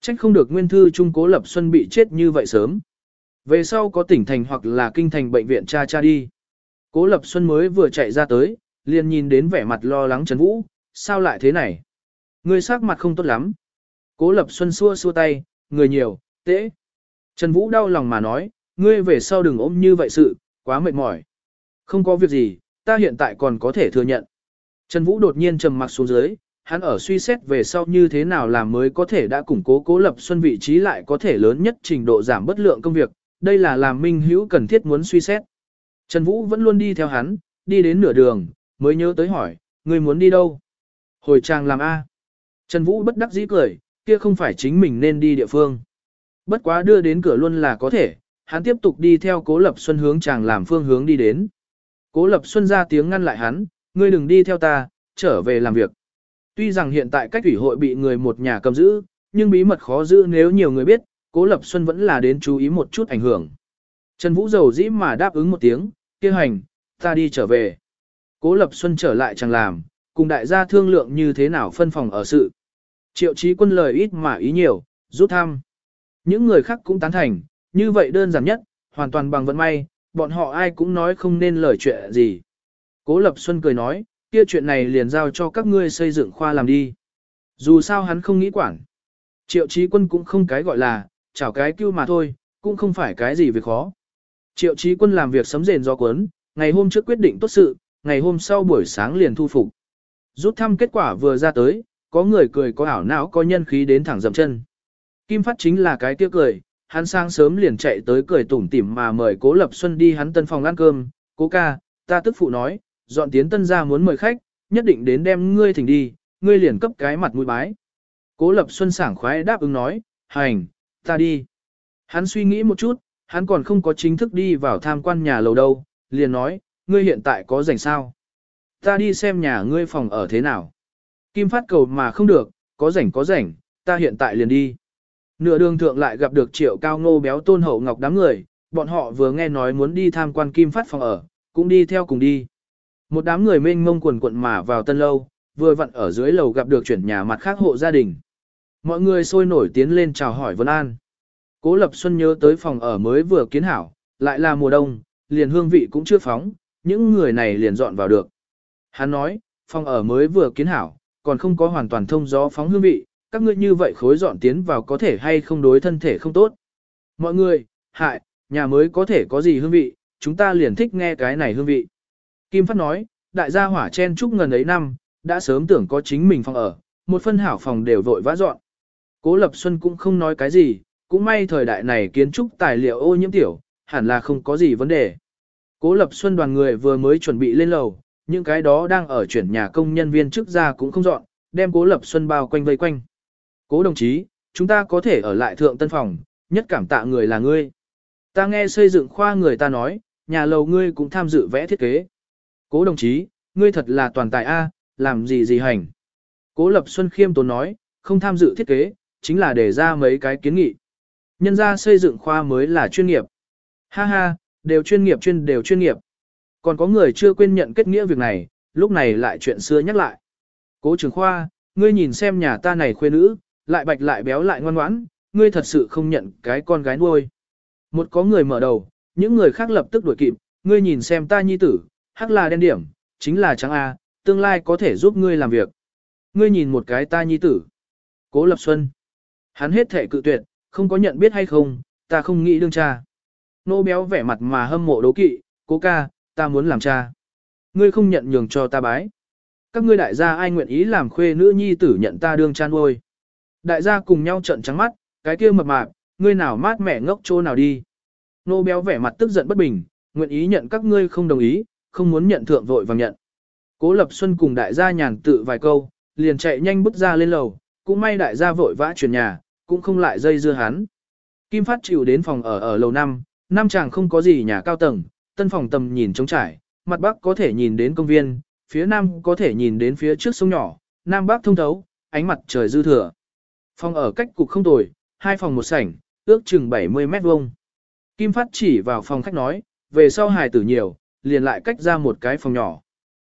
Trách không được nguyên thư trung cố lập xuân bị chết như vậy sớm. Về sau có tỉnh thành hoặc là kinh thành bệnh viện cha cha đi. Cố lập xuân mới vừa chạy ra tới, liền nhìn đến vẻ mặt lo lắng Trần Vũ, sao lại thế này? Người sắc mặt không tốt lắm. Cố lập xuân xua xua tay, người nhiều, tễ. Trần Vũ đau lòng mà nói, ngươi về sau đừng ôm như vậy sự, quá mệt mỏi. Không có việc gì, ta hiện tại còn có thể thừa nhận. Trần Vũ đột nhiên trầm mặc xuống dưới, hắn ở suy xét về sau như thế nào làm mới có thể đã củng cố cố lập xuân vị trí lại có thể lớn nhất trình độ giảm bất lượng công việc, đây là làm minh hữu cần thiết muốn suy xét. Trần Vũ vẫn luôn đi theo hắn, đi đến nửa đường, mới nhớ tới hỏi, ngươi muốn đi đâu? Hồi trang làm A. Trần Vũ bất đắc dĩ cười, kia không phải chính mình nên đi địa phương. Bất quá đưa đến cửa luôn là có thể, hắn tiếp tục đi theo Cố Lập Xuân hướng chàng làm phương hướng đi đến. Cố Lập Xuân ra tiếng ngăn lại hắn, ngươi đừng đi theo ta, trở về làm việc. Tuy rằng hiện tại cách ủy hội bị người một nhà cầm giữ, nhưng bí mật khó giữ nếu nhiều người biết, Cố Lập Xuân vẫn là đến chú ý một chút ảnh hưởng. Trần Vũ dầu dĩ mà đáp ứng một tiếng, kia hành, ta đi trở về. Cố Lập Xuân trở lại chàng làm, cùng đại gia thương lượng như thế nào phân phòng ở sự. Triệu chí quân lời ít mà ý nhiều, rút thăm. Những người khác cũng tán thành, như vậy đơn giản nhất, hoàn toàn bằng vận may, bọn họ ai cũng nói không nên lời chuyện gì. Cố Lập Xuân cười nói, kia chuyện này liền giao cho các ngươi xây dựng khoa làm đi. Dù sao hắn không nghĩ quản. Triệu Chí Quân cũng không cái gọi là, chảo cái kêu mà thôi, cũng không phải cái gì việc khó. Triệu Chí Quân làm việc sấm rền do cuốn, ngày hôm trước quyết định tốt sự, ngày hôm sau buổi sáng liền thu phục. Rút thăm kết quả vừa ra tới, có người cười có ảo não có nhân khí đến thẳng dậm chân. Kim Phát chính là cái tiếc cười, hắn sang sớm liền chạy tới cười tủm tỉm mà mời Cố Lập Xuân đi hắn tân phòng ăn cơm, "Cố ca, ta tức phụ nói, dọn tiến tân gia muốn mời khách, nhất định đến đem ngươi thỉnh đi, ngươi liền cấp cái mặt mũi bái." Cố Lập Xuân sảng khoái đáp ứng nói, "Hành, ta đi." Hắn suy nghĩ một chút, hắn còn không có chính thức đi vào tham quan nhà lầu đâu, liền nói, "Ngươi hiện tại có rảnh sao? Ta đi xem nhà ngươi phòng ở thế nào." Kim Phát cầu mà không được, "Có rảnh có rảnh, ta hiện tại liền đi." Nửa đường thượng lại gặp được triệu cao ngô béo tôn hậu ngọc đám người, bọn họ vừa nghe nói muốn đi tham quan kim phát phòng ở, cũng đi theo cùng đi. Một đám người mênh mông quần quận mà vào tân lâu, vừa vặn ở dưới lầu gặp được chuyển nhà mặt khác hộ gia đình. Mọi người sôi nổi tiến lên chào hỏi Vân An. Cố Lập Xuân nhớ tới phòng ở mới vừa kiến hảo, lại là mùa đông, liền hương vị cũng chưa phóng, những người này liền dọn vào được. Hắn nói, phòng ở mới vừa kiến hảo, còn không có hoàn toàn thông gió phóng hương vị, các ngươi như vậy khối dọn tiến vào có thể hay không đối thân thể không tốt. Mọi người, hại, nhà mới có thể có gì hương vị, chúng ta liền thích nghe cái này hương vị. Kim Phát nói, đại gia hỏa chen chúc ngần ấy năm, đã sớm tưởng có chính mình phòng ở, một phân hảo phòng đều vội vã dọn. Cố Lập Xuân cũng không nói cái gì, cũng may thời đại này kiến trúc tài liệu ô nhiễm tiểu, hẳn là không có gì vấn đề. Cố Lập Xuân đoàn người vừa mới chuẩn bị lên lầu, những cái đó đang ở chuyển nhà công nhân viên trước ra cũng không dọn, đem Cố Lập Xuân bao quanh vây quanh. Cố đồng chí, chúng ta có thể ở lại thượng tân phòng, nhất cảm tạ người là ngươi. Ta nghe xây dựng khoa người ta nói, nhà lầu ngươi cũng tham dự vẽ thiết kế. Cố đồng chí, ngươi thật là toàn tài A, làm gì gì hành. Cố Lập Xuân khiêm tốn nói, không tham dự thiết kế, chính là để ra mấy cái kiến nghị. Nhân ra xây dựng khoa mới là chuyên nghiệp. Ha ha, đều chuyên nghiệp chuyên đều chuyên nghiệp. Còn có người chưa quên nhận kết nghĩa việc này, lúc này lại chuyện xưa nhắc lại. Cố trưởng khoa, ngươi nhìn xem nhà ta này khuê nữ, lại bạch lại béo lại ngoan ngoãn, ngươi thật sự không nhận cái con gái nuôi. Một có người mở đầu, những người khác lập tức đuổi kịp, ngươi nhìn xem ta nhi tử, hắc là đen điểm, chính là trắng A, tương lai có thể giúp ngươi làm việc. Ngươi nhìn một cái ta nhi tử. Cố Lập Xuân. Hắn hết thể cự tuyệt, không có nhận biết hay không, ta không nghĩ đương cha. Nô béo vẻ mặt mà hâm mộ đố kỵ, cố ca, ta muốn làm cha. Ngươi không nhận nhường cho ta bái. Các ngươi đại gia ai nguyện ý làm khuê nữ nhi tử nhận ta đương cha nuôi. Đại gia cùng nhau trợn trắng mắt, cái kia mập mạp, ngươi nào mát mẻ ngốc chỗ nào đi. Nô béo vẻ mặt tức giận bất bình, nguyện ý nhận các ngươi không đồng ý, không muốn nhận thượng vội vàng nhận. Cố Lập Xuân cùng đại gia nhàn tự vài câu, liền chạy nhanh bước ra lên lầu, cũng may đại gia vội vã chuyển nhà, cũng không lại dây dưa hắn. Kim Phát chịu đến phòng ở ở lầu 5, năm chàng không có gì nhà cao tầng, tân phòng tầm nhìn trống trải, mặt bắc có thể nhìn đến công viên, phía nam có thể nhìn đến phía trước sông nhỏ, nam bắc thông thấu, ánh mặt trời dư thừa. Phòng ở cách cục không tồi, hai phòng một sảnh, ước chừng 70 mét vuông. Kim Phát chỉ vào phòng khách nói, về sau hài tử nhiều, liền lại cách ra một cái phòng nhỏ.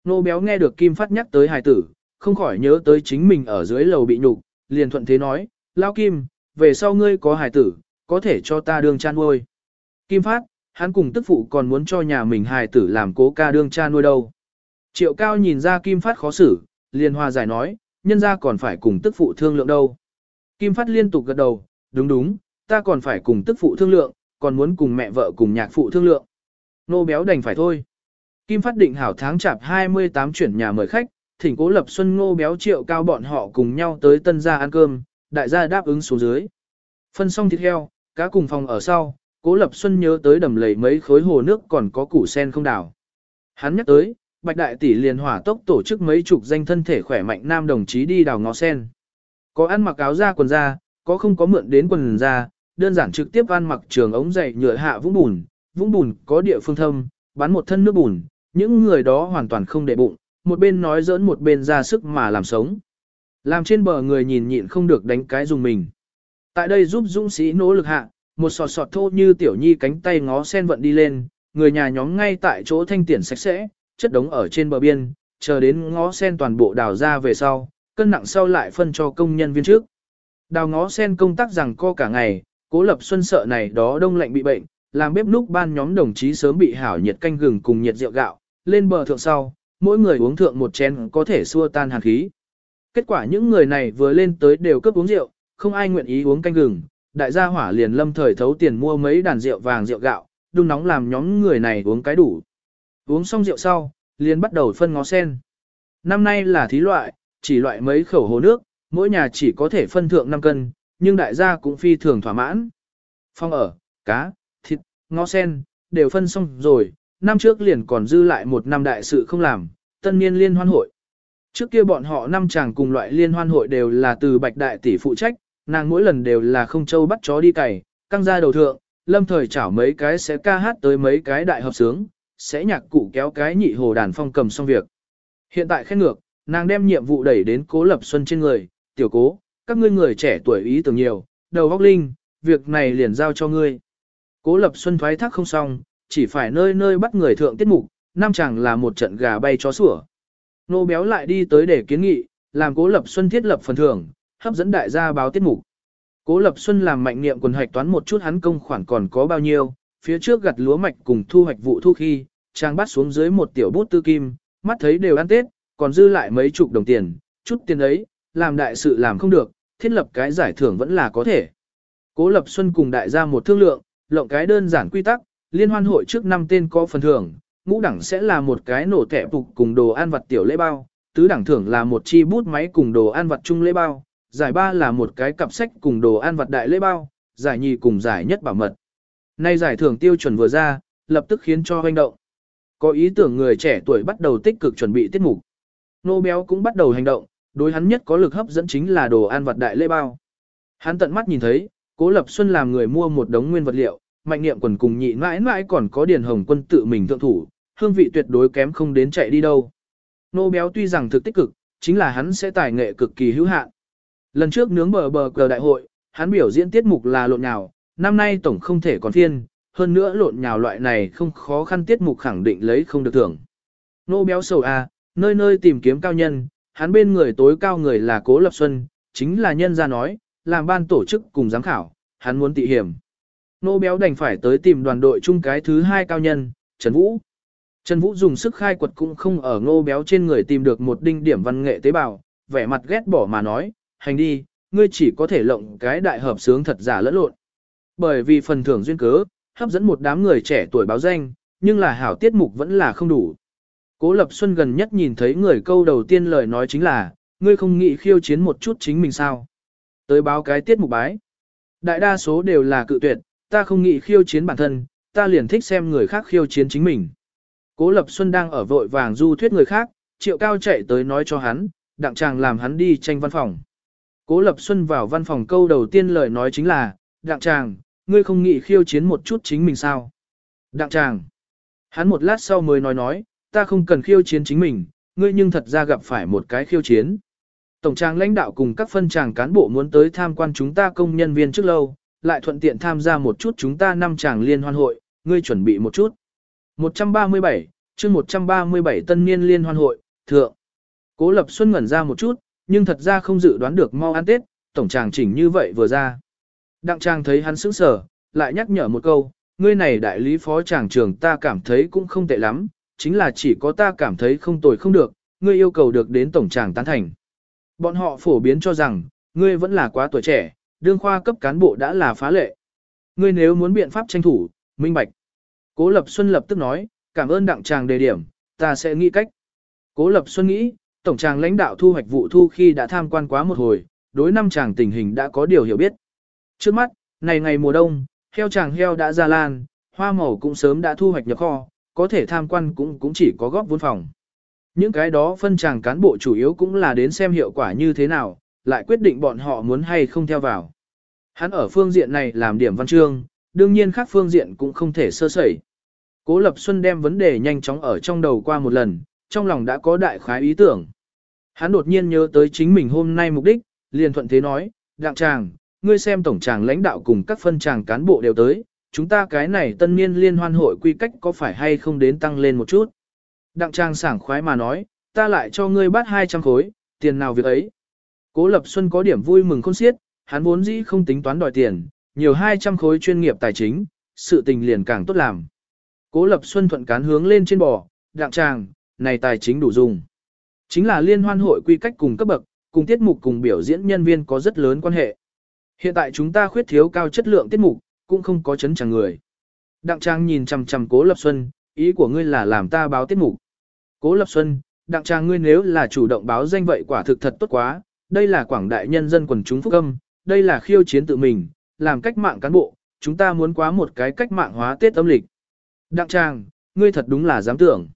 Nô béo nghe được Kim Phát nhắc tới hài tử, không khỏi nhớ tới chính mình ở dưới lầu bị nhục, liền thuận thế nói, Lao Kim, về sau ngươi có hài tử, có thể cho ta đương cha nuôi. Kim Phát, hắn cùng tức phụ còn muốn cho nhà mình hài tử làm cố ca đương cha nuôi đâu. Triệu Cao nhìn ra Kim Phát khó xử, liền hòa giải nói, nhân ra còn phải cùng tức phụ thương lượng đâu. Kim Phát liên tục gật đầu, đúng đúng, ta còn phải cùng tức phụ thương lượng, còn muốn cùng mẹ vợ cùng nhạc phụ thương lượng. Nô béo đành phải thôi. Kim Phát định hảo tháng chạp 28 chuyển nhà mời khách, thỉnh cố lập xuân ngô béo triệu cao bọn họ cùng nhau tới tân gia ăn cơm, đại gia đáp ứng xuống dưới. Phân xong thịt heo, cá cùng phòng ở sau, cố lập xuân nhớ tới đầm lầy mấy khối hồ nước còn có củ sen không đảo. Hắn nhắc tới, bạch đại tỷ liền hỏa tốc tổ chức mấy chục danh thân thể khỏe mạnh nam đồng chí đi đào ngó sen. Có ăn mặc áo da quần da, có không có mượn đến quần da, đơn giản trực tiếp ăn mặc trường ống dày nhựa hạ vũng bùn, vũng bùn có địa phương thâm, bắn một thân nước bùn, những người đó hoàn toàn không để bụng, một bên nói giỡn một bên ra sức mà làm sống. Làm trên bờ người nhìn nhịn không được đánh cái dùng mình. Tại đây giúp dũng sĩ nỗ lực hạ, một sọt sọt thô như tiểu nhi cánh tay ngó sen vận đi lên, người nhà nhóm ngay tại chỗ thanh tiền sạch sẽ, chất đống ở trên bờ biên, chờ đến ngó sen toàn bộ đào ra về sau, cân nặng sau lại phân cho công nhân viên trước. Đào ngó sen công tác rằng co cả ngày, cố lập xuân sợ này đó đông lạnh bị bệnh, làm bếp núc ban nhóm đồng chí sớm bị hảo nhiệt canh gừng cùng nhiệt rượu gạo, lên bờ thượng sau, mỗi người uống thượng một chén có thể xua tan hàn khí. Kết quả những người này vừa lên tới đều cướp uống rượu, không ai nguyện ý uống canh gừng, đại gia hỏa liền lâm thời thấu tiền mua mấy đàn rượu vàng rượu gạo, đun nóng làm nhóm người này uống cái đủ. Uống xong rượu sau, liền bắt đầu phân ngó sen. Năm nay là thí loại, chỉ loại mấy khẩu hồ nước, mỗi nhà chỉ có thể phân thượng 5 cân, nhưng đại gia cũng phi thường thỏa mãn. Phong ở, cá, thịt, ngó sen, đều phân xong rồi, năm trước liền còn dư lại một năm đại sự không làm, tân niên liên hoan hội. Trước kia bọn họ năm chàng cùng loại liên hoan hội đều là từ bạch đại tỷ phụ trách, nàng mỗi lần đều là không châu bắt chó đi cày, căng ra đầu thượng, lâm thời chảo mấy cái sẽ ca hát tới mấy cái đại hợp sướng, sẽ nhạc cụ kéo cái nhị hồ đàn phong cầm xong việc. Hiện tại khen ngược, nàng đem nhiệm vụ đẩy đến cố lập xuân trên người, tiểu cố, các ngươi người trẻ tuổi ý tưởng nhiều, đầu óc linh, việc này liền giao cho ngươi. Cố lập xuân thoái thác không xong, chỉ phải nơi nơi bắt người thượng tiết mục, nam chẳng là một trận gà bay chó sủa. Nô béo lại đi tới để kiến nghị, làm cố lập xuân thiết lập phần thưởng, hấp dẫn đại gia báo tiết mục. Cố lập xuân làm mạnh niệm quần hạch toán một chút hắn công khoản còn có bao nhiêu, phía trước gặt lúa mạch cùng thu hoạch vụ thu khi, trang bắt xuống dưới một tiểu bút tư kim, mắt thấy đều ăn tết, còn dư lại mấy chục đồng tiền, chút tiền ấy, làm đại sự làm không được, thiết lập cái giải thưởng vẫn là có thể. Cố Lập Xuân cùng đại gia một thương lượng, lộng cái đơn giản quy tắc, liên hoan hội trước năm tên có phần thưởng, ngũ đẳng sẽ là một cái nổ tẻ phục cùng đồ ăn vặt tiểu lễ bao, tứ đẳng thưởng là một chi bút máy cùng đồ ăn vặt chung lễ bao, giải ba là một cái cặp sách cùng đồ ăn vặt đại lễ bao, giải nhì cùng giải nhất bảo mật. Nay giải thưởng tiêu chuẩn vừa ra, lập tức khiến cho hoành động. Có ý tưởng người trẻ tuổi bắt đầu tích cực chuẩn bị tiết mục. Nô béo cũng bắt đầu hành động, đối hắn nhất có lực hấp dẫn chính là đồ ăn vật đại lễ bao. Hắn tận mắt nhìn thấy, Cố Lập Xuân làm người mua một đống nguyên vật liệu, mạnh niệm quần cùng nhị mãi mãi còn có điền hồng quân tự mình thượng thủ, hương vị tuyệt đối kém không đến chạy đi đâu. Nô béo tuy rằng thực tích cực, chính là hắn sẽ tài nghệ cực kỳ hữu hạn. Lần trước nướng bờ bờ cờ đại hội, hắn biểu diễn tiết mục là lộn nhào, năm nay tổng không thể còn phiên, hơn nữa lộn nhào loại này không khó khăn tiết mục khẳng định lấy không được thưởng. Nô béo sầu a, nơi nơi tìm kiếm cao nhân, hắn bên người tối cao người là Cố Lập Xuân, chính là nhân gia nói, làm ban tổ chức cùng giám khảo, hắn muốn tị hiểm. Nô béo đành phải tới tìm đoàn đội chung cái thứ hai cao nhân, Trần Vũ. Trần Vũ dùng sức khai quật cũng không ở ngô béo trên người tìm được một đinh điểm văn nghệ tế bào, vẻ mặt ghét bỏ mà nói, hành đi, ngươi chỉ có thể lộng cái đại hợp sướng thật giả lẫn lộn. Bởi vì phần thưởng duyên cớ, hấp dẫn một đám người trẻ tuổi báo danh, nhưng là hảo tiết mục vẫn là không đủ. Cố Lập Xuân gần nhất nhìn thấy người câu đầu tiên lời nói chính là, ngươi không nghĩ khiêu chiến một chút chính mình sao. Tới báo cái tiết mục bái. Đại đa số đều là cự tuyệt, ta không nghĩ khiêu chiến bản thân, ta liền thích xem người khác khiêu chiến chính mình. Cố Lập Xuân đang ở vội vàng du thuyết người khác, triệu cao chạy tới nói cho hắn, đặng chàng làm hắn đi tranh văn phòng. Cố Lập Xuân vào văn phòng câu đầu tiên lời nói chính là, đặng chàng, ngươi không nghĩ khiêu chiến một chút chính mình sao? Đặng chàng. Hắn một lát sau mới nói nói, ta không cần khiêu chiến chính mình, ngươi nhưng thật ra gặp phải một cái khiêu chiến. Tổng tràng lãnh đạo cùng các phân tràng cán bộ muốn tới tham quan chúng ta công nhân viên trước lâu, lại thuận tiện tham gia một chút chúng ta năm tràng liên hoan hội, ngươi chuẩn bị một chút. 137, chương 137 tân niên liên hoan hội, thượng. Cố Lập Xuân ngẩn ra một chút, nhưng thật ra không dự đoán được mau ăn Tết, tổng tràng chỉnh như vậy vừa ra. Đặng trang thấy hắn sững sờ, lại nhắc nhở một câu, ngươi này đại lý phó tràng trưởng ta cảm thấy cũng không tệ lắm, chính là chỉ có ta cảm thấy không tồi không được, ngươi yêu cầu được đến tổng tràng tán thành. Bọn họ phổ biến cho rằng, ngươi vẫn là quá tuổi trẻ, đương khoa cấp cán bộ đã là phá lệ. Ngươi nếu muốn biện pháp tranh thủ, minh bạch. Cố Lập Xuân lập tức nói, cảm ơn đặng tràng đề điểm, ta sẽ nghĩ cách. Cố Lập Xuân nghĩ, tổng tràng lãnh đạo thu hoạch vụ thu khi đã tham quan quá một hồi, đối năm tràng tình hình đã có điều hiểu biết. Trước mắt, này ngày mùa đông, heo tràng heo đã ra lan, hoa màu cũng sớm đã thu hoạch nhập kho, có thể tham quan cũng cũng chỉ có góp vốn phòng. Những cái đó phân tràng cán bộ chủ yếu cũng là đến xem hiệu quả như thế nào, lại quyết định bọn họ muốn hay không theo vào. Hắn ở phương diện này làm điểm văn chương, đương nhiên khác phương diện cũng không thể sơ sẩy. Cố Lập Xuân đem vấn đề nhanh chóng ở trong đầu qua một lần, trong lòng đã có đại khái ý tưởng. Hắn đột nhiên nhớ tới chính mình hôm nay mục đích, liền thuận thế nói, đặng chàng ngươi xem tổng tràng lãnh đạo cùng các phân tràng cán bộ đều tới, chúng ta cái này tân niên liên hoan hội quy cách có phải hay không đến tăng lên một chút. Đặng Trang sảng khoái mà nói, ta lại cho ngươi bắt 200 khối, tiền nào việc ấy. Cố Lập Xuân có điểm vui mừng khôn xiết, hắn vốn dĩ không tính toán đòi tiền, nhiều 200 khối chuyên nghiệp tài chính, sự tình liền càng tốt làm. Cố Lập Xuân thuận cán hướng lên trên bò, đặng tràng, này tài chính đủ dùng. Chính là liên hoan hội quy cách cùng cấp bậc, cùng tiết mục cùng biểu diễn nhân viên có rất lớn quan hệ. Hiện tại chúng ta khuyết thiếu cao chất lượng tiết mục, cũng không có chấn chẳng người. Đặng Trang nhìn chằm chằm Cố Lập Xuân, ý của ngươi là làm ta báo tiết mục. Cố Lập Xuân, Đặng Trang ngươi nếu là chủ động báo danh vậy quả thực thật tốt quá, đây là quảng đại nhân dân quần chúng phúc âm, đây là khiêu chiến tự mình, làm cách mạng cán bộ, chúng ta muốn quá một cái cách mạng hóa Tết âm lịch. Đặng Trang, ngươi thật đúng là dám tưởng.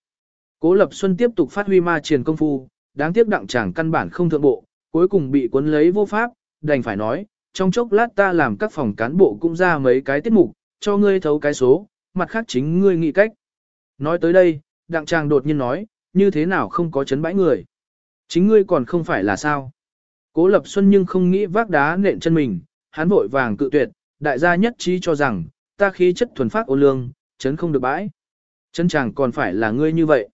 Cố Lập Xuân tiếp tục phát huy ma truyền công phu, đáng tiếc Đặng Trang căn bản không thượng bộ, cuối cùng bị cuốn lấy vô pháp, đành phải nói, trong chốc lát ta làm các phòng cán bộ cũng ra mấy cái tiết mục, cho ngươi thấu cái số, mặt khác chính ngươi nghĩ cách. Nói tới đây, Đặng Trang đột nhiên nói, như thế nào không có chấn bãi người. Chính ngươi còn không phải là sao. Cố Lập Xuân nhưng không nghĩ vác đá nện chân mình, hắn vội vàng cự tuyệt, đại gia nhất trí cho rằng, ta khí chất thuần phát ô lương, chấn không được bãi. Chân chàng còn phải là ngươi như vậy.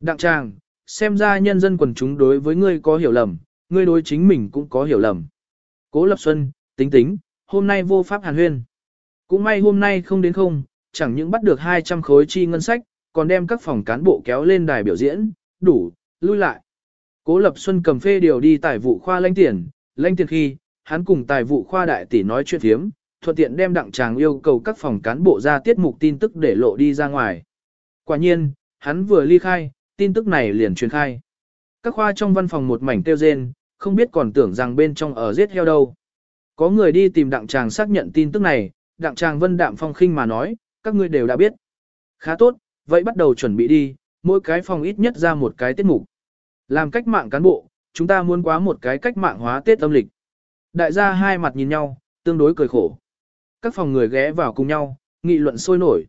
Đặng Trang, xem ra nhân dân quần chúng đối với ngươi có hiểu lầm, ngươi đối chính mình cũng có hiểu lầm. Cố Lập Xuân, tính tính, hôm nay vô pháp hàn huyên. Cũng may hôm nay không đến không, chẳng những bắt được 200 khối chi ngân sách, còn đem các phòng cán bộ kéo lên đài biểu diễn, đủ, lui lại. Cố Lập Xuân cầm phê điều đi tài vụ khoa lãnh tiền, lãnh tiền khi, hắn cùng tài vụ khoa đại tỷ nói chuyện thiếm, thuận tiện đem đặng chàng yêu cầu các phòng cán bộ ra tiết mục tin tức để lộ đi ra ngoài. Quả nhiên, hắn vừa ly khai, tin tức này liền truyền khai. Các khoa trong văn phòng một mảnh tiêu rên, không biết còn tưởng rằng bên trong ở giết heo đâu. Có người đi tìm đặng chàng xác nhận tin tức này, đặng chàng vân đạm phong khinh mà nói, các ngươi đều đã biết. Khá tốt, vậy bắt đầu chuẩn bị đi, mỗi cái phòng ít nhất ra một cái tiết mục. Làm cách mạng cán bộ, chúng ta muốn quá một cái cách mạng hóa Tết âm lịch. Đại gia hai mặt nhìn nhau, tương đối cười khổ. Các phòng người ghé vào cùng nhau, nghị luận sôi nổi.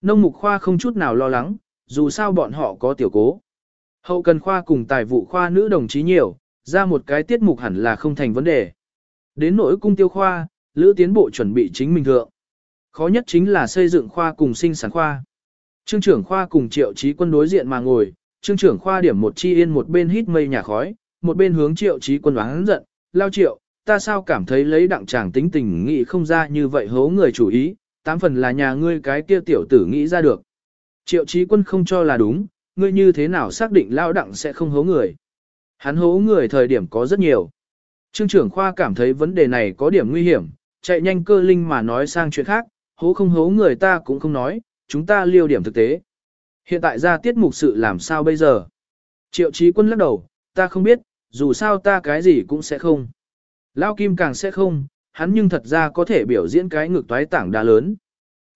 Nông mục khoa không chút nào lo lắng, dù sao bọn họ có tiểu cố. Hậu cần khoa cùng tài vụ khoa nữ đồng chí nhiều, ra một cái tiết mục hẳn là không thành vấn đề. Đến nỗi cung tiêu khoa, lữ tiến bộ chuẩn bị chính mình thượng. Khó nhất chính là xây dựng khoa cùng sinh sản khoa. Trương trưởng khoa cùng triệu trí quân đối diện mà ngồi, trương trưởng khoa điểm một chi yên một bên hít mây nhà khói, một bên hướng triệu trí quân oán giận, lao triệu, ta sao cảm thấy lấy đặng chàng tính tình nghĩ không ra như vậy hố người chủ ý, tám phần là nhà ngươi cái kia tiểu tử nghĩ ra được. Triệu trí quân không cho là đúng, ngươi như thế nào xác định lao đặng sẽ không hố người. Hắn hố người thời điểm có rất nhiều. Trương trưởng khoa cảm thấy vấn đề này có điểm nguy hiểm, chạy nhanh cơ linh mà nói sang chuyện khác, hố không hố người ta cũng không nói, chúng ta liêu điểm thực tế. Hiện tại ra tiết mục sự làm sao bây giờ? Triệu trí quân lắc đầu, ta không biết, dù sao ta cái gì cũng sẽ không. Lao Kim càng sẽ không, hắn nhưng thật ra có thể biểu diễn cái ngực toái tảng đá lớn.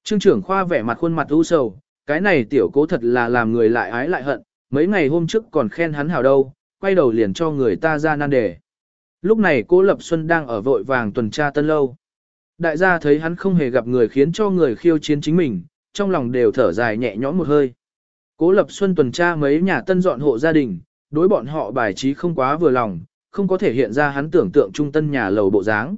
Trương trưởng khoa vẻ mặt khuôn mặt u sầu, cái này tiểu cố thật là làm người lại ái lại hận, mấy ngày hôm trước còn khen hắn hảo đâu, quay đầu liền cho người ta ra nan đề. Lúc này cố Lập Xuân đang ở vội vàng tuần tra tân lâu. Đại gia thấy hắn không hề gặp người khiến cho người khiêu chiến chính mình, trong lòng đều thở dài nhẹ nhõm một hơi. Cố Lập Xuân tuần tra mấy nhà tân dọn hộ gia đình, đối bọn họ bài trí không quá vừa lòng, không có thể hiện ra hắn tưởng tượng trung tân nhà lầu bộ dáng.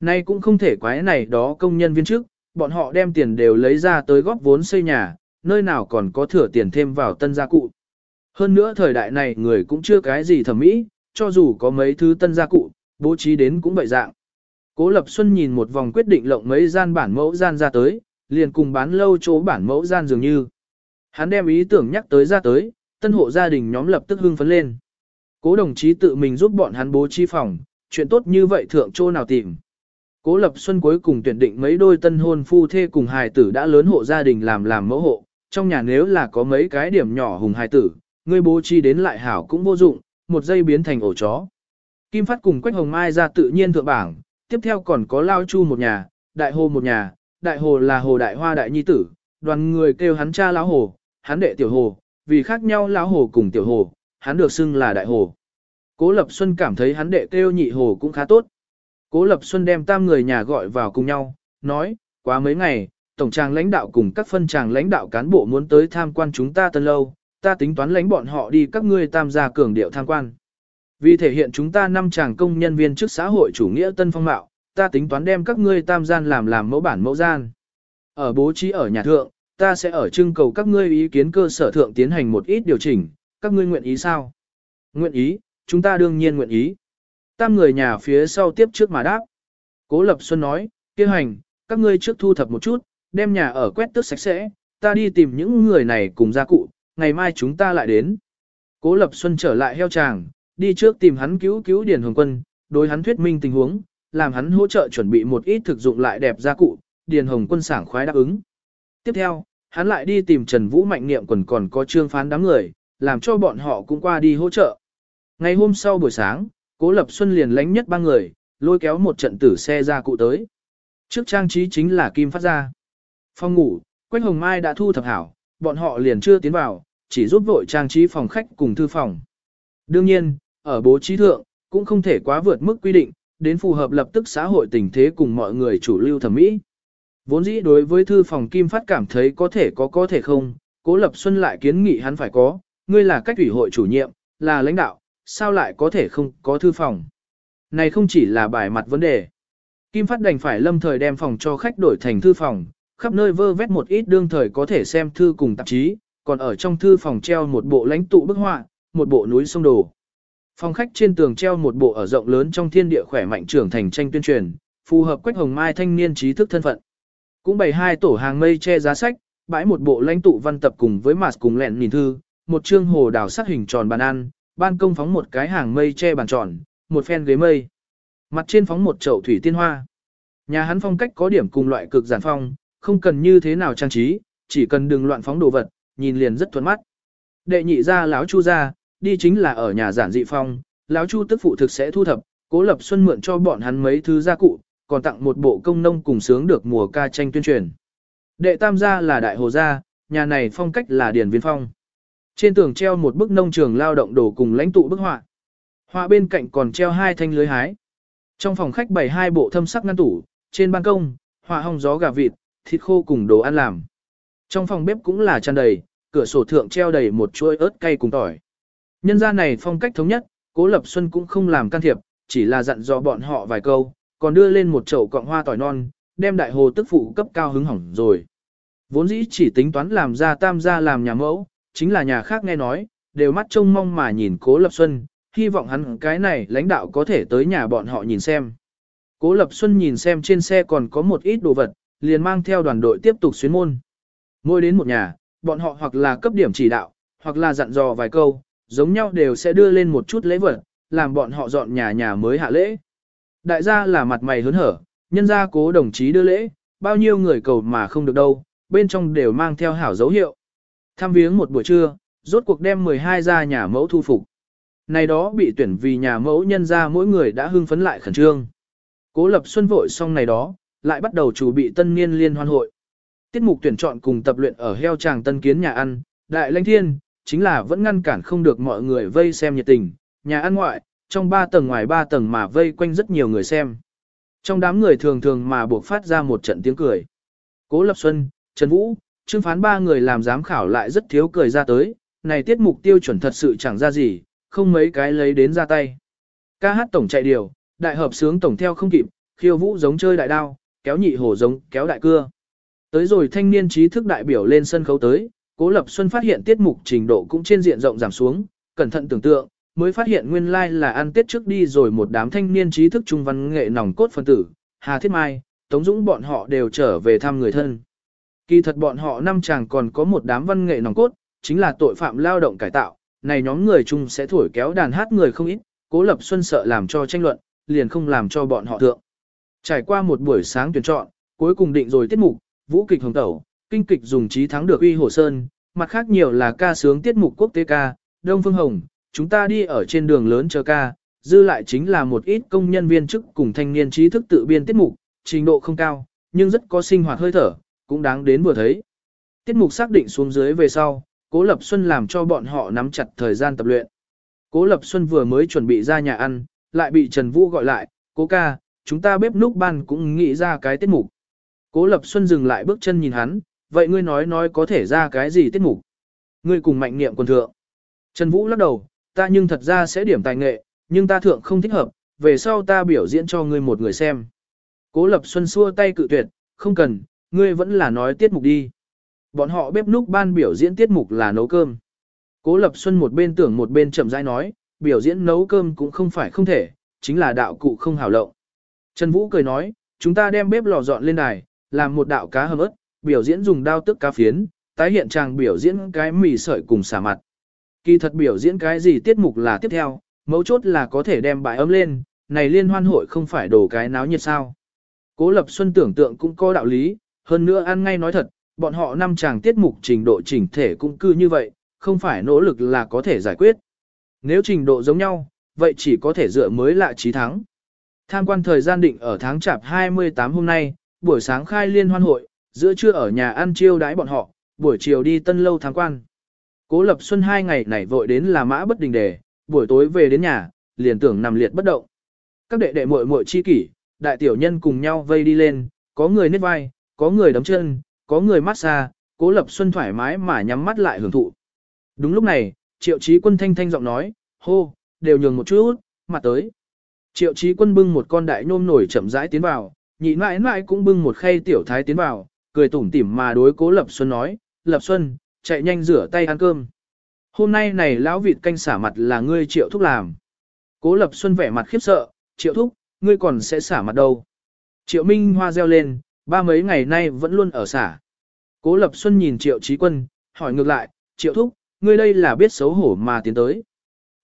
Nay cũng không thể quái này đó công nhân viên trước, bọn họ đem tiền đều lấy ra tới góp vốn xây nhà, nơi nào còn có thừa tiền thêm vào tân gia cụ. Hơn nữa thời đại này người cũng chưa cái gì thẩm mỹ, cho dù có mấy thứ tân gia cụ, bố trí đến cũng vậy dạng. Cố Lập Xuân nhìn một vòng quyết định lộng mấy gian bản mẫu gian ra tới, liền cùng bán lâu chỗ bản mẫu gian dường như. Hắn đem ý tưởng nhắc tới ra tới, tân hộ gia đình nhóm lập tức hưng phấn lên. Cố đồng chí tự mình giúp bọn hắn bố trí phòng, chuyện tốt như vậy thượng chỗ nào tìm. Cố Lập Xuân cuối cùng tuyển định mấy đôi tân hôn phu thê cùng hài tử đã lớn hộ gia đình làm làm mẫu hộ, trong nhà nếu là có mấy cái điểm nhỏ hùng hài tử, Ngươi bố trí đến lại hảo cũng vô dụng, một giây biến thành ổ chó. Kim Phát cùng Quách Hồng Mai ra tự nhiên thượng bảng, tiếp theo còn có Lao Chu một nhà, Đại Hồ một nhà, Đại Hồ là Hồ Đại Hoa Đại Nhi Tử, đoàn người kêu hắn cha Lão Hồ, hắn đệ Tiểu Hồ, vì khác nhau Lão Hồ cùng Tiểu Hồ, hắn được xưng là Đại Hồ. Cố Lập Xuân cảm thấy hắn đệ kêu nhị Hồ cũng khá tốt. Cố Lập Xuân đem tam người nhà gọi vào cùng nhau, nói, quá mấy ngày, tổng tràng lãnh đạo cùng các phân tràng lãnh đạo cán bộ muốn tới tham quan chúng ta tân lâu, ta tính toán lãnh bọn họ đi các ngươi tam gia cường điệu tham quan. Vì thể hiện chúng ta năm chàng công nhân viên trước xã hội chủ nghĩa tân phong mạo, ta tính toán đem các ngươi tam gian làm làm mẫu bản mẫu gian. Ở bố trí ở nhà thượng, ta sẽ ở trưng cầu các ngươi ý kiến cơ sở thượng tiến hành một ít điều chỉnh, các ngươi nguyện ý sao? Nguyện ý, chúng ta đương nhiên nguyện ý. Tam người nhà phía sau tiếp trước mà đáp. Cố Lập Xuân nói, kia hành, các ngươi trước thu thập một chút, đem nhà ở quét tước sạch sẽ, ta đi tìm những người này cùng gia cụ, ngày mai chúng ta lại đến. Cố Lập Xuân trở lại heo tràng, đi trước tìm hắn cứu cứu Điền Hồng Quân, đối hắn thuyết minh tình huống, làm hắn hỗ trợ chuẩn bị một ít thực dụng lại đẹp gia cụ, Điền Hồng Quân sảng khoái đáp ứng. Tiếp theo, hắn lại đi tìm Trần Vũ Mạnh Niệm quần còn có trương phán đám người, làm cho bọn họ cũng qua đi hỗ trợ. Ngày hôm sau buổi sáng, Cố Lập Xuân liền lánh nhất ba người, lôi kéo một trận tử xe ra cụ tới. Trước trang trí chính là Kim Phát ra. Phòng ngủ, Quách Hồng Mai đã thu thập hảo, bọn họ liền chưa tiến vào, chỉ giúp vội trang trí phòng khách cùng thư phòng. Đương nhiên, ở bố trí thượng, cũng không thể quá vượt mức quy định, đến phù hợp lập tức xã hội tình thế cùng mọi người chủ lưu thẩm mỹ. Vốn dĩ đối với thư phòng Kim Phát cảm thấy có thể có có thể không, Cố Lập Xuân lại kiến nghị hắn phải có, ngươi là cách ủy hội chủ nhiệm, là lãnh đạo, sao lại có thể không có thư phòng. Này không chỉ là bài mặt vấn đề. Kim Phát đành phải lâm thời đem phòng cho khách đổi thành thư phòng, khắp nơi vơ vét một ít đương thời có thể xem thư cùng tạp chí, còn ở trong thư phòng treo một bộ lãnh tụ bức họa, một bộ núi sông đồ. Phòng khách trên tường treo một bộ ở rộng lớn trong thiên địa khỏe mạnh trưởng thành tranh tuyên truyền, phù hợp quách hồng mai thanh niên trí thức thân phận. Cũng bày hai tổ hàng mây che giá sách, bãi một bộ lãnh tụ văn tập cùng với mạt cùng lẹn nhìn thư, một chương hồ đào sắc hình tròn bàn ăn, ban công phóng một cái hàng mây che bàn tròn, một phen ghế mây. Mặt trên phóng một chậu thủy tiên hoa. Nhà hắn phong cách có điểm cùng loại cực giản phong, không cần như thế nào trang trí, chỉ cần đừng loạn phóng đồ vật, nhìn liền rất thuận mắt. Đệ nhị ra lão chu ra, đi chính là ở nhà giản dị phong, lão chu tức phụ thực sẽ thu thập, cố lập xuân mượn cho bọn hắn mấy thứ gia cụ, còn tặng một bộ công nông cùng sướng được mùa ca tranh tuyên truyền. Đệ tam gia là đại hồ gia, nhà này phong cách là điển viên phong. Trên tường treo một bức nông trường lao động đồ cùng lãnh tụ bức họa. Họa bên cạnh còn treo hai thanh lưới hái. Trong phòng khách bày hai bộ thâm sắc ngăn tủ, trên ban công, họa hong gió gà vịt, thịt khô cùng đồ ăn làm. Trong phòng bếp cũng là tràn đầy, cửa sổ thượng treo đầy một chuỗi ớt cay cùng tỏi. Nhân gia này phong cách thống nhất, Cố Lập Xuân cũng không làm can thiệp, chỉ là dặn dò bọn họ vài câu, còn đưa lên một chậu cọng hoa tỏi non, đem đại hồ tức phụ cấp cao hứng hỏng rồi. Vốn dĩ chỉ tính toán làm ra tam gia làm nhà mẫu, chính là nhà khác nghe nói, đều mắt trông mong mà nhìn Cố Lập Xuân, hy vọng hắn cái này lãnh đạo có thể tới nhà bọn họ nhìn xem. Cố Lập Xuân nhìn xem trên xe còn có một ít đồ vật, liền mang theo đoàn đội tiếp tục xuyến môn. Ngồi đến một nhà, bọn họ hoặc là cấp điểm chỉ đạo, hoặc là dặn dò vài câu, giống nhau đều sẽ đưa lên một chút lễ vật, làm bọn họ dọn nhà nhà mới hạ lễ. Đại gia là mặt mày hớn hở, nhân gia cố đồng chí đưa lễ, bao nhiêu người cầu mà không được đâu, bên trong đều mang theo hảo dấu hiệu. Thăm viếng một buổi trưa, rốt cuộc đem 12 gia nhà mẫu thu phục. Này đó bị tuyển vì nhà mẫu nhân gia mỗi người đã hưng phấn lại khẩn trương. Cố lập xuân vội xong này đó, lại bắt đầu chuẩn bị tân niên liên hoan hội. Tiết mục tuyển chọn cùng tập luyện ở heo tràng tân kiến nhà ăn, đại lãnh thiên, chính là vẫn ngăn cản không được mọi người vây xem nhiệt tình, nhà ăn ngoại, trong ba tầng ngoài ba tầng mà vây quanh rất nhiều người xem. Trong đám người thường thường mà buộc phát ra một trận tiếng cười. Cố Lập Xuân, Trần Vũ, Trương Phán ba người làm giám khảo lại rất thiếu cười ra tới, này tiết mục tiêu chuẩn thật sự chẳng ra gì, không mấy cái lấy đến ra tay. Ca hát tổng chạy điều, đại hợp sướng tổng theo không kịp, khiêu vũ giống chơi đại đao, kéo nhị hổ giống kéo đại cưa. Tới rồi thanh niên trí thức đại biểu lên sân khấu tới, Cố Lập Xuân phát hiện tiết mục trình độ cũng trên diện rộng giảm xuống, cẩn thận tưởng tượng, mới phát hiện nguyên lai like là ăn tiết trước đi rồi một đám thanh niên trí thức trung văn nghệ nòng cốt phân tử, Hà Thiết Mai, Tống Dũng bọn họ đều trở về thăm người thân. Kỳ thật bọn họ năm chàng còn có một đám văn nghệ nòng cốt, chính là tội phạm lao động cải tạo, này nhóm người chung sẽ thổi kéo đàn hát người không ít, Cố Lập Xuân sợ làm cho tranh luận, liền không làm cho bọn họ thượng. Trải qua một buổi sáng tuyển chọn, cuối cùng định rồi tiết mục, vũ kịch hồng tẩu, kinh kịch dùng trí thắng được uy hồ sơn, mặt khác nhiều là ca sướng tiết mục quốc tế ca, Đông Phương Hồng, chúng ta đi ở trên đường lớn chờ ca, dư lại chính là một ít công nhân viên chức cùng thanh niên trí thức tự biên tiết mục, trình độ không cao, nhưng rất có sinh hoạt hơi thở, cũng đáng đến vừa thấy. Tiết mục xác định xuống dưới về sau, Cố Lập Xuân làm cho bọn họ nắm chặt thời gian tập luyện. Cố Lập Xuân vừa mới chuẩn bị ra nhà ăn, lại bị Trần Vũ gọi lại, Cố ca, chúng ta bếp núc ban cũng nghĩ ra cái tiết mục. Cố Lập Xuân dừng lại bước chân nhìn hắn, vậy ngươi nói nói có thể ra cái gì tiết mục? Ngươi cùng mạnh niệm quân thượng. Trần Vũ lắc đầu, ta nhưng thật ra sẽ điểm tài nghệ, nhưng ta thượng không thích hợp, về sau ta biểu diễn cho ngươi một người xem. Cố Lập Xuân xua tay cự tuyệt, không cần, ngươi vẫn là nói tiết mục đi. Bọn họ bếp núc ban biểu diễn tiết mục là nấu cơm. Cố Lập Xuân một bên tưởng một bên chậm rãi nói, biểu diễn nấu cơm cũng không phải không thể, chính là đạo cụ không hảo lộng. Trần Vũ cười nói, chúng ta đem bếp lò dọn lên đài, làm một đạo cá hầm ớt, biểu diễn dùng đao tức cá phiến, tái hiện chàng biểu diễn cái mì sợi cùng xả mặt. Kỳ thật biểu diễn cái gì tiết mục là tiếp theo, mấu chốt là có thể đem bài ấm lên, này liên hoan hội không phải đổ cái náo nhiệt sao. Cố Lập Xuân tưởng tượng cũng có đạo lý, hơn nữa ăn ngay nói thật, bọn họ năm chàng tiết mục trình độ chỉnh thể cũng cư như vậy, không phải nỗ lực là có thể giải quyết. Nếu trình độ giống nhau, vậy chỉ có thể dựa mới lại trí thắng. Tham quan thời gian định ở tháng chạp 28 hôm nay, buổi sáng khai liên hoan hội, giữa trưa ở nhà ăn chiêu đãi bọn họ, buổi chiều đi tân lâu tham quan. Cố Lập Xuân hai ngày này vội đến là mã bất đình đề, buổi tối về đến nhà, liền tưởng nằm liệt bất động. Các đệ đệ muội muội chi kỷ, đại tiểu nhân cùng nhau vây đi lên, có người nết vai, có người đấm chân, có người mát xa. Cố Lập Xuân thoải mái mà nhắm mắt lại hưởng thụ. Đúng lúc này, Triệu Chí Quân thanh thanh giọng nói, hô, đều nhường một chút, mặt tới. Triệu Chí Quân bưng một con đại nôm nổi chậm rãi tiến vào, nhị mãi mãi cũng bưng một khay tiểu thái tiến vào, cười tủm tỉm mà đối Cố Lập Xuân nói, Lập Xuân, chạy nhanh rửa tay ăn cơm. Hôm nay này lão vịt canh xả mặt là ngươi triệu thúc làm. Cố Lập Xuân vẻ mặt khiếp sợ, triệu thúc, ngươi còn sẽ xả mặt đâu. Triệu Minh Hoa reo lên, ba mấy ngày nay vẫn luôn ở xả. Cố Lập Xuân nhìn triệu trí quân, hỏi ngược lại, triệu thúc, ngươi đây là biết xấu hổ mà tiến tới.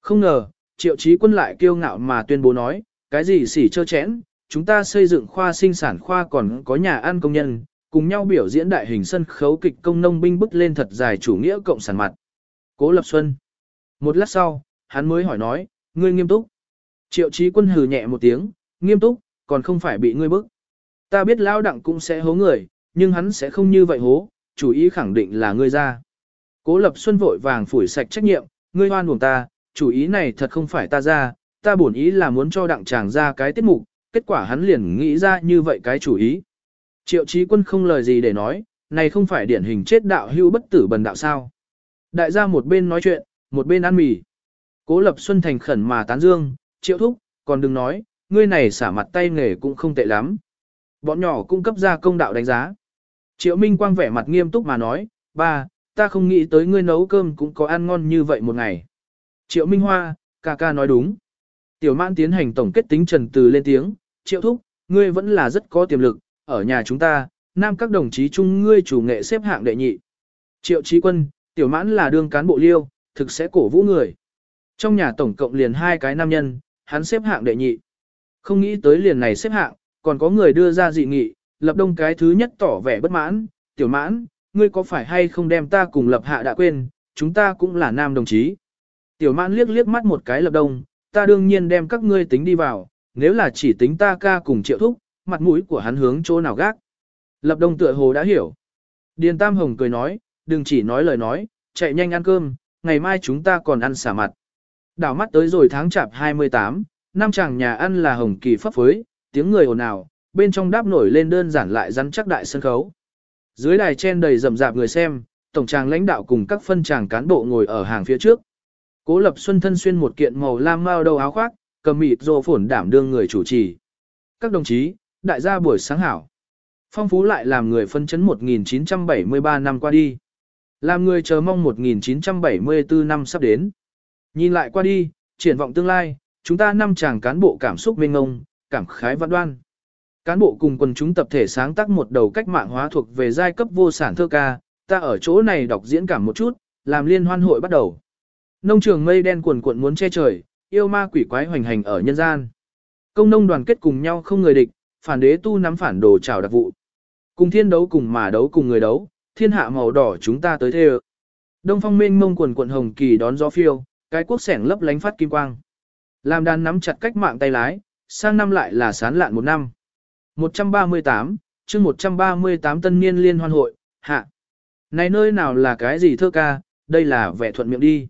Không ngờ, triệu trí quân lại kiêu ngạo mà tuyên bố nói, cái gì xỉ chơ chẽn, chúng ta xây dựng khoa sinh sản khoa còn có nhà ăn công nhân, cùng nhau biểu diễn đại hình sân khấu kịch công nông binh bức lên thật dài chủ nghĩa cộng sản mặt. Cố Lập Xuân. Một lát sau, hắn mới hỏi nói, ngươi nghiêm túc. Triệu Chí Quân hừ nhẹ một tiếng, nghiêm túc, còn không phải bị ngươi bức. Ta biết lao đặng cũng sẽ hố người, nhưng hắn sẽ không như vậy hố, chủ ý khẳng định là ngươi ra. Cố Lập Xuân vội vàng phủi sạch trách nhiệm, ngươi hoan buồn ta, chủ ý này thật không phải ta ra, ta bổn ý là muốn cho đặng chàng ra cái tiết mục, kết quả hắn liền nghĩ ra như vậy cái chủ ý. Triệu trí Quân không lời gì để nói, này không phải điển hình chết đạo hưu bất tử bần đạo sao. Đại gia một bên nói chuyện, một bên ăn mì. Cố Lập Xuân thành khẩn mà tán dương, triệu thúc, còn đừng nói, ngươi này xả mặt tay nghề cũng không tệ lắm. Bọn nhỏ cung cấp ra công đạo đánh giá. Triệu Minh Quang vẻ mặt nghiêm túc mà nói, ba, ta không nghĩ tới ngươi nấu cơm cũng có ăn ngon như vậy một ngày. Triệu Minh Hoa, ca ca nói đúng. Tiểu mãn tiến hành tổng kết tính trần từ lên tiếng, triệu thúc, ngươi vẫn là rất có tiềm lực, ở nhà chúng ta, nam các đồng chí chung ngươi chủ nghệ xếp hạng đệ nhị. Triệu trí quân, tiểu mãn là đương cán bộ liêu, thực sẽ cổ vũ người. Trong nhà tổng cộng liền hai cái nam nhân, hắn xếp hạng đệ nhị. Không nghĩ tới liền này xếp hạng, còn có người đưa ra dị nghị, lập đông cái thứ nhất tỏ vẻ bất mãn, tiểu mãn, ngươi có phải hay không đem ta cùng lập hạ đã quên, chúng ta cũng là nam đồng chí. Tiểu mãn liếc liếc mắt một cái lập đông, ta đương nhiên đem các ngươi tính đi vào, nếu là chỉ tính ta ca cùng triệu thúc, mặt mũi của hắn hướng chỗ nào gác. Lập đông tựa hồ đã hiểu. Điền Tam Hồng cười nói, đừng chỉ nói lời nói, chạy nhanh ăn cơm, ngày mai chúng ta còn ăn xả mặt. Đảo mắt tới rồi tháng chạp 28, năm chàng nhà ăn là hồng kỳ pháp phối, tiếng người ồn ào, bên trong đáp nổi lên đơn giản lại rắn chắc đại sân khấu. Dưới đài chen đầy rầm rạp người xem, tổng tràng lãnh đạo cùng các phân tràng cán bộ ngồi ở hàng phía trước. Cố Lập Xuân thân xuyên một kiện màu lam mao đầu áo khoác, cầm mịt rồ phổn đảm đương người chủ trì. Các đồng chí, đại gia buổi sáng hảo. Phong phú lại làm người phân chấn 1973 năm qua đi. Làm người chờ mong 1974 năm sắp đến. Nhìn lại qua đi, triển vọng tương lai, chúng ta năm chàng cán bộ cảm xúc mênh ngông, cảm khái văn đoan. Cán bộ cùng quần chúng tập thể sáng tác một đầu cách mạng hóa thuộc về giai cấp vô sản thơ ca, ta ở chỗ này đọc diễn cảm một chút, làm liên hoan hội bắt đầu. Nông trường mây đen cuồn cuộn muốn che trời, yêu ma quỷ quái hoành hành ở nhân gian. Công nông đoàn kết cùng nhau không người địch, phản đế tu nắm phản đồ trào đặc vụ. Cùng thiên đấu cùng mà đấu cùng người đấu, thiên hạ màu đỏ chúng ta tới thế Đông phong mênh mông quần quận hồng kỳ đón gió phiêu, cái quốc sẻng lấp lánh phát kim quang. Làm đàn nắm chặt cách mạng tay lái, sang năm lại là sán lạn một năm. 138, chương 138 tân niên liên hoan hội, hạ. Này nơi nào là cái gì thơ ca, đây là vẻ thuận miệng đi.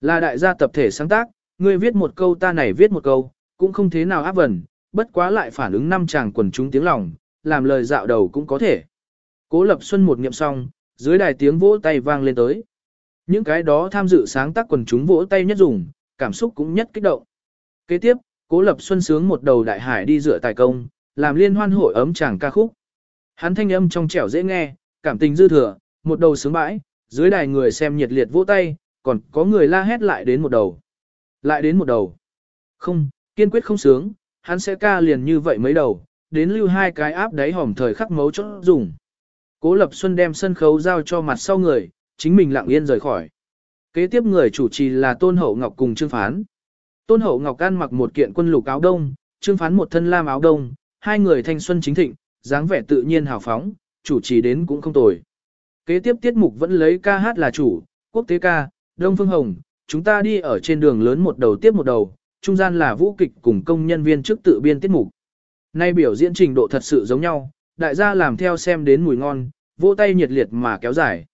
Là đại gia tập thể sáng tác, ngươi viết một câu ta này viết một câu, cũng không thế nào áp vần, bất quá lại phản ứng năm chàng quần chúng tiếng lòng, làm lời dạo đầu cũng có thể. Cố Lập Xuân một niệm xong, dưới đài tiếng vỗ tay vang lên tới. Những cái đó tham dự sáng tác quần chúng vỗ tay nhất dùng, cảm xúc cũng nhất kích động. Kế tiếp, Cố Lập Xuân sướng một đầu đại hải đi rửa tài công, làm liên hoan hội ấm chàng ca khúc. Hắn thanh âm trong trẻo dễ nghe, cảm tình dư thừa, một đầu sướng bãi, dưới đài người xem nhiệt liệt vỗ tay, còn có người la hét lại đến một đầu. Lại đến một đầu. Không, kiên quyết không sướng, hắn sẽ ca liền như vậy mấy đầu, đến lưu hai cái áp đáy hòm thời khắc mấu chốt dùng. Cố Lập Xuân đem sân khấu giao cho mặt sau người, chính mình lặng yên rời khỏi. Kế tiếp người chủ trì là Tôn Hậu Ngọc cùng Trương Phán. Tôn Hậu Ngọc ăn mặc một kiện quân lục áo đông, Trương Phán một thân lam áo đông, hai người thanh xuân chính thịnh, dáng vẻ tự nhiên hào phóng, chủ trì đến cũng không tồi. Kế tiếp tiết mục vẫn lấy ca hát là chủ, quốc tế ca, Đông Phương Hồng, chúng ta đi ở trên đường lớn một đầu tiếp một đầu, trung gian là vũ kịch cùng công nhân viên trước tự biên tiết mục. Nay biểu diễn trình độ thật sự giống nhau, đại gia làm theo xem đến mùi ngon, vỗ tay nhiệt liệt mà kéo dài.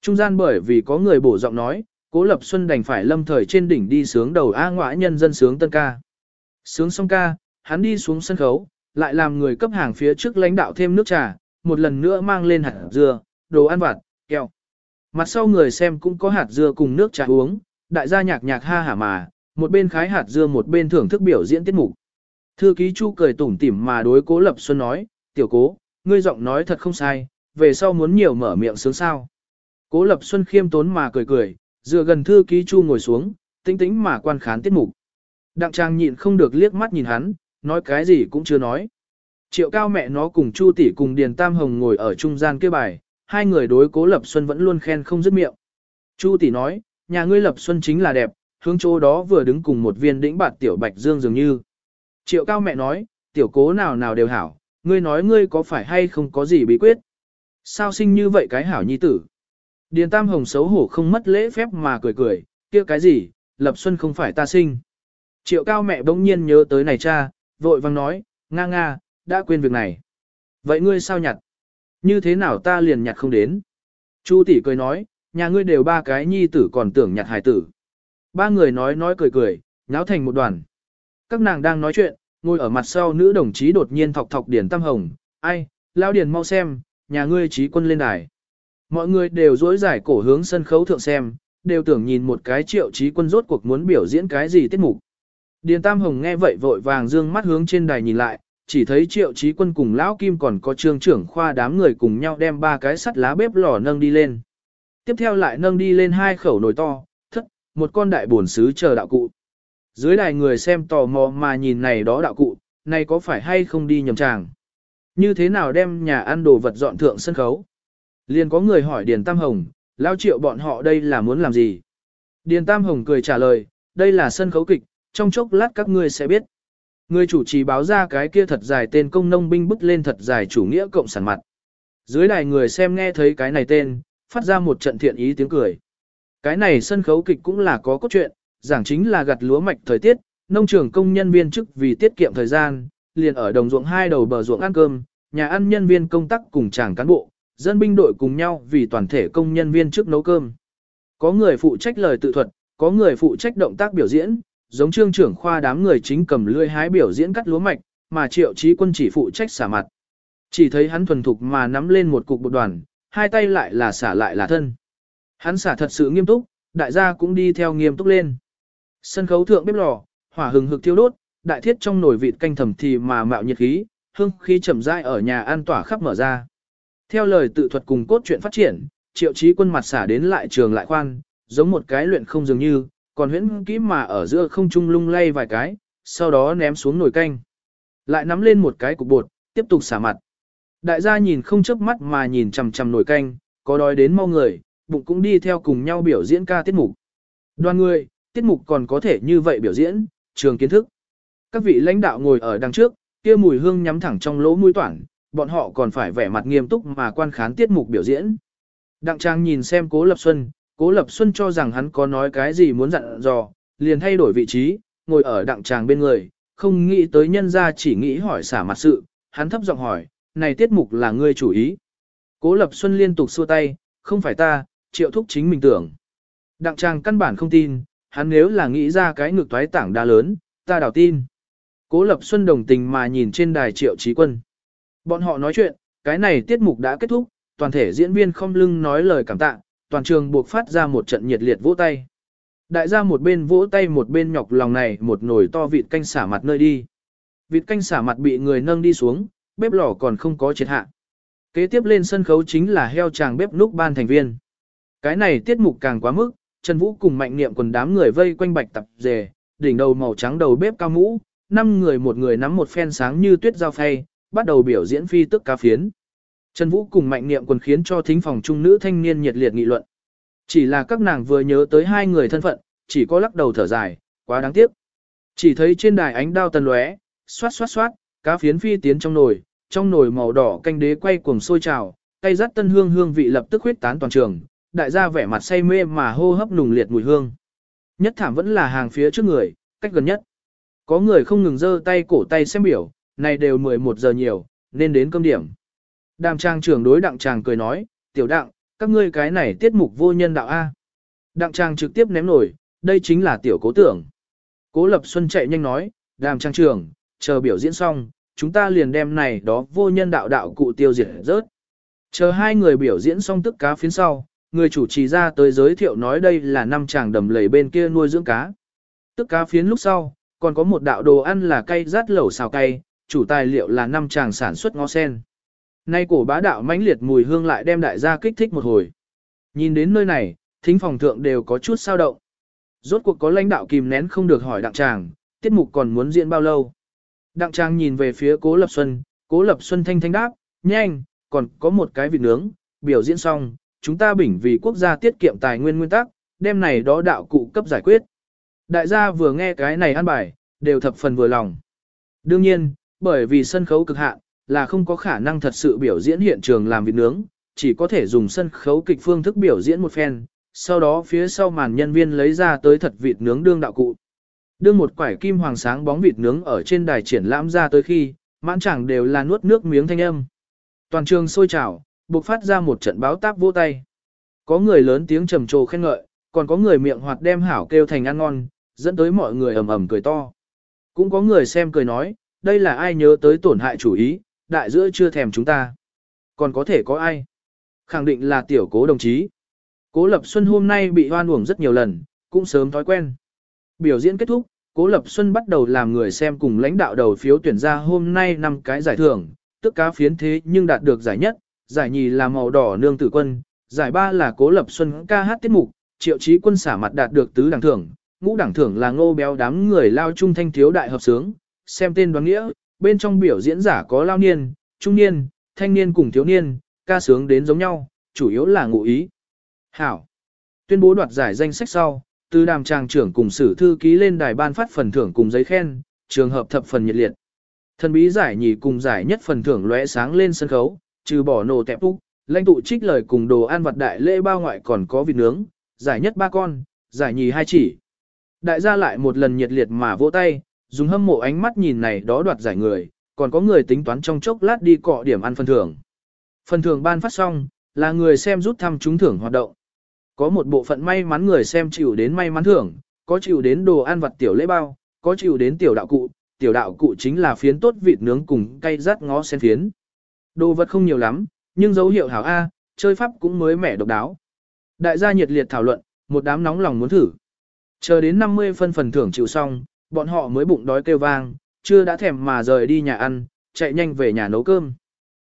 Trung gian bởi vì có người bổ giọng nói, Cố Lập Xuân đành phải lâm thời trên đỉnh đi sướng đầu A ngoại nhân dân sướng tân ca. Sướng xong ca, hắn đi xuống sân khấu, lại làm người cấp hàng phía trước lãnh đạo thêm nước trà, một lần nữa mang lên hạt dưa, đồ ăn vặt, kẹo. Mặt sau người xem cũng có hạt dưa cùng nước trà uống, đại gia nhạc nhạc ha hả mà, một bên khái hạt dưa một bên thưởng thức biểu diễn tiết mục. Thư ký Chu cười tủm tỉm mà đối Cố Lập Xuân nói, tiểu cố, ngươi giọng nói thật không sai, về sau muốn nhiều mở miệng sướng sao. Cố Lập Xuân khiêm tốn mà cười cười, dựa gần thư ký Chu ngồi xuống, tĩnh tĩnh mà quan khán tiết mục. Đặng Trang nhịn không được liếc mắt nhìn hắn, nói cái gì cũng chưa nói. Triệu cao mẹ nó cùng Chu tỷ cùng Điền Tam Hồng ngồi ở trung gian kia bài, hai người đối Cố Lập Xuân vẫn luôn khen không dứt miệng. Chu tỷ nói, nhà ngươi Lập Xuân chính là đẹp, hướng chỗ đó vừa đứng cùng một viên đĩnh bạt tiểu bạch dương dường như. Triệu cao mẹ nói, tiểu cố nào nào đều hảo, ngươi nói ngươi có phải hay không có gì bí quyết. Sao sinh như vậy cái hảo nhi tử? Điền Tam Hồng xấu hổ không mất lễ phép mà cười cười, kia cái gì, Lập Xuân không phải ta sinh. Triệu cao mẹ bỗng nhiên nhớ tới này cha, vội vang nói, nga nga, đã quên việc này. Vậy ngươi sao nhặt? Như thế nào ta liền nhặt không đến? Chu tỷ cười nói, nhà ngươi đều ba cái nhi tử còn tưởng nhặt hài tử. Ba người nói nói cười cười, nháo thành một đoàn. Các nàng đang nói chuyện, ngồi ở mặt sau nữ đồng chí đột nhiên thọc thọc Điền Tam Hồng, ai, lao Điền mau xem, nhà ngươi trí quân lên đài. Mọi người đều dối giải cổ hướng sân khấu thượng xem, đều tưởng nhìn một cái triệu trí quân rốt cuộc muốn biểu diễn cái gì tiết mục. Điền Tam Hồng nghe vậy vội vàng dương mắt hướng trên đài nhìn lại, chỉ thấy triệu trí quân cùng lão kim còn có trương trưởng khoa đám người cùng nhau đem ba cái sắt lá bếp lò nâng đi lên. Tiếp theo lại nâng đi lên hai khẩu nồi to, thất, một con đại bổn sứ chờ đạo cụ. Dưới đài người xem tò mò mà nhìn này đó đạo cụ, này có phải hay không đi nhầm tràng. Như thế nào đem nhà ăn đồ vật dọn thượng sân khấu? Liền có người hỏi Điền Tam Hồng, lao triệu bọn họ đây là muốn làm gì? Điền Tam Hồng cười trả lời, đây là sân khấu kịch, trong chốc lát các ngươi sẽ biết. Người chủ trì báo ra cái kia thật dài tên công nông binh bức lên thật dài chủ nghĩa cộng sản mặt. Dưới đài người xem nghe thấy cái này tên, phát ra một trận thiện ý tiếng cười. Cái này sân khấu kịch cũng là có cốt truyện, giảng chính là gặt lúa mạch thời tiết, nông trường công nhân viên chức vì tiết kiệm thời gian, liền ở đồng ruộng hai đầu bờ ruộng ăn cơm, nhà ăn nhân viên công tác cùng chàng cán bộ, dân binh đội cùng nhau vì toàn thể công nhân viên chức nấu cơm. Có người phụ trách lời tự thuật, có người phụ trách động tác biểu diễn, giống trương trưởng khoa đám người chính cầm lưỡi hái biểu diễn cắt lúa mạch, mà triệu trí quân chỉ phụ trách xả mặt. Chỉ thấy hắn thuần thục mà nắm lên một cục bột đoàn, hai tay lại là xả lại là thân. Hắn xả thật sự nghiêm túc, đại gia cũng đi theo nghiêm túc lên. Sân khấu thượng bếp lò, hỏa hừng hực thiêu đốt, đại thiết trong nồi vịt canh thầm thì mà mạo nhiệt khí, hương khí chậm rãi ở nhà an tỏa khắp mở ra. Theo lời tự thuật cùng cốt truyện phát triển, triệu chí quân mặt xả đến lại trường lại khoan, giống một cái luyện không dường như, còn huyễn kỹ mà ở giữa không trung lung lay vài cái, sau đó ném xuống nồi canh. Lại nắm lên một cái cục bột, tiếp tục xả mặt. Đại gia nhìn không chớp mắt mà nhìn chằm chằm nồi canh, có đói đến mau người, bụng cũng đi theo cùng nhau biểu diễn ca tiết mục. Đoàn người, tiết mục còn có thể như vậy biểu diễn, trường kiến thức. Các vị lãnh đạo ngồi ở đằng trước, kia mùi hương nhắm thẳng trong lỗ mũi toản, bọn họ còn phải vẻ mặt nghiêm túc mà quan khán tiết mục biểu diễn. Đặng Trang nhìn xem Cố Lập Xuân, Cố Lập Xuân cho rằng hắn có nói cái gì muốn dặn dò, liền thay đổi vị trí, ngồi ở Đặng Trang bên người, không nghĩ tới nhân ra chỉ nghĩ hỏi xả mặt sự, hắn thấp giọng hỏi, này tiết mục là ngươi chủ ý. Cố Lập Xuân liên tục xua tay, không phải ta, triệu thúc chính mình tưởng. Đặng Trang căn bản không tin, hắn nếu là nghĩ ra cái ngược toái tảng đa lớn, ta đào tin. Cố Lập Xuân đồng tình mà nhìn trên đài triệu trí quân. Bọn họ nói chuyện, cái này tiết mục đã kết thúc, toàn thể diễn viên không lưng nói lời cảm tạ, toàn trường buộc phát ra một trận nhiệt liệt vỗ tay. Đại gia một bên vỗ tay một bên nhọc lòng này một nồi to vịt canh xả mặt nơi đi. Vịt canh xả mặt bị người nâng đi xuống, bếp lò còn không có triệt hạ. Kế tiếp lên sân khấu chính là heo chàng bếp núc ban thành viên. Cái này tiết mục càng quá mức, Trần Vũ cùng mạnh niệm quần đám người vây quanh bạch tập dề, đỉnh đầu màu trắng đầu bếp cao mũ, năm người một người nắm một phen sáng như tuyết dao phay, bắt đầu biểu diễn phi tức cá phiến. Trần Vũ cùng mạnh niệm quần khiến cho thính phòng trung nữ thanh niên nhiệt liệt nghị luận. Chỉ là các nàng vừa nhớ tới hai người thân phận, chỉ có lắc đầu thở dài, quá đáng tiếc. Chỉ thấy trên đài ánh đao tần lóe, xoát xoát xoát, cá phiến phi tiến trong nồi, trong nồi màu đỏ canh đế quay cuồng sôi trào, cây rắt tân hương hương vị lập tức huyết tán toàn trường, đại gia vẻ mặt say mê mà hô hấp nùng liệt mùi hương. Nhất thảm vẫn là hàng phía trước người, cách gần nhất. Có người không ngừng giơ tay cổ tay xem biểu, này đều 11 giờ nhiều, nên đến cơm điểm. Đàm trang trưởng đối đặng tràng cười nói, tiểu đặng, các ngươi cái này tiết mục vô nhân đạo A. Đặng trang trực tiếp ném nổi, đây chính là tiểu cố tưởng. Cố Lập Xuân chạy nhanh nói, đàm trang trưởng, chờ biểu diễn xong, chúng ta liền đem này đó vô nhân đạo đạo cụ tiêu diệt rớt. Chờ hai người biểu diễn xong tức cá phiến sau, người chủ trì ra tới giới thiệu nói đây là năm chàng đầm lầy bên kia nuôi dưỡng cá. Tức cá phiến lúc sau, còn có một đạo đồ ăn là cây rát lẩu xào cay, chủ tài liệu là năm chàng sản xuất ngó sen. Nay cổ bá đạo mãnh liệt mùi hương lại đem đại gia kích thích một hồi. Nhìn đến nơi này, thính phòng thượng đều có chút sao động. Rốt cuộc có lãnh đạo kìm nén không được hỏi đặng tràng, tiết mục còn muốn diễn bao lâu. Đặng tràng nhìn về phía cố lập xuân, cố lập xuân thanh thanh đáp, nhanh, còn có một cái vịt nướng, biểu diễn xong, chúng ta bình vì quốc gia tiết kiệm tài nguyên nguyên tắc, đem này đó đạo cụ cấp giải quyết. Đại gia vừa nghe cái này ăn bài, đều thập phần vừa lòng. Đương nhiên, bởi vì sân khấu cực hạn, là không có khả năng thật sự biểu diễn hiện trường làm vịt nướng, chỉ có thể dùng sân khấu kịch phương thức biểu diễn một phen, sau đó phía sau màn nhân viên lấy ra tới thật vịt nướng đương đạo cụ. Đương một quải kim hoàng sáng bóng vịt nướng ở trên đài triển lãm ra tới khi, mãn chẳng đều là nuốt nước miếng thanh âm. Toàn trường sôi trào, bộc phát ra một trận báo táp vỗ tay. Có người lớn tiếng trầm trồ khen ngợi, còn có người miệng hoạt đem hảo kêu thành ăn ngon, dẫn tới mọi người ầm ầm cười to. Cũng có người xem cười nói, đây là ai nhớ tới tổn hại chủ ý, đại giữa chưa thèm chúng ta. Còn có thể có ai? Khẳng định là tiểu cố đồng chí. Cố Lập Xuân hôm nay bị hoan uổng rất nhiều lần, cũng sớm thói quen. Biểu diễn kết thúc, Cố Lập Xuân bắt đầu làm người xem cùng lãnh đạo đầu phiếu tuyển ra hôm nay năm cái giải thưởng, tức cá phiến thế nhưng đạt được giải nhất, giải nhì là màu đỏ nương tử quân, giải ba là Cố Lập Xuân ca hát tiết mục, triệu chí quân xả mặt đạt được tứ đẳng thưởng, ngũ đẳng thưởng là ngô béo đám người lao trung thanh thiếu đại hợp sướng, xem tên đoán nghĩa, bên trong biểu diễn giả có lao niên, trung niên, thanh niên cùng thiếu niên, ca sướng đến giống nhau, chủ yếu là ngụ ý. Hảo. Tuyên bố đoạt giải danh sách sau, từ đàm tràng trưởng cùng sử thư ký lên đài ban phát phần thưởng cùng giấy khen, trường hợp thập phần nhiệt liệt. Thần bí giải nhì cùng giải nhất phần thưởng lóe sáng lên sân khấu, trừ bỏ nổ tẹp úc, lãnh tụ trích lời cùng đồ ăn vật đại lễ bao ngoại còn có vịt nướng, giải nhất ba con, giải nhì hai chỉ. Đại gia lại một lần nhiệt liệt mà vỗ tay, dùng hâm mộ ánh mắt nhìn này đó đoạt giải người, còn có người tính toán trong chốc lát đi cọ điểm ăn phần thưởng. Phần thưởng ban phát xong, là người xem rút thăm trúng thưởng hoạt động. Có một bộ phận may mắn người xem chịu đến may mắn thưởng, có chịu đến đồ ăn vặt tiểu lễ bao, có chịu đến tiểu đạo cụ, tiểu đạo cụ chính là phiến tốt vịt nướng cùng cay rát ngó sen phiến. Đồ vật không nhiều lắm, nhưng dấu hiệu hảo A, chơi pháp cũng mới mẻ độc đáo. Đại gia nhiệt liệt thảo luận, một đám nóng lòng muốn thử. Chờ đến 50 phân phần thưởng chịu xong, bọn họ mới bụng đói kêu vang, chưa đã thèm mà rời đi nhà ăn, chạy nhanh về nhà nấu cơm.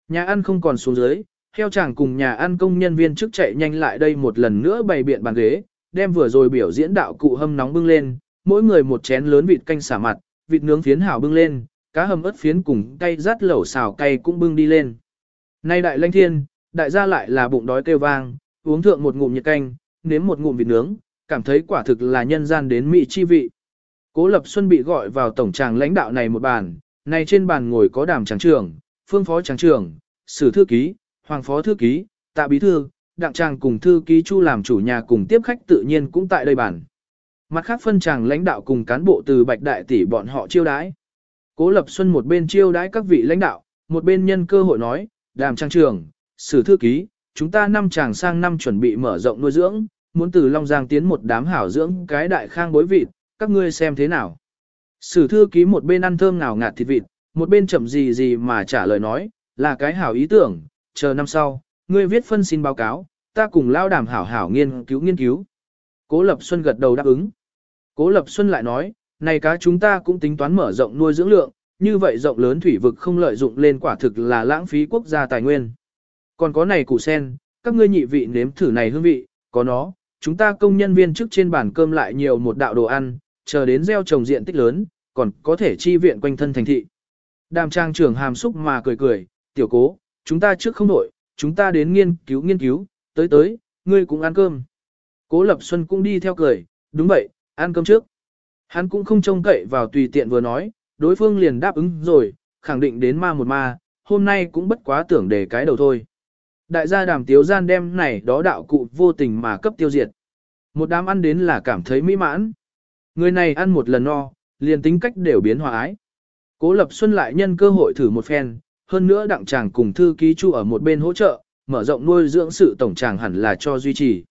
Nhà ăn không còn xuống dưới, heo chàng cùng nhà ăn công nhân viên trước chạy nhanh lại đây một lần nữa bày biện bàn ghế, đem vừa rồi biểu diễn đạo cụ hâm nóng bưng lên, mỗi người một chén lớn vịt canh xả mặt, vịt nướng phiến hảo bưng lên, cá hầm ớt phiến cùng cay rát lẩu xào cay cũng bưng đi lên. Nay đại lanh thiên, đại gia lại là bụng đói kêu vang, uống thượng một ngụm nhiệt canh, nếm một ngụm vịt nướng, cảm thấy quả thực là nhân gian đến mỹ chi vị. Cố Lập Xuân bị gọi vào tổng tràng lãnh đạo này một bàn, này trên bàn ngồi có đàm tràng trưởng, phương phó tràng trưởng, sử thư ký, hoàng phó thư ký, tạ bí thư, đặng tràng cùng thư ký chu làm chủ nhà cùng tiếp khách tự nhiên cũng tại đây bàn. Mặt khác phân tràng lãnh đạo cùng cán bộ từ bạch đại tỷ bọn họ chiêu đãi. Cố Lập Xuân một bên chiêu đãi các vị lãnh đạo, một bên nhân cơ hội nói, đàm trang trưởng, sử thư ký, chúng ta năm chàng sang năm chuẩn bị mở rộng nuôi dưỡng, muốn từ Long Giang tiến một đám hảo dưỡng cái đại khang bối vịt, các ngươi xem thế nào. Sử thư ký một bên ăn thơm ngào ngạt thịt vịt, một bên chậm gì gì mà trả lời nói, là cái hảo ý tưởng, chờ năm sau, ngươi viết phân xin báo cáo, ta cùng lao đàm hảo hảo nghiên cứu nghiên cứu. Cố Lập Xuân gật đầu đáp ứng. Cố Lập Xuân lại nói, này cá chúng ta cũng tính toán mở rộng nuôi dưỡng lượng, như vậy rộng lớn thủy vực không lợi dụng lên quả thực là lãng phí quốc gia tài nguyên. Còn có này củ sen, các ngươi nhị vị nếm thử này hương vị, có nó, chúng ta công nhân viên trước trên bàn cơm lại nhiều một đạo đồ ăn, chờ đến gieo trồng diện tích lớn, còn có thể chi viện quanh thân thành thị. Đàm trang trưởng hàm xúc mà cười cười, tiểu cố, chúng ta trước không đổi, chúng ta đến nghiên cứu nghiên cứu, tới tới, ngươi cũng ăn cơm. Cố Lập Xuân cũng đi theo cười, đúng vậy, ăn cơm trước. Hắn cũng không trông cậy vào tùy tiện vừa nói, đối phương liền đáp ứng rồi, khẳng định đến ma một ma, hôm nay cũng bất quá tưởng để cái đầu thôi. Đại gia đàm tiếu gian đem này đó đạo cụ vô tình mà cấp tiêu diệt. Một đám ăn đến là cảm thấy mỹ mãn. Người này ăn một lần no, liền tính cách đều biến hòa ái. Cố Lập Xuân lại nhân cơ hội thử một phen, hơn nữa đặng chàng cùng thư ký chu ở một bên hỗ trợ, mở rộng nuôi dưỡng sự tổng chàng hẳn là cho duy trì.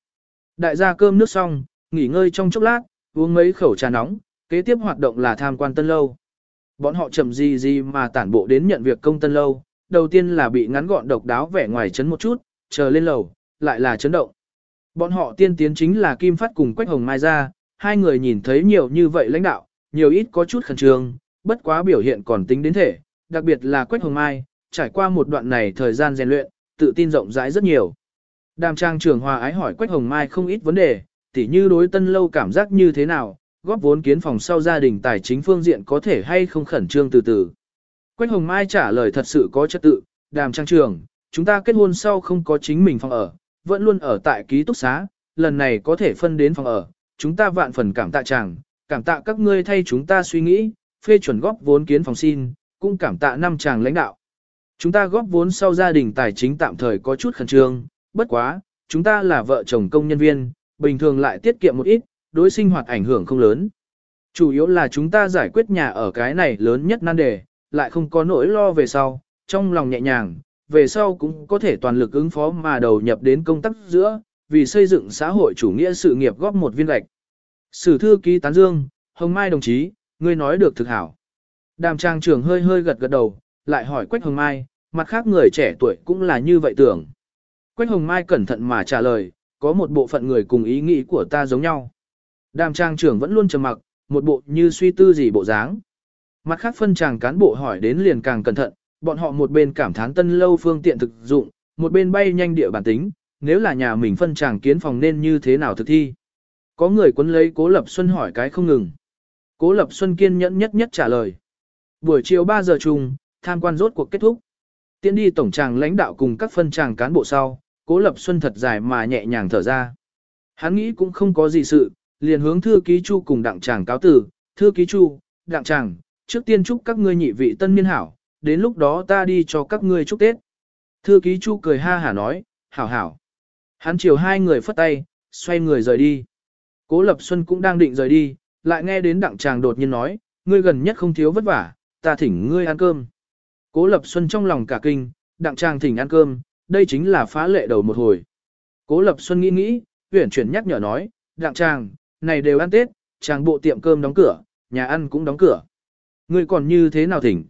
Đại gia cơm nước xong, nghỉ ngơi trong chốc lát, uống mấy khẩu trà nóng, kế tiếp hoạt động là tham quan tân lâu. Bọn họ chậm gì gì mà tản bộ đến nhận việc công tân lâu, đầu tiên là bị ngắn gọn độc đáo vẻ ngoài chấn một chút, chờ lên lầu, lại là chấn động. Bọn họ tiên tiến chính là Kim Phát cùng Quách Hồng Mai ra, hai người nhìn thấy nhiều như vậy lãnh đạo, nhiều ít có chút khẩn trương, bất quá biểu hiện còn tính đến thể, đặc biệt là Quách Hồng Mai, trải qua một đoạn này thời gian rèn luyện, tự tin rộng rãi rất nhiều. Đàm trang trưởng hòa ái hỏi Quách Hồng Mai không ít vấn đề, tỉ như đối tân lâu cảm giác như thế nào, góp vốn kiến phòng sau gia đình tài chính phương diện có thể hay không khẩn trương từ từ. Quách Hồng Mai trả lời thật sự có trật tự, đàm trang trưởng, chúng ta kết hôn sau không có chính mình phòng ở, vẫn luôn ở tại ký túc xá, lần này có thể phân đến phòng ở, chúng ta vạn phần cảm tạ chàng, cảm tạ các ngươi thay chúng ta suy nghĩ, phê chuẩn góp vốn kiến phòng xin, cũng cảm tạ năm chàng lãnh đạo. Chúng ta góp vốn sau gia đình tài chính tạm thời có chút khẩn trương, bất quá, chúng ta là vợ chồng công nhân viên, bình thường lại tiết kiệm một ít, đối sinh hoạt ảnh hưởng không lớn. Chủ yếu là chúng ta giải quyết nhà ở cái này lớn nhất nan đề, lại không có nỗi lo về sau, trong lòng nhẹ nhàng, về sau cũng có thể toàn lực ứng phó mà đầu nhập đến công tác giữa, vì xây dựng xã hội chủ nghĩa sự nghiệp góp một viên gạch. Sử thư ký tán dương, Hồng Mai đồng chí, ngươi nói được thực hảo. Đàm trang trưởng hơi hơi gật gật đầu, lại hỏi Quách Hồng Mai, mặt khác người trẻ tuổi cũng là như vậy tưởng. Quách Hồng Mai cẩn thận mà trả lời, có một bộ phận người cùng ý nghĩ của ta giống nhau. Đàm trang trưởng vẫn luôn trầm mặc, một bộ như suy tư gì bộ dáng. Mặt khác phân chàng cán bộ hỏi đến liền càng cẩn thận, bọn họ một bên cảm thán tân lâu phương tiện thực dụng, một bên bay nhanh địa bản tính, nếu là nhà mình phân chàng kiến phòng nên như thế nào thực thi. Có người quấn lấy Cố Lập Xuân hỏi cái không ngừng. Cố Lập Xuân kiên nhẫn nhất nhất trả lời. Buổi chiều 3 giờ chung, tham quan rốt cuộc kết thúc. Tiến đi tổng tràng lãnh đạo cùng các phân tràng cán bộ sau, Cố Lập Xuân thật dài mà nhẹ nhàng thở ra. Hắn nghĩ cũng không có gì sự, liền hướng thư ký Chu cùng đặng tràng cáo tử, thư ký Chu, đặng tràng, trước tiên chúc các ngươi nhị vị tân niên hảo, đến lúc đó ta đi cho các ngươi chúc Tết. Thư ký Chu cười ha hả nói, hảo hảo. Hắn chiều hai người phất tay, xoay người rời đi. Cố Lập Xuân cũng đang định rời đi, lại nghe đến đặng tràng đột nhiên nói, ngươi gần nhất không thiếu vất vả, ta thỉnh ngươi ăn cơm. Cố Lập Xuân trong lòng cả kinh, đặng tràng thỉnh ăn cơm, đây chính là phá lệ đầu một hồi. Cố Lập Xuân nghĩ nghĩ, huyển chuyển nhắc nhở nói, đặng tràng, này đều ăn Tết, chàng bộ tiệm cơm đóng cửa, nhà ăn cũng đóng cửa. Ngươi còn như thế nào thỉnh?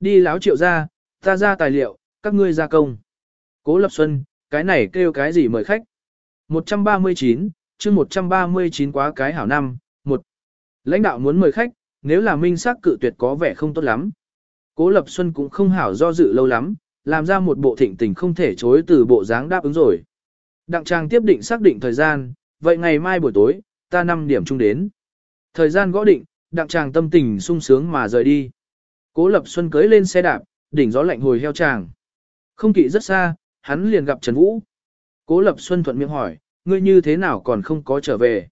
Đi láo triệu ra, ta ra tài liệu, các ngươi ra công. Cố Lập Xuân, cái này kêu cái gì mời khách? 139, chương 139 quá cái hảo năm, một Lãnh đạo muốn mời khách, nếu là minh xác cự tuyệt có vẻ không tốt lắm. Cố Lập Xuân cũng không hảo do dự lâu lắm, làm ra một bộ thịnh tình không thể chối từ bộ dáng đáp ứng rồi. Đặng Trang tiếp định xác định thời gian, vậy ngày mai buổi tối, ta 5 điểm chung đến. Thời gian gõ định, Đặng Trang tâm tình sung sướng mà rời đi. Cố Lập Xuân cưới lên xe đạp, đỉnh gió lạnh hồi heo chàng. Không kỵ rất xa, hắn liền gặp Trần Vũ. Cố Lập Xuân thuận miệng hỏi, ngươi như thế nào còn không có trở về.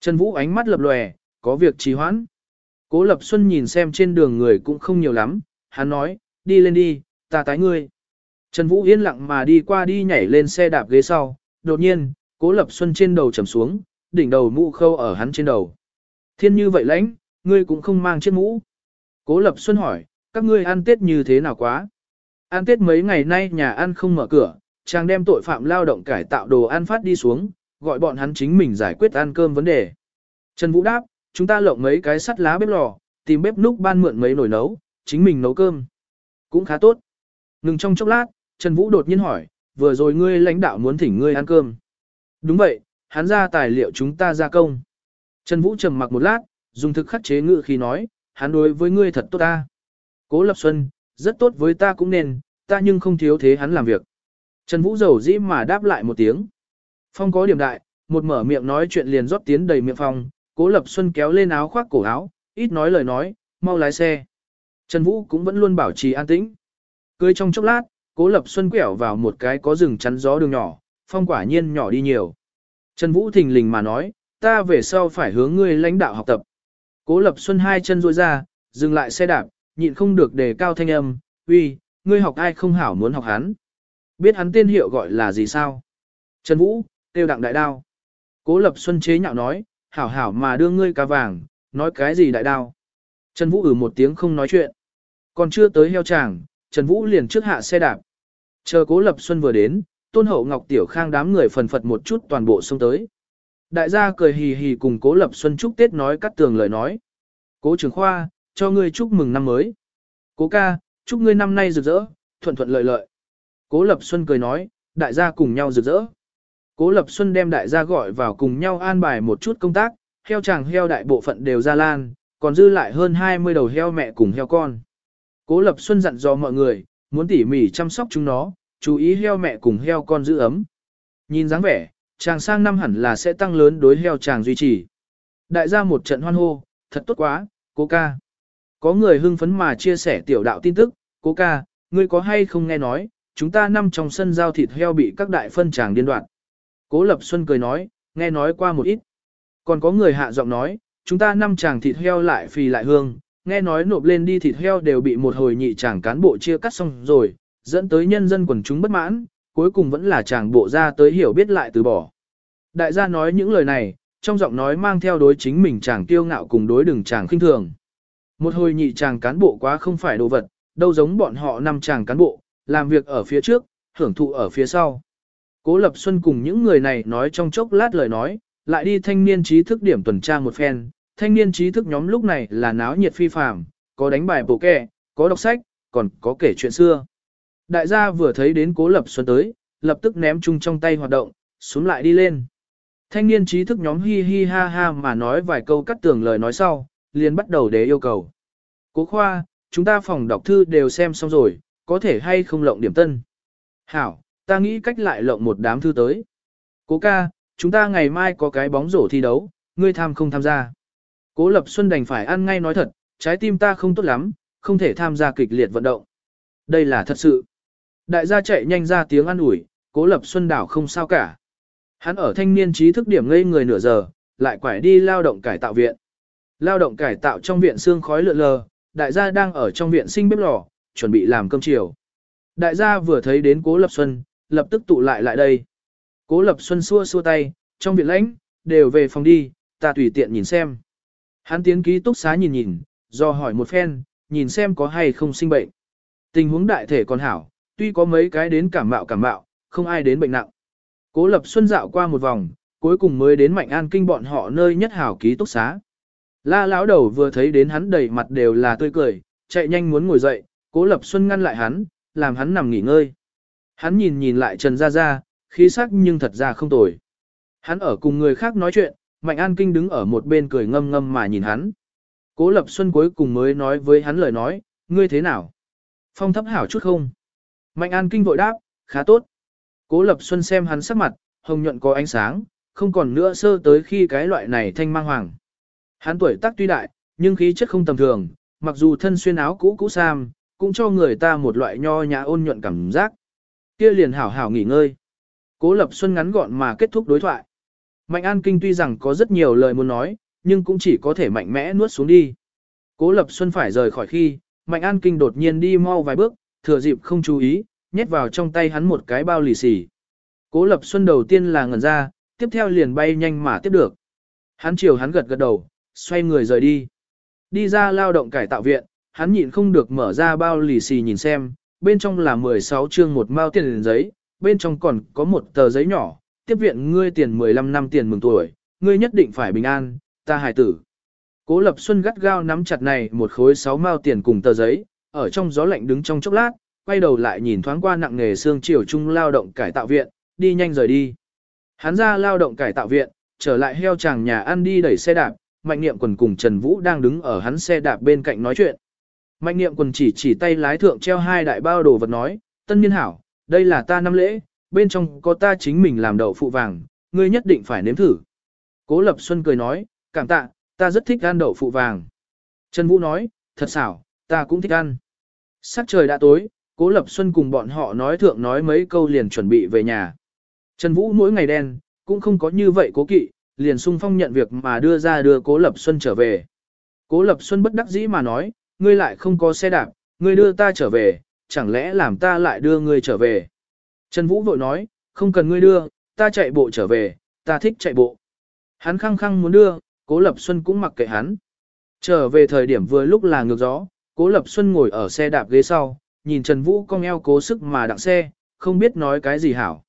Trần Vũ ánh mắt lập lòe, có việc trì hoãn. Cố Lập Xuân nhìn xem trên đường người cũng không nhiều lắm, hắn nói, đi lên đi, ta tái ngươi. Trần Vũ yên lặng mà đi qua đi nhảy lên xe đạp ghế sau, đột nhiên, Cố Lập Xuân trên đầu trầm xuống, đỉnh đầu mũ khâu ở hắn trên đầu. Thiên như vậy lãnh, ngươi cũng không mang chiếc mũ. Cố Lập Xuân hỏi, các ngươi ăn Tết như thế nào quá? Ăn Tết mấy ngày nay nhà ăn không mở cửa, chàng đem tội phạm lao động cải tạo đồ ăn phát đi xuống, gọi bọn hắn chính mình giải quyết ăn cơm vấn đề. Trần Vũ đáp, chúng ta lộng mấy cái sắt lá bếp lò, tìm bếp núc ban mượn mấy nồi nấu, chính mình nấu cơm. Cũng khá tốt. Ngừng trong chốc lát, Trần Vũ đột nhiên hỏi, vừa rồi ngươi lãnh đạo muốn thỉnh ngươi ăn cơm. Đúng vậy, hắn ra tài liệu chúng ta ra công. Trần Vũ trầm mặc một lát, dùng thực khắc chế ngự khi nói, hắn đối với ngươi thật tốt ta. Cố Lập Xuân, rất tốt với ta cũng nên, ta nhưng không thiếu thế hắn làm việc. Trần Vũ dầu dĩ mà đáp lại một tiếng. Phong có điểm đại, một mở miệng nói chuyện liền rót tiến đầy miệng phong, Cố Lập Xuân kéo lên áo khoác cổ áo, ít nói lời nói, mau lái xe. Trần Vũ cũng vẫn luôn bảo trì an tĩnh. Cười trong chốc lát, Cố Lập Xuân quẹo vào một cái có rừng chắn gió đường nhỏ, phong quả nhiên nhỏ đi nhiều. Trần Vũ thình lình mà nói, ta về sau phải hướng ngươi lãnh đạo học tập. Cố Lập Xuân hai chân duỗi ra, dừng lại xe đạp, nhịn không được đề cao thanh âm, uy, ngươi học ai không hảo muốn học hắn. Biết hắn tên hiệu gọi là gì sao? Trần Vũ, tiêu đặng đại đao. Cố Lập Xuân chế nhạo nói, hảo hảo mà đưa ngươi cá vàng, nói cái gì đại đao. Trần Vũ ử ừ một tiếng không nói chuyện. Còn chưa tới heo chàng, Trần Vũ liền trước hạ xe đạp. Chờ Cố Lập Xuân vừa đến, Tôn Hậu Ngọc Tiểu Khang đám người phần phật một chút toàn bộ xông tới. Đại gia cười hì hì cùng Cố Lập Xuân chúc Tết nói cắt tường lời nói. Cố trường khoa, cho ngươi chúc mừng năm mới. Cố ca, chúc ngươi năm nay rực rỡ, thuận thuận lợi lợi. Cố Lập Xuân cười nói, đại gia cùng nhau rực rỡ. Cố Lập Xuân đem đại gia gọi vào cùng nhau an bài một chút công tác, heo chàng heo đại bộ phận đều ra lan, còn dư lại hơn 20 đầu heo mẹ cùng heo con. Cố Lập Xuân dặn dò mọi người, muốn tỉ mỉ chăm sóc chúng nó, chú ý heo mẹ cùng heo con giữ ấm. Nhìn dáng vẻ, chàng sang năm hẳn là sẽ tăng lớn đối heo chàng duy trì. Đại gia một trận hoan hô, thật tốt quá, cố ca. Có người hưng phấn mà chia sẻ tiểu đạo tin tức, cố ca, ngươi có hay không nghe nói, chúng ta nằm trong sân giao thịt heo bị các đại phân chàng điên đoạn. Cố Lập Xuân cười nói, nghe nói qua một ít. Còn có người hạ giọng nói, chúng ta năm chàng thịt heo lại phì lại hương, nghe nói nộp lên đi thịt heo đều bị một hồi nhị chàng cán bộ chia cắt xong rồi, dẫn tới nhân dân quần chúng bất mãn, cuối cùng vẫn là chàng bộ ra tới hiểu biết lại từ bỏ. Đại gia nói những lời này, trong giọng nói mang theo đối chính mình chàng kiêu ngạo cùng đối đừng chàng khinh thường. Một hồi nhị chàng cán bộ quá không phải đồ vật, đâu giống bọn họ năm chàng cán bộ, làm việc ở phía trước, hưởng thụ ở phía sau. Cố Lập Xuân cùng những người này nói trong chốc lát lời nói, lại đi thanh niên trí thức điểm tuần tra một phen, thanh niên trí thức nhóm lúc này là náo nhiệt phi phàm, có đánh bài bổ kẹ, có đọc sách, còn có kể chuyện xưa. Đại gia vừa thấy đến Cố Lập Xuân tới, lập tức ném chung trong tay hoạt động, xuống lại đi lên. Thanh niên trí thức nhóm hi hi ha ha mà nói vài câu cắt tường lời nói sau, liền bắt đầu để yêu cầu. Cố khoa, chúng ta phòng đọc thư đều xem xong rồi, có thể hay không lộng điểm tân. Hảo, ta nghĩ cách lại lộng một đám thư tới. Cố ca, chúng ta ngày mai có cái bóng rổ thi đấu, ngươi tham không tham gia. Cố Lập Xuân đành phải ăn ngay nói thật, trái tim ta không tốt lắm, không thể tham gia kịch liệt vận động. Đây là thật sự. Đại gia chạy nhanh ra tiếng ăn ủi, Cố Lập Xuân đảo không sao cả. Hắn ở thanh niên trí thức điểm ngây người nửa giờ, lại quải đi lao động cải tạo viện. Lao động cải tạo trong viện xương khói lượn lờ, đại gia đang ở trong viện sinh bếp lò, chuẩn bị làm cơm chiều. Đại gia vừa thấy đến Cố Lập Xuân, lập tức tụ lại lại đây. Cố Lập Xuân xua xua tay, trong viện lãnh, đều về phòng đi, ta tùy tiện nhìn xem. Hắn tiến ký túc xá nhìn nhìn, do hỏi một phen, nhìn xem có hay không sinh bệnh. Tình huống đại thể còn hảo, tuy có mấy cái đến cảm mạo cảm mạo, không ai đến bệnh nặng. Cố Lập Xuân dạo qua một vòng, cuối cùng mới đến Mạnh An Kinh bọn họ nơi nhất hảo ký túc xá. La lão đầu vừa thấy đến hắn đầy mặt đều là tươi cười, chạy nhanh muốn ngồi dậy, Cố Lập Xuân ngăn lại hắn, làm hắn nằm nghỉ ngơi. Hắn nhìn nhìn lại Trần Gia Gia, khí sắc nhưng thật ra không tồi. Hắn ở cùng người khác nói chuyện, Mạnh An Kinh đứng ở một bên cười ngâm ngâm mà nhìn hắn. Cố Lập Xuân cuối cùng mới nói với hắn lời nói, ngươi thế nào? Phong thấp hảo chút không? Mạnh An Kinh vội đáp, khá tốt. Cố Lập Xuân xem hắn sắc mặt, hồng nhuận có ánh sáng, không còn nữa sơ tới khi cái loại này thanh mang hoàng. Hắn tuổi tác tuy đại, nhưng khí chất không tầm thường, mặc dù thân xuyên áo cũ cũ sam, cũng cho người ta một loại nho nhã ôn nhuận cảm giác. Kia liền hảo hảo nghỉ ngơi. Cố Lập Xuân ngắn gọn mà kết thúc đối thoại. Mạnh An Kinh tuy rằng có rất nhiều lời muốn nói, nhưng cũng chỉ có thể mạnh mẽ nuốt xuống đi. Cố Lập Xuân phải rời khỏi khi, Mạnh An Kinh đột nhiên đi mau vài bước, thừa dịp không chú ý, nhét vào trong tay hắn một cái bao lì xì. Cố Lập Xuân đầu tiên là ngẩn ra, tiếp theo liền bay nhanh mà tiếp được. Hắn chiều hắn gật gật đầu, xoay người rời đi. Đi ra lao động cải tạo viện, hắn nhịn không được mở ra bao lì xì nhìn xem, bên trong là 16 chương một mao tiền giấy, bên trong còn có một tờ giấy nhỏ, tiếp viện ngươi tiền 15 năm tiền mừng tuổi, ngươi nhất định phải bình an, ta hài tử. Cố Lập Xuân gắt gao nắm chặt này một khối 6 mao tiền cùng tờ giấy, ở trong gió lạnh đứng trong chốc lát, quay đầu lại nhìn thoáng qua nặng nghề xương chiều trung lao động cải tạo viện, đi nhanh rời đi. Hắn ra lao động cải tạo viện, trở lại heo chàng nhà ăn đi đẩy xe đạp, Mạnh Niệm Quần cùng Trần Vũ đang đứng ở hắn xe đạp bên cạnh nói chuyện. Mạnh Niệm Quần chỉ chỉ tay lái thượng treo hai đại bao đồ vật nói, tân niên hảo, đây là ta năm lễ, bên trong có ta chính mình làm đậu phụ vàng, ngươi nhất định phải nếm thử. Cố Lập Xuân cười nói, cảm tạ, ta rất thích ăn đậu phụ vàng. Trần Vũ nói, thật xảo, ta cũng thích ăn. Sắc trời đã tối, Cố Lập Xuân cùng bọn họ nói thượng nói mấy câu liền chuẩn bị về nhà. Trần Vũ mỗi ngày đen, cũng không có như vậy cố kỵ, liền sung phong nhận việc mà đưa ra đưa Cố Lập Xuân trở về. Cố Lập Xuân bất đắc dĩ mà nói, ngươi lại không có xe đạp, ngươi đưa ta trở về, chẳng lẽ làm ta lại đưa ngươi trở về. Trần Vũ vội nói, không cần ngươi đưa, ta chạy bộ trở về, ta thích chạy bộ. Hắn khăng khăng muốn đưa, Cố Lập Xuân cũng mặc kệ hắn. Trở về thời điểm vừa lúc là ngược gió, Cố Lập Xuân ngồi ở xe đạp ghế sau, nhìn Trần Vũ cong eo cố sức mà đặng xe, không biết nói cái gì hảo.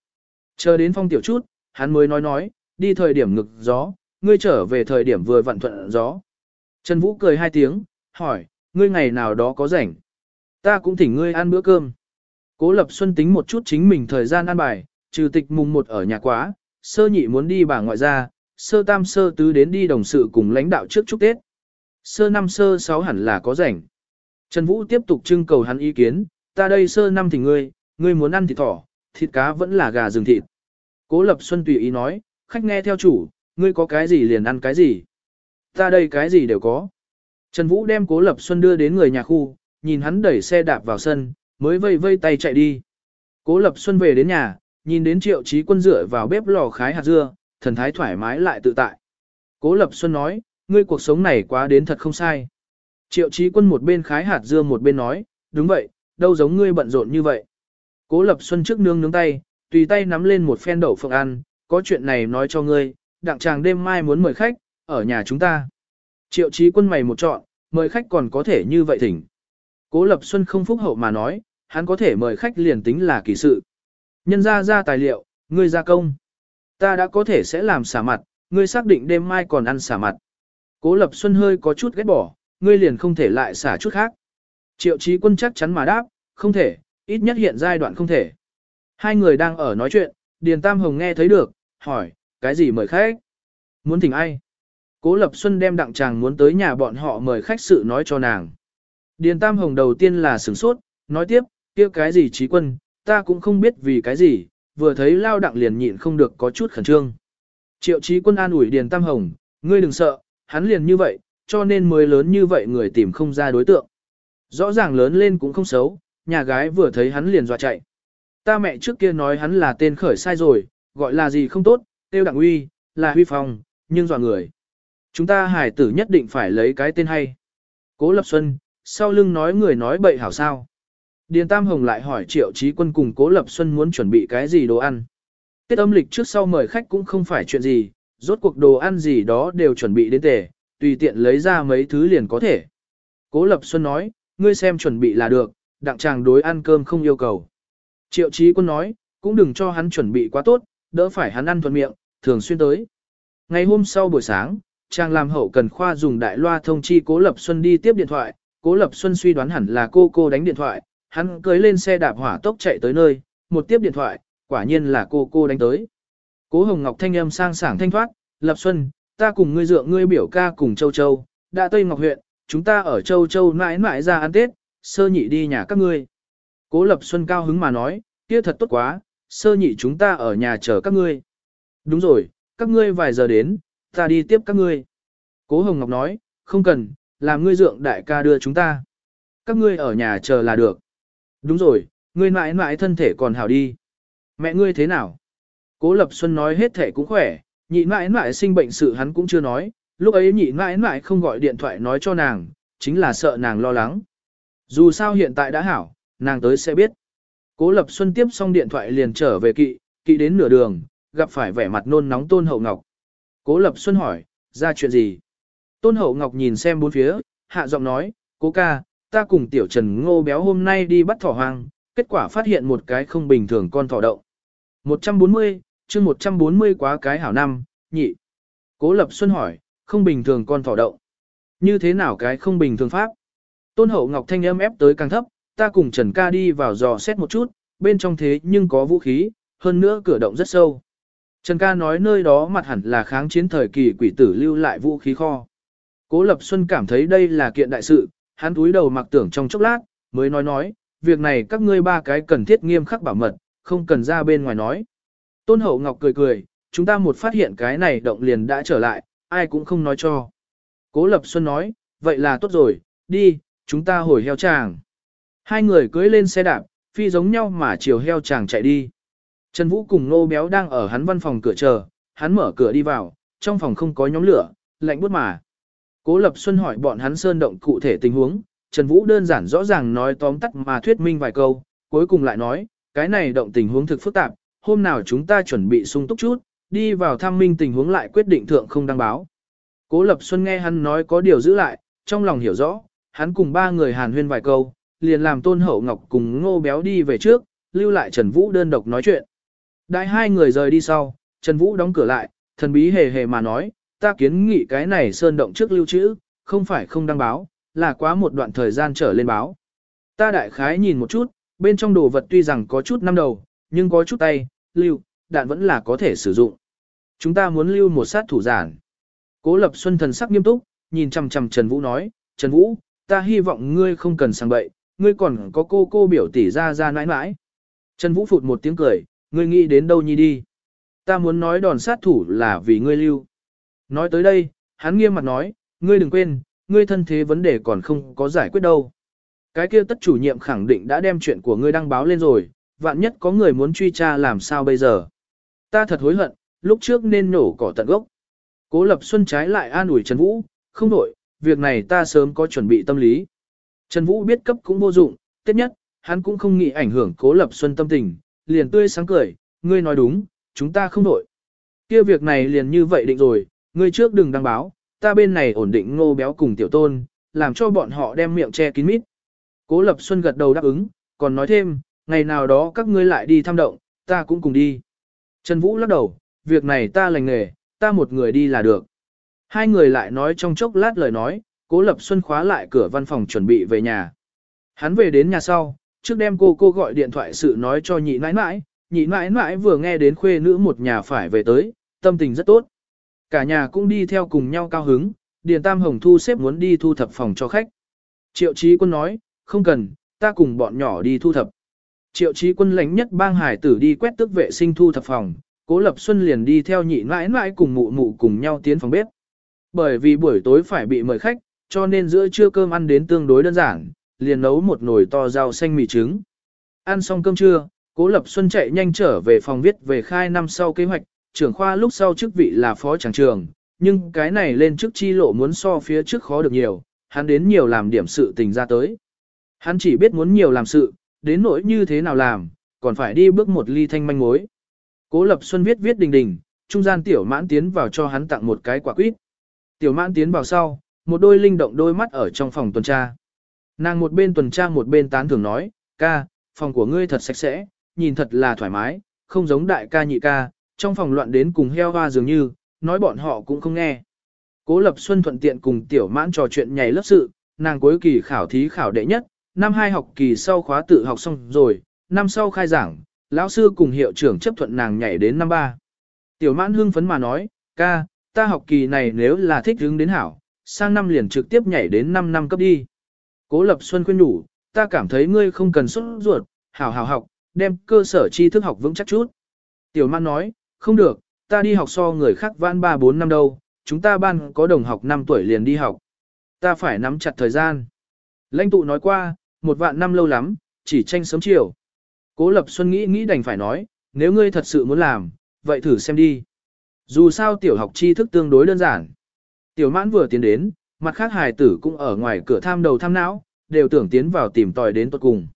Chờ đến phong tiểu chút, hắn mới nói nói, đi thời điểm ngực gió, ngươi trở về thời điểm vừa vặn thuận gió. Trần Vũ cười hai tiếng, hỏi, ngươi ngày nào đó có rảnh? Ta cũng thỉnh ngươi ăn bữa cơm. Cố Lập Xuân tính một chút chính mình thời gian ăn bài, trừ tịch mùng một ở nhà quá, sơ nhị muốn đi bà ngoại ra, sơ tam sơ tứ đến đi đồng sự cùng lãnh đạo trước chúc Tết. Sơ năm sơ sáu hẳn là có rảnh. Trần Vũ tiếp tục trưng cầu hắn ý kiến, ta đây sơ năm thì ngươi, ngươi muốn ăn thịt thỏ, thịt cá vẫn là gà rừng thịt. Cố Lập Xuân tùy ý nói, khách nghe theo chủ, ngươi có cái gì liền ăn cái gì. Ta đây cái gì đều có. Trần Vũ đem Cố Lập Xuân đưa đến người nhà khu, nhìn hắn đẩy xe đạp vào sân, mới vây vây tay chạy đi. Cố Lập Xuân về đến nhà, nhìn đến triệu trí quân dựa vào bếp lò khái hạt dưa, thần thái thoải mái lại tự tại. Cố Lập Xuân nói, ngươi cuộc sống này quá đến thật không sai. Triệu trí quân một bên khái hạt dưa một bên nói, đúng vậy, đâu giống ngươi bận rộn như vậy. Cố Lập Xuân trước nương nướng tay, tùy tay nắm lên một phen đậu phộng ăn, có chuyện này nói cho ngươi, đặng chàng đêm mai muốn mời khách, ở nhà chúng ta. Triệu trí quân mày một chọn, mời khách còn có thể như vậy thỉnh. Cố Lập Xuân không phúc hậu mà nói, hắn có thể mời khách liền tính là kỳ sự. Nhân ra ra tài liệu, ngươi ra công. Ta đã có thể sẽ làm xả mặt, ngươi xác định đêm mai còn ăn xả mặt. Cố Lập Xuân hơi có chút ghét bỏ, ngươi liền không thể lại xả chút khác. Triệu Chí Quân chắc chắn mà đáp, không thể, ít nhất hiện giai đoạn không thể. Hai người đang ở nói chuyện, Điền Tam Hồng nghe thấy được, hỏi, cái gì mời khách? Muốn thỉnh ai? Cố Lập Xuân đem đặng chàng muốn tới nhà bọn họ mời khách sự nói cho nàng. Điền Tam Hồng đầu tiên là sửng sốt, nói tiếp, kia cái gì trí quân, ta cũng không biết vì cái gì, vừa thấy lao đặng liền nhịn không được có chút khẩn trương. Triệu trí quân an ủi Điền Tam Hồng, ngươi đừng sợ, hắn liền như vậy, cho nên mới lớn như vậy người tìm không ra đối tượng. Rõ ràng lớn lên cũng không xấu, nhà gái vừa thấy hắn liền dọa chạy. Ta mẹ trước kia nói hắn là tên khởi sai rồi, gọi là gì không tốt, tiêu đặng uy, là huy phong, nhưng dọa người. Chúng ta hải tử nhất định phải lấy cái tên hay. Cố Lập Xuân, sau lưng nói người nói bậy hảo sao. Điền Tam Hồng lại hỏi Triệu trí Quân cùng Cố Lập Xuân muốn chuẩn bị cái gì đồ ăn. Tết âm lịch trước sau mời khách cũng không phải chuyện gì, rốt cuộc đồ ăn gì đó đều chuẩn bị đến tề, tùy tiện lấy ra mấy thứ liền có thể. Cố Lập Xuân nói, ngươi xem chuẩn bị là được, đặng chàng đối ăn cơm không yêu cầu. Triệu Chí Quân nói, cũng đừng cho hắn chuẩn bị quá tốt, đỡ phải hắn ăn thuận miệng, thường xuyên tới. Ngày hôm sau buổi sáng, trang làm hậu cần khoa dùng đại loa thông chi Cố Lập Xuân đi tiếp điện thoại, Cố Lập Xuân suy đoán hẳn là cô cô đánh điện thoại, hắn cưới lên xe đạp hỏa tốc chạy tới nơi, một tiếp điện thoại, quả nhiên là cô cô đánh tới. Cố Hồng Ngọc thanh âm sang sảng thanh thoát, Lập Xuân, ta cùng ngươi dựa ngươi biểu ca cùng Châu Châu, đã Tây Ngọc huyện, chúng ta ở Châu Châu mãi mãi ra ăn Tết, sơ nhị đi nhà các ngươi. Cố Lập Xuân cao hứng mà nói, kia thật tốt quá, sơ nhị chúng ta ở nhà chờ các ngươi. Đúng rồi, các ngươi vài giờ đến, ta đi tiếp các ngươi. Cố Hồng Ngọc nói, không cần, làm ngươi dượng đại ca đưa chúng ta. Các ngươi ở nhà chờ là được. Đúng rồi, ngươi mãi mãi thân thể còn hảo đi. Mẹ ngươi thế nào? Cố Lập Xuân nói hết thể cũng khỏe, nhị mãi mãi sinh bệnh sự hắn cũng chưa nói, lúc ấy nhị mãi mãi không gọi điện thoại nói cho nàng, chính là sợ nàng lo lắng. Dù sao hiện tại đã hảo, nàng tới sẽ biết. Cố Lập Xuân tiếp xong điện thoại liền trở về kỵ, kỵ đến nửa đường, gặp phải vẻ mặt nôn nóng Tôn Hậu Ngọc. Cố Lập Xuân hỏi, ra chuyện gì? Tôn Hậu Ngọc nhìn xem bốn phía, hạ giọng nói, cố ca, ta cùng tiểu trần ngô béo hôm nay đi bắt thỏ hoang, kết quả phát hiện một cái không bình thường con thỏ đậu. 140, chương 140 quá cái hảo năm, nhị. Cố Lập Xuân hỏi, không bình thường con thỏ đậu. Như thế nào cái không bình thường pháp? Tôn Hậu Ngọc thanh âm ép tới càng thấp, ta cùng Trần ca đi vào dò xét một chút, bên trong thế nhưng có vũ khí, hơn nữa cửa động rất sâu. Trần ca nói nơi đó mặt hẳn là kháng chiến thời kỳ quỷ tử lưu lại vũ khí kho. Cố Lập Xuân cảm thấy đây là kiện đại sự, hắn túi đầu mặc tưởng trong chốc lát, mới nói nói, việc này các ngươi ba cái cần thiết nghiêm khắc bảo mật, không cần ra bên ngoài nói. Tôn Hậu Ngọc cười cười, chúng ta một phát hiện cái này động liền đã trở lại, ai cũng không nói cho. Cố Lập Xuân nói, vậy là tốt rồi, đi, chúng ta hồi heo chàng. Hai người cưới lên xe đạp, phi giống nhau mà chiều heo chàng chạy đi. Trần Vũ cùng Nô Béo đang ở hắn văn phòng cửa chờ, hắn mở cửa đi vào, trong phòng không có nhóm lửa, lạnh buốt mà. Cố Lập Xuân hỏi bọn hắn sơn động cụ thể tình huống, Trần Vũ đơn giản rõ ràng nói tóm tắt mà thuyết minh vài câu, cuối cùng lại nói, cái này động tình huống thực phức tạp, hôm nào chúng ta chuẩn bị sung túc chút, đi vào thăm minh tình huống lại quyết định thượng không đăng báo. Cố Lập Xuân nghe hắn nói có điều giữ lại, trong lòng hiểu rõ, hắn cùng ba người hàn huyên vài câu, liền làm Tôn Hậu Ngọc cùng Ngô Béo đi về trước, lưu lại Trần Vũ đơn độc nói chuyện. Đại hai người rời đi sau, Trần Vũ đóng cửa lại, thần bí hề hề mà nói, ta kiến nghị cái này sơn động trước lưu trữ, không phải không đăng báo, là quá một đoạn thời gian trở lên báo. Ta đại khái nhìn một chút, bên trong đồ vật tuy rằng có chút năm đầu, nhưng có chút tay, lưu, đạn vẫn là có thể sử dụng. Chúng ta muốn lưu một sát thủ giản. Cố Lập Xuân thần sắc nghiêm túc, nhìn chằm chằm Trần Vũ nói, Trần Vũ, ta hy vọng ngươi không cần sang bậy, ngươi còn có cô cô biểu tỷ ra ra nãi nãi. Trần Vũ phụt một tiếng cười, ngươi nghĩ đến đâu nhi đi. Ta muốn nói đòn sát thủ là vì ngươi lưu. Nói tới đây, hắn nghiêm mặt nói, ngươi đừng quên, ngươi thân thế vấn đề còn không có giải quyết đâu. Cái kia tất chủ nhiệm khẳng định đã đem chuyện của ngươi đăng báo lên rồi, vạn nhất có người muốn truy tra làm sao bây giờ. Ta thật hối hận, lúc trước nên nổ cỏ tận gốc. Cố Lập Xuân trái lại an ủi Trần Vũ, không nổi, việc này ta sớm có chuẩn bị tâm lý. Trần Vũ biết cấp cũng vô dụng, tiếp nhất, hắn cũng không nghĩ ảnh hưởng Cố Lập Xuân tâm tình, liền tươi sáng cười, ngươi nói đúng, chúng ta không đổi. Kia việc này liền như vậy định rồi, ngươi trước đừng đăng báo, ta bên này ổn định ngô béo cùng tiểu tôn, làm cho bọn họ đem miệng che kín mít. Cố Lập Xuân gật đầu đáp ứng, còn nói thêm, ngày nào đó các ngươi lại đi thăm động, ta cũng cùng đi. Trần Vũ lắc đầu, việc này ta lành nghề, ta một người đi là được. Hai người lại nói trong chốc lát lời nói, Cố Lập Xuân khóa lại cửa văn phòng chuẩn bị về nhà. Hắn về đến nhà sau, trước đem cô cô gọi điện thoại sự nói cho nhị nãi nãi, nhị Nãi Nãi vừa nghe đến khuê nữ một nhà phải về tới, tâm tình rất tốt. Cả nhà cũng đi theo cùng nhau cao hứng, Điền Tam Hồng thu xếp muốn đi thu thập phòng cho khách. Triệu Chí Quân nói, không cần, ta cùng bọn nhỏ đi thu thập. Triệu Chí Quân lãnh nhất bang hải tử đi quét tước vệ sinh thu thập phòng, Cố Lập Xuân liền đi theo nhị Nãi Nãi cùng mụ mụ cùng nhau tiến phòng bếp. Bởi vì buổi tối phải bị mời khách, cho nên giữa trưa cơm ăn đến tương đối đơn giản, liền nấu một nồi to rau xanh mì trứng. Ăn xong cơm trưa, Cố Lập Xuân chạy nhanh trở về phòng viết về khai năm sau kế hoạch, trưởng khoa lúc sau chức vị là phó trưởng trường, nhưng cái này lên trước chi lộ muốn so phía trước khó được nhiều, hắn đến nhiều làm điểm sự tình ra tới. Hắn chỉ biết muốn nhiều làm sự, đến nỗi như thế nào làm, còn phải đi bước một ly thanh manh mối. Cố Lập Xuân viết viết đình đình, trung gian tiểu mãn tiến vào cho hắn tặng một cái quả quýt. Tiểu mãn tiến vào sau, một đôi linh động đôi mắt ở trong phòng tuần tra. Nàng một bên tuần tra một bên tán thưởng nói, ca, phòng của ngươi thật sạch sẽ, nhìn thật là thoải mái, không giống đại ca nhị ca, trong phòng loạn đến cùng heo hoa dường như, nói bọn họ cũng không nghe. Cố Lập Xuân thuận tiện cùng tiểu mãn trò chuyện nhảy lớp sự, nàng cuối kỳ khảo thí khảo đệ nhất, năm hai học kỳ sau khóa tự học xong rồi, năm sau khai giảng, lão sư cùng hiệu trưởng chấp thuận nàng nhảy đến năm ba. Tiểu mãn hưng phấn mà nói, ca, ta học kỳ này nếu là thích hướng đến hảo, sang năm liền trực tiếp nhảy đến 5 năm cấp đi. Cố Lập Xuân khuyên nhủ, ta cảm thấy ngươi không cần xuất ruột, hảo hảo học, đem cơ sở tri thức học vững chắc chút. Tiểu mãn nói, không được, ta đi học so người khác vãn 3-4 năm đâu, chúng ta ban có đồng học 5 tuổi liền đi học. Ta phải nắm chặt thời gian. Lãnh tụ nói qua, một vạn năm lâu lắm, chỉ tranh sớm chiều. Cố Lập Xuân nghĩ nghĩ đành phải nói, nếu ngươi thật sự muốn làm, vậy thử xem đi. Dù sao tiểu học tri thức tương đối đơn giản. Tiểu mãn vừa tiến đến, mặt khác hài tử cũng ở ngoài cửa tham đầu tham não, đều tưởng tiến vào tìm tòi đến tuật cùng.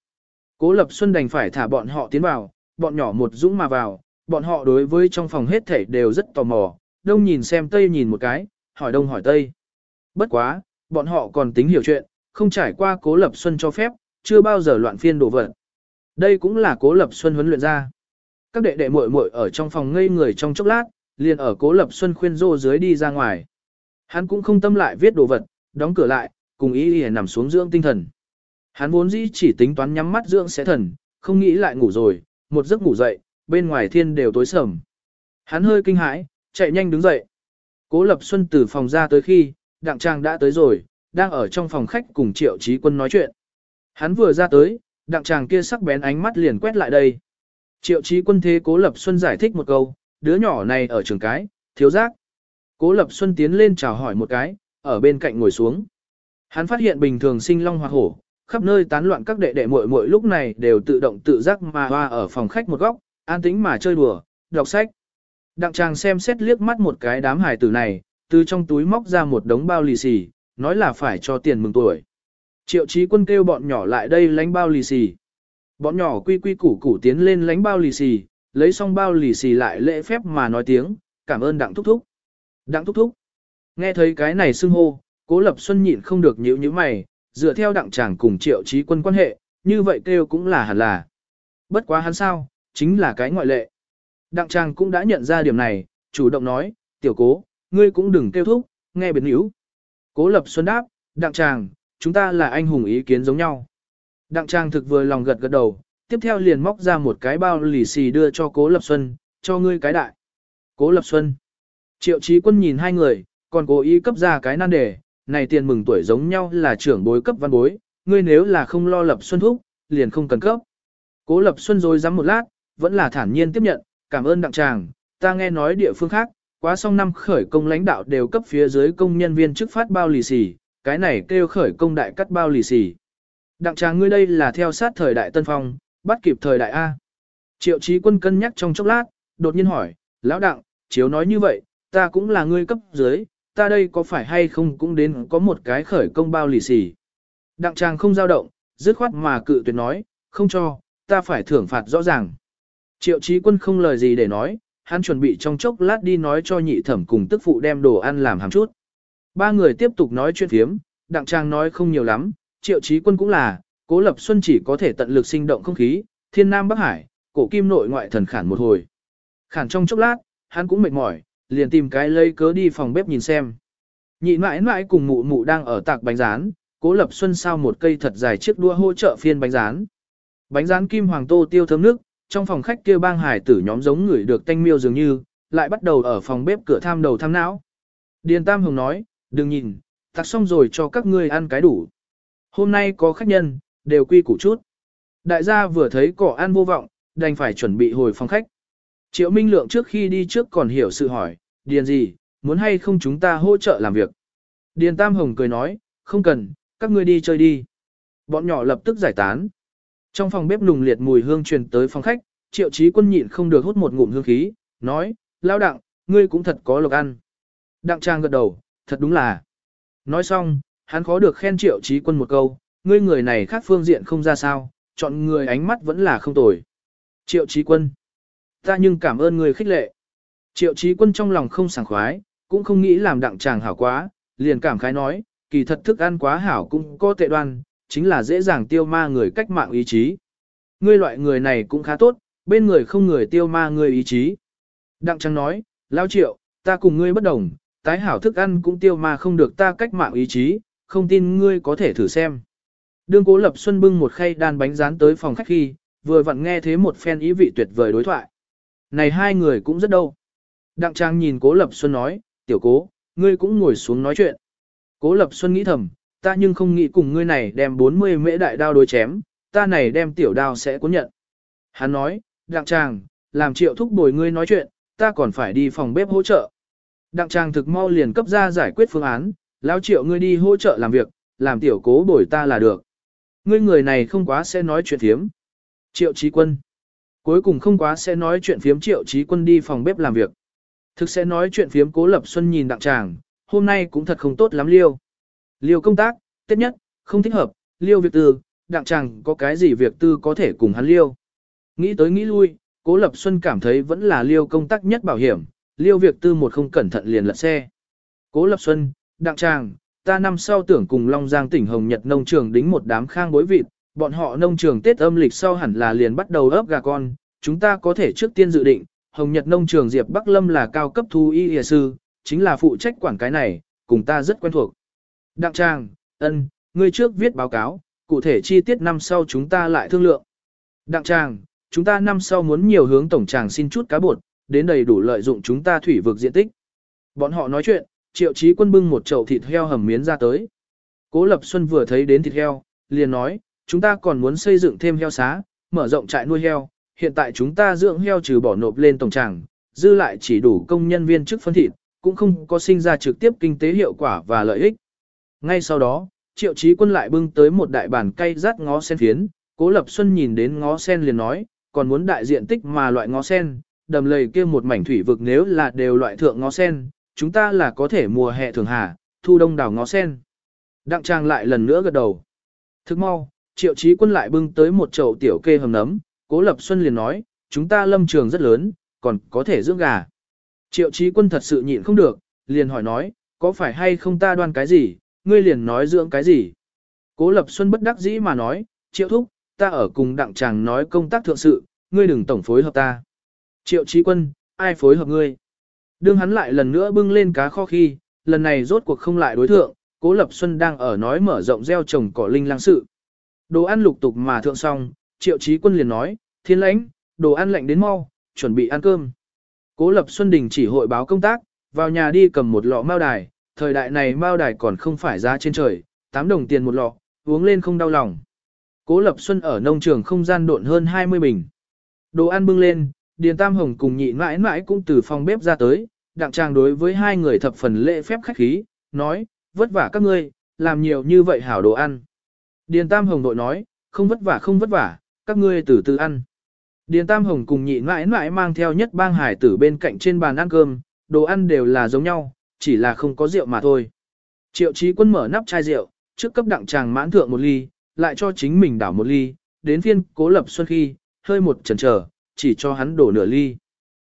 Cố Lập Xuân đành phải thả bọn họ tiến vào, bọn nhỏ một dũng mà vào, bọn họ đối với trong phòng hết thảy đều rất tò mò, đông nhìn xem tây nhìn một cái, hỏi đông hỏi tây. Bất quá, bọn họ còn tính hiểu chuyện, không trải qua Cố Lập Xuân cho phép, chưa bao giờ loạn phiên đổ vật. Đây cũng là Cố Lập Xuân huấn luyện ra. Các đệ đệ muội muội ở trong phòng ngây người trong chốc lát, liền ở Cố Lập Xuân khuyên rô dưới đi ra ngoài. Hắn cũng không tâm lại viết đồ vật, đóng cửa lại, cùng ý ý nằm xuống dưỡng tinh thần. Hắn vốn dĩ chỉ tính toán nhắm mắt dưỡng sẽ thần, không nghĩ lại ngủ rồi, một giấc ngủ dậy, bên ngoài thiên đều tối sầm. Hắn hơi kinh hãi, chạy nhanh đứng dậy. Cố Lập Xuân từ phòng ra tới khi, Đặng Trang đã tới rồi, đang ở trong phòng khách cùng Triệu Chí Quân nói chuyện. Hắn vừa ra tới, Đặng Trang kia sắc bén ánh mắt liền quét lại đây. Triệu Chí Quân thế Cố Lập Xuân giải thích một câu, đứa nhỏ này ở trường cái, thiếu giác. Cố Lập Xuân tiến lên chào hỏi một cái, ở bên cạnh ngồi xuống. Hắn phát hiện bình thường sinh long Hoa hổ, khắp nơi tán loạn các đệ đệ muội muội lúc này đều tự động tự giác mà hoa ở phòng khách một góc, an tĩnh mà chơi đùa, đọc sách. Đặng chàng xem xét liếc mắt một cái đám hài tử này, từ trong túi móc ra một đống bao lì xì, nói là phải cho tiền mừng tuổi. Triệu chí quân kêu bọn nhỏ lại đây lánh bao lì xì. Bọn nhỏ quy quy củ củ tiến lên lánh bao lì xì, lấy xong bao lì xì lại lễ phép mà nói tiếng, cảm ơn đặng thúc thúc. Đặng thúc thúc. Nghe thấy cái này xưng hô, cố lập xuân nhịn không được nhíu nhíu mày, dựa theo đặng chàng cùng triệu trí quân quan hệ, như vậy kêu cũng là hẳn là. Bất quá hắn sao, chính là cái ngoại lệ. Đặng chàng cũng đã nhận ra điểm này, chủ động nói, tiểu cố, ngươi cũng đừng kêu thúc, nghe biến yếu. Cố lập xuân đáp, đặng chàng, chúng ta là anh hùng ý kiến giống nhau. Đặng chàng thực vừa lòng gật gật đầu, tiếp theo liền móc ra một cái bao lì xì đưa cho cố lập xuân, cho ngươi cái đại. Cố lập xuân. Triệu trí quân nhìn hai người, còn cố ý cấp ra cái nan đề, này tiền mừng tuổi giống nhau là trưởng bối cấp văn bối, ngươi nếu là không lo lập xuân thúc, liền không cần cấp. Cố lập xuân rồi dám một lát, vẫn là thản nhiên tiếp nhận, cảm ơn đặng tràng, ta nghe nói địa phương khác, quá xong năm khởi công lãnh đạo đều cấp phía dưới công nhân viên chức phát bao lì xì, cái này kêu khởi công đại cắt bao lì xì. Đặng tràng ngươi đây là theo sát thời đại tân phong, bắt kịp thời đại A. Triệu trí quân cân nhắc trong chốc lát, đột nhiên hỏi, lão đặng, chiếu nói như vậy, ta cũng là ngươi cấp dưới, ta đây có phải hay không cũng đến có một cái khởi công bao lì xì. Đặng chàng không dao động, dứt khoát mà cự tuyệt nói, không cho, ta phải thưởng phạt rõ ràng. Triệu trí quân không lời gì để nói, hắn chuẩn bị trong chốc lát đi nói cho nhị thẩm cùng tức phụ đem đồ ăn làm hàm chút. Ba người tiếp tục nói chuyện phiếm, đặng trang nói không nhiều lắm, triệu trí quân cũng là, cố lập xuân chỉ có thể tận lực sinh động không khí, thiên nam bắc hải, cổ kim nội ngoại thần khản một hồi. Khản trong chốc lát, hắn cũng mệt mỏi, liền tìm cái lấy cớ đi phòng bếp nhìn xem. Nhị mãi mãi cùng mụ mụ đang ở tạc bánh rán, cố lập xuân sao một cây thật dài chiếc đua hỗ trợ phiên bánh rán. Bánh rán kim hoàng tô tiêu thơm nước, trong phòng khách kia bang hải tử nhóm giống người được tanh miêu dường như, lại bắt đầu ở phòng bếp cửa tham đầu tham não. Điền Tam Hồng nói, đừng nhìn, tạc xong rồi cho các ngươi ăn cái đủ. Hôm nay có khách nhân, đều quy củ chút. Đại gia vừa thấy cỏ ăn vô vọng, đành phải chuẩn bị hồi phòng khách. Triệu Minh Lượng trước khi đi trước còn hiểu sự hỏi, Điền gì, muốn hay không chúng ta hỗ trợ làm việc. Điền Tam Hồng cười nói, không cần, các ngươi đi chơi đi. Bọn nhỏ lập tức giải tán. Trong phòng bếp lùng liệt mùi hương truyền tới phòng khách, triệu chí quân nhịn không được hút một ngụm hương khí, nói, lao đặng, ngươi cũng thật có lộc ăn. Đặng trang gật đầu, thật đúng là. Nói xong, hắn khó được khen triệu chí quân một câu, ngươi người này khác phương diện không ra sao, chọn người ánh mắt vẫn là không tồi. Triệu chí quân. Ta nhưng cảm ơn người khích lệ. Triệu chí quân trong lòng không sảng khoái, cũng không nghĩ làm đặng chàng hảo quá, liền cảm khái nói, kỳ thật thức ăn quá hảo cũng có tệ đoan, chính là dễ dàng tiêu ma người cách mạng ý chí. Ngươi loại người này cũng khá tốt, bên người không người tiêu ma người ý chí. Đặng Trăng nói, Lao Triệu, ta cùng ngươi bất đồng, tái hảo thức ăn cũng tiêu ma không được ta cách mạng ý chí, không tin ngươi có thể thử xem. Đương cố lập xuân bưng một khay đan bánh rán tới phòng khách khi, vừa vặn nghe thế một phen ý vị tuyệt vời đối thoại. Này hai người cũng rất đâu. Đặng Trang nhìn cố lập xuân nói, tiểu cố, ngươi cũng ngồi xuống nói chuyện. Cố lập xuân nghĩ thầm, ta nhưng không nghĩ cùng ngươi này đem 40 mễ đại đao đối chém, ta này đem tiểu đao sẽ cuốn nhận. Hắn nói, đặng Trang, làm triệu thúc bồi ngươi nói chuyện, ta còn phải đi phòng bếp hỗ trợ. Đặng Trang thực mau liền cấp ra giải quyết phương án, lão triệu ngươi đi hỗ trợ làm việc, làm tiểu cố bồi ta là được. Ngươi người này không quá sẽ nói chuyện thiếm. Triệu trí quân. Cuối cùng không quá sẽ nói chuyện phiếm triệu trí quân đi phòng bếp làm việc. Thực sẽ nói chuyện phiếm cố lập xuân nhìn đặng tràng, hôm nay cũng thật không tốt lắm liêu. Liêu công tác, tết nhất, không thích hợp, liêu việc tư, đặng tràng có cái gì việc tư có thể cùng hắn liêu. Nghĩ tới nghĩ lui, cố lập xuân cảm thấy vẫn là liêu công tác nhất bảo hiểm, liêu việc tư một không cẩn thận liền lật xe. Cố lập xuân, đặng tràng ta năm sau tưởng cùng Long Giang tỉnh Hồng Nhật nông trường đính một đám khang bối vịt, bọn họ nông trường Tết âm lịch sau hẳn là liền bắt đầu ấp gà con, chúng ta có thể trước tiên dự định, Hồng Nhật nông trường Diệp Bắc Lâm là cao cấp thu y y sư, chính là phụ trách quản cái này, cùng ta rất quen thuộc. Đặng Trang, ân, ngươi trước viết báo cáo, cụ thể chi tiết năm sau chúng ta lại thương lượng. Đặng Trang, chúng ta năm sau muốn nhiều hướng tổng tràng xin chút cá bột, đến đầy đủ lợi dụng chúng ta thủy vực diện tích. Bọn họ nói chuyện, triệu chí quân bưng một chậu thịt heo hầm miến ra tới. Cố Lập Xuân vừa thấy đến thịt heo, liền nói, chúng ta còn muốn xây dựng thêm heo xá, mở rộng trại nuôi heo, hiện tại chúng ta dưỡng heo trừ bỏ nộp lên tổng tràng, dư lại chỉ đủ công nhân viên chức phân thịt, cũng không có sinh ra trực tiếp kinh tế hiệu quả và lợi ích. Ngay sau đó, triệu chí quân lại bưng tới một đại bản cây rát ngó sen phiến, cố lập xuân nhìn đến ngó sen liền nói, còn muốn đại diện tích mà loại ngó sen, đầm lầy kia một mảnh thủy vực nếu là đều loại thượng ngó sen, chúng ta là có thể mùa hè thường hà, thu đông đảo ngó sen. Đặng trang lại lần nữa gật đầu. Thức mau, triệu chí quân lại bưng tới một chậu tiểu kê hầm nấm, cố lập xuân liền nói, chúng ta lâm trường rất lớn, còn có thể dưỡng gà. Triệu chí quân thật sự nhịn không được, liền hỏi nói, có phải hay không ta đoan cái gì, ngươi liền nói dưỡng cái gì. Cố Lập Xuân bất đắc dĩ mà nói, triệu thúc, ta ở cùng đặng chàng nói công tác thượng sự, ngươi đừng tổng phối hợp ta. Triệu trí quân, ai phối hợp ngươi? Đương hắn lại lần nữa bưng lên cá kho khi, lần này rốt cuộc không lại đối thượng, Cố Lập Xuân đang ở nói mở rộng gieo trồng cỏ linh lang sự. Đồ ăn lục tục mà thượng xong, triệu trí quân liền nói, thiên lãnh, đồ ăn lạnh đến mau, chuẩn bị ăn cơm. Cố Lập Xuân Đình chỉ hội báo công tác, vào nhà đi cầm một lọ mao đài, thời đại này mao đài còn không phải giá trên trời, 8 đồng tiền một lọ, uống lên không đau lòng. Cố Lập Xuân ở nông trường không gian độn hơn 20 bình. Đồ ăn bưng lên, Điền Tam Hồng cùng nhị mãi mãi cũng từ phòng bếp ra tới, đặng trang đối với hai người thập phần lễ phép khách khí, nói, vất vả các ngươi, làm nhiều như vậy hảo đồ ăn. Điền Tam Hồng đội nói, không vất vả không vất vả, các ngươi từ từ ăn. Điền Tam Hồng cùng nhị mãi mãi mang theo nhất bang hải tử bên cạnh trên bàn ăn cơm, đồ ăn đều là giống nhau, chỉ là không có rượu mà thôi. Triệu Chí Quân mở nắp chai rượu, trước cấp đặng chàng mãn thượng một ly, lại cho chính mình đảo một ly, đến phiên Cố Lập Xuân khi, hơi một chần chờ, chỉ cho hắn đổ nửa ly.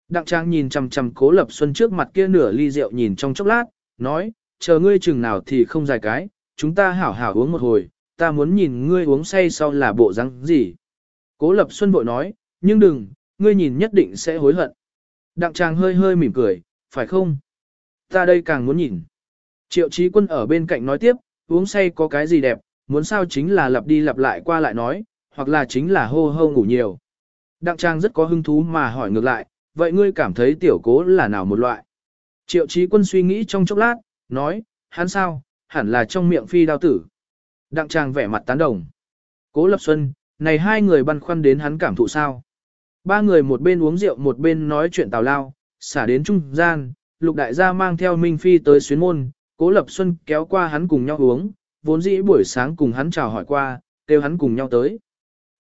Đặng Trang nhìn chằm chằm Cố Lập Xuân trước mặt kia nửa ly rượu nhìn trong chốc lát, nói, chờ ngươi chừng nào thì không dài cái, chúng ta hảo hảo uống một hồi, ta muốn nhìn ngươi uống say sau là bộ răng gì. Cố Lập Xuân vội nói, nhưng đừng, ngươi nhìn nhất định sẽ hối hận. Đặng Trang hơi hơi mỉm cười, phải không? Ta đây càng muốn nhìn. Triệu Chí Quân ở bên cạnh nói tiếp, uống say có cái gì đẹp, muốn sao chính là lặp đi lặp lại qua lại nói, hoặc là chính là hô hô ngủ nhiều. Đặng Trang rất có hứng thú mà hỏi ngược lại, vậy ngươi cảm thấy tiểu cố là nào một loại? Triệu Chí quân suy nghĩ trong chốc lát, nói, hắn sao, hẳn là trong miệng phi đao tử. Đặng Trang vẻ mặt tán đồng. Cố Lập Xuân, này hai người băn khoăn đến hắn cảm thụ sao? Ba người một bên uống rượu một bên nói chuyện tào lao, xả đến trung gian, lục đại gia mang theo Minh Phi tới xuyến môn, Cố Lập Xuân kéo qua hắn cùng nhau uống, vốn dĩ buổi sáng cùng hắn chào hỏi qua, kêu hắn cùng nhau tới.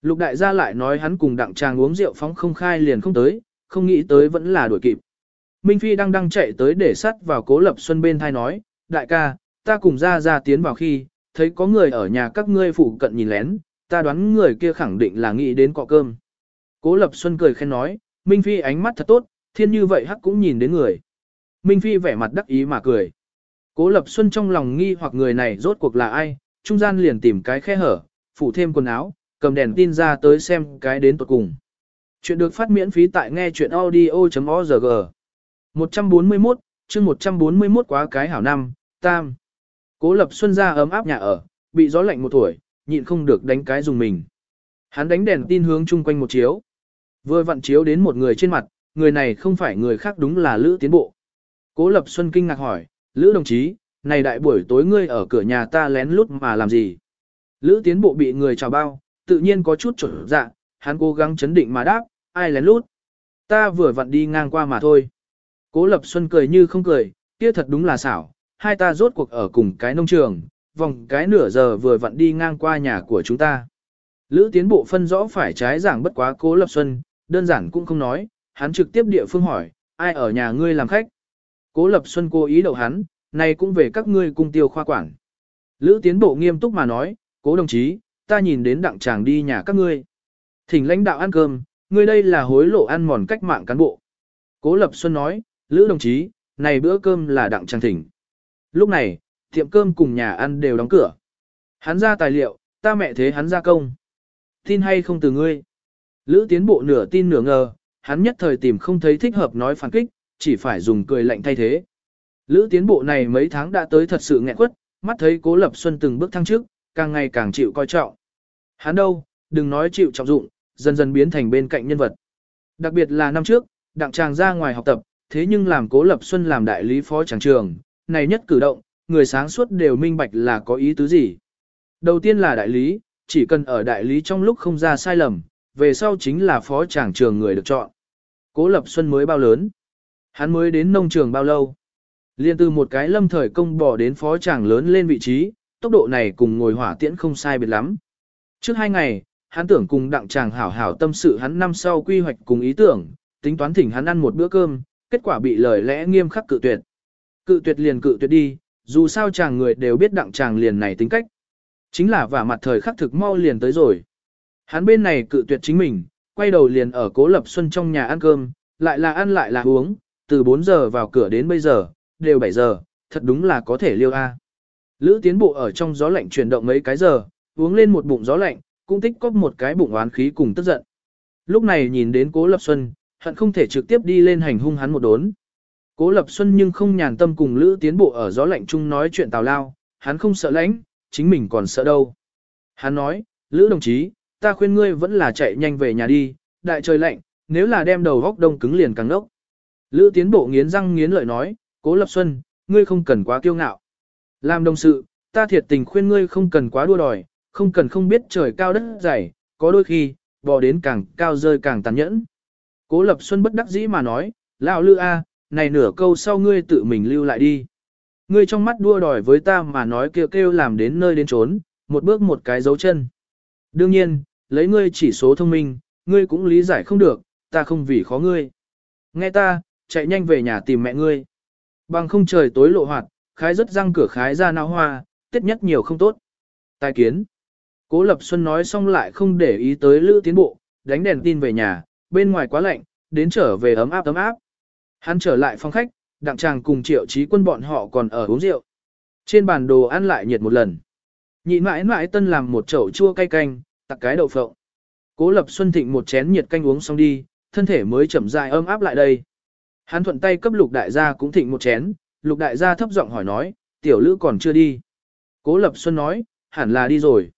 Lục đại gia lại nói hắn cùng đặng tràng uống rượu phóng không khai liền không tới, không nghĩ tới vẫn là đuổi kịp. Minh Phi đang đang chạy tới để sắt vào Cố Lập Xuân bên thai nói, đại ca, ta cùng ra ra tiến vào khi, thấy có người ở nhà các ngươi phụ cận nhìn lén, ta đoán người kia khẳng định là nghĩ đến cọ cơm. Cố Lập Xuân cười khen nói, Minh Phi ánh mắt thật tốt, thiên như vậy hắc cũng nhìn đến người. Minh Phi vẻ mặt đắc ý mà cười. Cố Lập Xuân trong lòng nghi hoặc người này rốt cuộc là ai, trung gian liền tìm cái khe hở, phủ thêm quần áo, cầm đèn tin ra tới xem cái đến tuột cùng. Chuyện được phát miễn phí tại nghe chuyện audio.org. 141, chương 141 quá cái hảo năm, tam. Cố Lập Xuân ra ấm áp nhà ở, bị gió lạnh một tuổi, nhịn không được đánh cái dùng mình. Hắn đánh đèn tin hướng chung quanh một chiếu. Vừa vặn chiếu đến một người trên mặt, người này không phải người khác đúng là Lữ Tiến Bộ. Cố Lập Xuân kinh ngạc hỏi, Lữ đồng chí, này đại buổi tối ngươi ở cửa nhà ta lén lút mà làm gì? Lữ Tiến Bộ bị người chào bao, tự nhiên có chút trở dạ, hắn cố gắng chấn định mà đáp, ai lén lút? Ta vừa vặn đi ngang qua mà thôi. Cố Lập Xuân cười như không cười, kia thật đúng là xảo, hai ta rốt cuộc ở cùng cái nông trường, vòng cái nửa giờ vừa vặn đi ngang qua nhà của chúng ta. Lữ tiến bộ phân rõ phải trái giảng bất quá cố lập xuân, đơn giản cũng không nói, hắn trực tiếp địa phương hỏi, ai ở nhà ngươi làm khách. Cố lập xuân cố ý đậu hắn, này cũng về các ngươi cung tiêu khoa quản. Lữ tiến bộ nghiêm túc mà nói, cố đồng chí, ta nhìn đến đặng chàng đi nhà các ngươi. Thỉnh lãnh đạo ăn cơm, ngươi đây là hối lộ ăn mòn cách mạng cán bộ. Cố lập xuân nói, Lữ đồng chí, này bữa cơm là đặng chàng thỉnh. Lúc này, tiệm cơm cùng nhà ăn đều đóng cửa. Hắn ra tài liệu, ta mẹ thế hắn ra công. Tin hay không từ ngươi? Lữ tiến bộ nửa tin nửa ngờ, hắn nhất thời tìm không thấy thích hợp nói phản kích, chỉ phải dùng cười lạnh thay thế. Lữ tiến bộ này mấy tháng đã tới thật sự nghẹn quất, mắt thấy cố lập xuân từng bước thăng trước, càng ngày càng chịu coi trọng. Hắn đâu, đừng nói chịu trọng dụng, dần dần biến thành bên cạnh nhân vật. Đặc biệt là năm trước, đặng tràng ra ngoài học tập, thế nhưng làm cố lập xuân làm đại lý phó tràng trường, này nhất cử động, người sáng suốt đều minh bạch là có ý tứ gì. Đầu tiên là đại lý, chỉ cần ở đại lý trong lúc không ra sai lầm, về sau chính là phó tràng trường người được chọn. Cố Lập Xuân mới bao lớn? Hắn mới đến nông trường bao lâu? Liên từ một cái lâm thời công bỏ đến phó tràng lớn lên vị trí, tốc độ này cùng ngồi hỏa tiễn không sai biệt lắm. Trước hai ngày, hắn tưởng cùng đặng chàng hảo hảo tâm sự hắn năm sau quy hoạch cùng ý tưởng, tính toán thỉnh hắn ăn một bữa cơm, kết quả bị lời lẽ nghiêm khắc cự tuyệt. Cự tuyệt liền cự tuyệt đi, dù sao chàng người đều biết đặng chàng liền này tính cách. Chính là vả mặt thời khắc thực mau liền tới rồi. Hắn bên này cự tuyệt chính mình, quay đầu liền ở cố lập xuân trong nhà ăn cơm, lại là ăn lại là uống, từ 4 giờ vào cửa đến bây giờ, đều 7 giờ, thật đúng là có thể liêu A. Lữ tiến bộ ở trong gió lạnh chuyển động mấy cái giờ, uống lên một bụng gió lạnh, cũng tích cóp một cái bụng oán khí cùng tức giận. Lúc này nhìn đến cố lập xuân, hận không thể trực tiếp đi lên hành hung hắn một đốn. Cố Lập Xuân nhưng không nhàn tâm cùng Lữ Tiến Bộ ở gió lạnh chung nói chuyện tào lao, hắn không sợ lãnh, chính mình còn sợ đâu. Hắn nói, Lữ đồng chí, ta khuyên ngươi vẫn là chạy nhanh về nhà đi, đại trời lạnh, nếu là đem đầu góc đông cứng liền càng đốc. Lữ Tiến Bộ nghiến răng nghiến lợi nói, Cố Lập Xuân, ngươi không cần quá kiêu ngạo. Làm đồng sự, ta thiệt tình khuyên ngươi không cần quá đua đòi, không cần không biết trời cao đất dày, có đôi khi, bò đến càng cao rơi càng tàn nhẫn. Cố Lập Xuân bất đắc dĩ mà nói, lão Lữ A, này nửa câu sau ngươi tự mình lưu lại đi. Ngươi trong mắt đua đòi với ta mà nói kêu kêu làm đến nơi đến trốn, một bước một cái dấu chân. Đương nhiên, lấy ngươi chỉ số thông minh, ngươi cũng lý giải không được, ta không vì khó ngươi. Nghe ta, chạy nhanh về nhà tìm mẹ ngươi. Bằng không trời tối lộ hoạt, khái rất răng cửa khái ra nao hoa, tiết nhất nhiều không tốt. Tài kiến. Cố Lập Xuân nói xong lại không để ý tới lữ tiến bộ, đánh đèn tin về nhà, bên ngoài quá lạnh, đến trở về ấm áp ấm áp. Hắn trở lại phòng khách, đặng chàng cùng triệu trí quân bọn họ còn ở uống rượu. Trên bàn đồ ăn lại nhiệt một lần. nhị mãi mãi tân làm một chậu chua cay canh, tặc cái đậu phộng. Cố lập xuân thịnh một chén nhiệt canh uống xong đi, thân thể mới chậm dài ấm áp lại đây. Hắn thuận tay cấp lục đại gia cũng thịnh một chén, lục đại gia thấp giọng hỏi nói, tiểu lữ còn chưa đi. Cố lập xuân nói, hẳn là đi rồi.